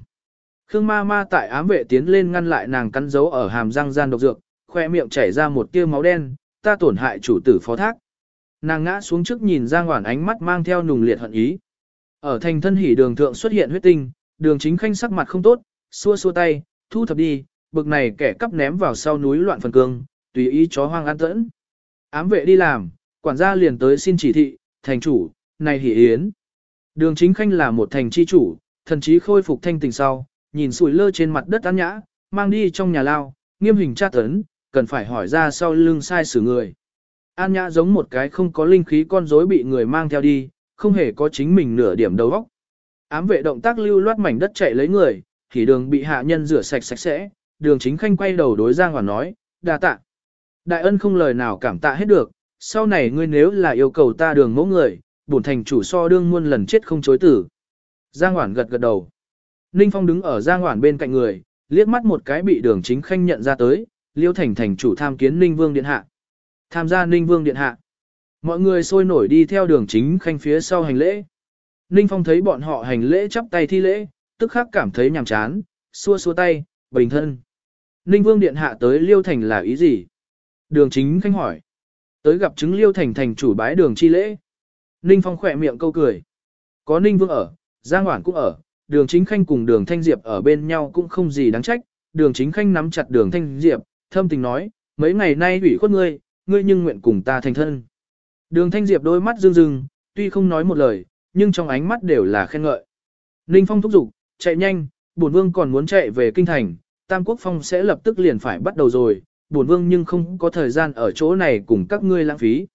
Khương ma ma tại ám vệ tiến lên ngăn lại nàng cắn dấu ở hàm răng gian độc dược, khoe miệng chảy ra một tia máu đen, ta tổn hại chủ tử phó thác. Nàng ngã xuống trước nhìn Giang Hoản ánh mắt mang theo nùng liệt hận ý. Ở thành thân hỉ đường thượng xuất hiện huyết tinh, đường chính khanh sắc mặt không tốt, xua xua tay, thu thập đi, bực này kẻ cắp ném vào sau núi loạn phần cương, tùy ý chó hoang an tẫn. Ám vệ đi làm, quản gia liền tới xin chỉ thị, thành chủ, này hỉ yến. Đường chính khanh là một thành chi chủ, thần chí khôi phục thanh tình sau, nhìn sủi lơ trên mặt đất án nhã, mang đi trong nhà lao, nghiêm hình tra tấn, cần phải hỏi ra sau lưng sai xử người. An nhã giống một cái không có linh khí con rối bị người mang theo đi, không hề có chính mình nửa điểm đầu óc. Ám vệ động tác lưu loát mảnh đất chạy lấy người, thì đường bị hạ nhân rửa sạch sạch sẽ, đường chính khanh quay đầu đối Giang Hoàn nói, đa tạ. Đại ân không lời nào cảm tạ hết được, sau này ngươi nếu là yêu cầu ta đường mẫu người, bổn thành chủ so đương muôn lần chết không chối tử. Giang Hoản gật gật đầu. Ninh Phong đứng ở Giang Hoản bên cạnh người, liếc mắt một cái bị đường chính khanh nhận ra tới, liêu thành thành chủ tham kiến Ninh Vương Điện Hạ. Tham gia Ninh Vương Điện Hạ. Mọi người sôi nổi đi theo đường chính khanh phía sau hành lễ. Ninh Phong thấy bọn họ hành lễ chắp tay thi lễ, tức khắc cảm thấy nhàm chán, xua xua tay, bình thân. Ninh Vương Điện Hạ tới Liêu Thành là ý gì? Đường chính khanh hỏi. Tới gặp chứng Liêu Thành thành chủ bái đường chi lễ. Ninh Phong khỏe miệng câu cười. Có Ninh Vương ở, Giang Hoản cũng ở, đường chính khanh cùng đường Thanh Diệp ở bên nhau cũng không gì đáng trách. Đường chính khanh nắm chặt đường Thanh Diệp, thâm tình nói, mấy ngày nay ủy khuất ngươi, ngươi nhưng nguyện cùng ta thành thân. Đường Thanh Diệp đôi mắt rưng rưng, tuy không nói một lời, nhưng trong ánh mắt đều là khen ngợi. Ninh Phong thúc giục, chạy nhanh, bổn vương còn muốn chạy về kinh thành, Tam Quốc Phong sẽ lập tức liền phải bắt đầu rồi, bổn vương nhưng không có thời gian ở chỗ này cùng các ngươi lãng phí.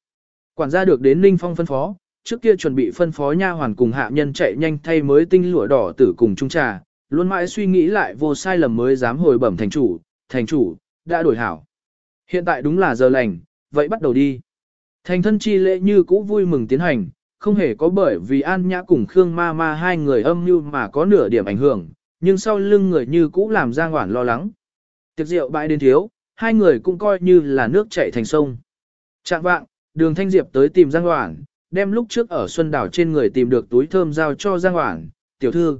Quản gia được đến Ninh Phong phân phó, trước kia chuẩn bị phân phó nha hoàn cùng hạ nhân chạy nhanh thay mới tinh lụa đỏ tử cùng trung trà, luôn mãi suy nghĩ lại vô sai lầm mới dám hồi bẩm thành chủ, thành chủ, đã đổi hảo. Hiện tại đúng là giờ lành, vậy bắt đầu đi. Thành thân chi lễ như cũ vui mừng tiến hành, không hề có bởi vì An Nhã cùng Khương Ma Ma hai người âm mưu mà có nửa điểm ảnh hưởng, nhưng sau lưng người như cũ làm Giang Hoản lo lắng. Tiệc rượu bãi đến thiếu, hai người cũng coi như là nước chảy thành sông. Trạng vạng, đường Thanh Diệp tới tìm Giang Hoản, đem lúc trước ở Xuân Đảo trên người tìm được túi thơm giao cho Giang Hoản, tiểu thư.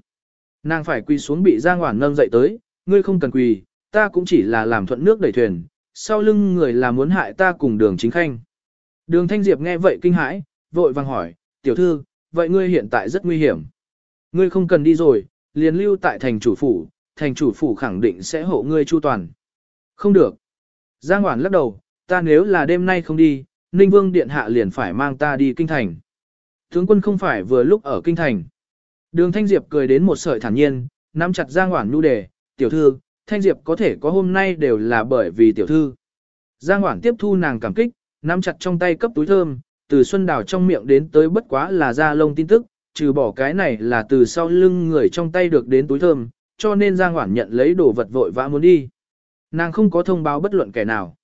Nàng phải quỳ xuống bị Giang Hoản nâng dậy tới, ngươi không cần quỳ, ta cũng chỉ là làm thuận nước đẩy thuyền, sau lưng người là muốn hại ta cùng đường chính khanh. Đường Thanh Diệp nghe vậy kinh hãi, vội vàng hỏi, tiểu thư, vậy ngươi hiện tại rất nguy hiểm. Ngươi không cần đi rồi, liền lưu tại thành chủ phủ, thành chủ phủ khẳng định sẽ hộ ngươi chu toàn. Không được. Giang Hoản lắc đầu, ta nếu là đêm nay không đi, Ninh Vương Điện Hạ liền phải mang ta đi kinh thành. Tướng quân không phải vừa lúc ở kinh thành. Đường Thanh Diệp cười đến một sợi thản nhiên, nắm chặt Giang Hoản nhu đề, tiểu thư, Thanh Diệp có thể có hôm nay đều là bởi vì tiểu thư. Giang Hoảng tiếp thu nàng cảm kích, nắm chặt trong tay cấp túi thơm, từ Xuân Đào trong miệng đến tới bất quá là ra lông tin tức, trừ bỏ cái này là từ sau lưng người trong tay được đến túi thơm, cho nên Giang Hoảng nhận lấy đồ vật vội vã muốn đi. Nàng không có thông báo bất luận kẻ nào.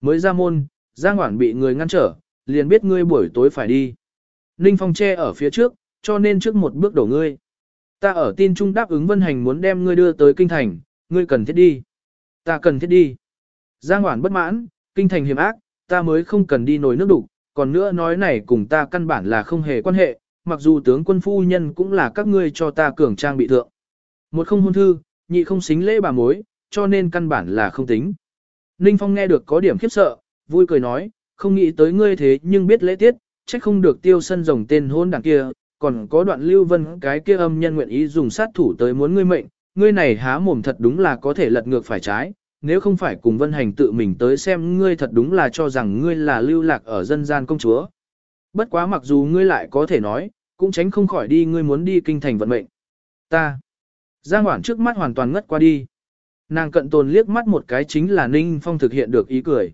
Mới ra môn, Giang Hoảng bị người ngăn trở, liền biết ngươi buổi tối phải đi. Ninh Phong che ở phía trước, cho nên trước một bước đổ ngươi. Ta ở tin trung đáp ứng Vân Hành muốn đem ngươi đưa tới kinh thành, ngươi cần thiết đi. Ta cần thiết đi. Giang Hoản bất mãn, kinh thành hiểm ác, ta mới không cần đi nổi nước đục, còn nữa nói này cùng ta căn bản là không hề quan hệ, mặc dù tướng quân phu nhân cũng là các ngươi cho ta cường trang bị thượng. Một không hôn thư, nhị không xính lễ bà mối, cho nên căn bản là không tính. Ninh Phong nghe được có điểm khiếp sợ, vui cười nói, không nghĩ tới ngươi thế nhưng biết lễ tiết, trách không được tiêu sân rồng tên hôn đằng kia, còn có đoạn lưu vân cái kia âm nhân nguyện ý dùng sát thủ tới muốn ngươi mệnh, ngươi này há mồm thật đúng là có thể lật ngược phải trái, nếu không phải cùng vân hành tự mình tới xem ngươi thật đúng là cho rằng ngươi là lưu lạc ở dân gian công chúa. Bất quá mặc dù ngươi lại có thể nói, cũng tránh không khỏi đi ngươi muốn đi kinh thành vận mệnh. Ta. Giang Hoản trước mắt hoàn toàn ngất qua đi. Nàng cận tồn liếc mắt một cái chính là Ninh Phong thực hiện được ý cười.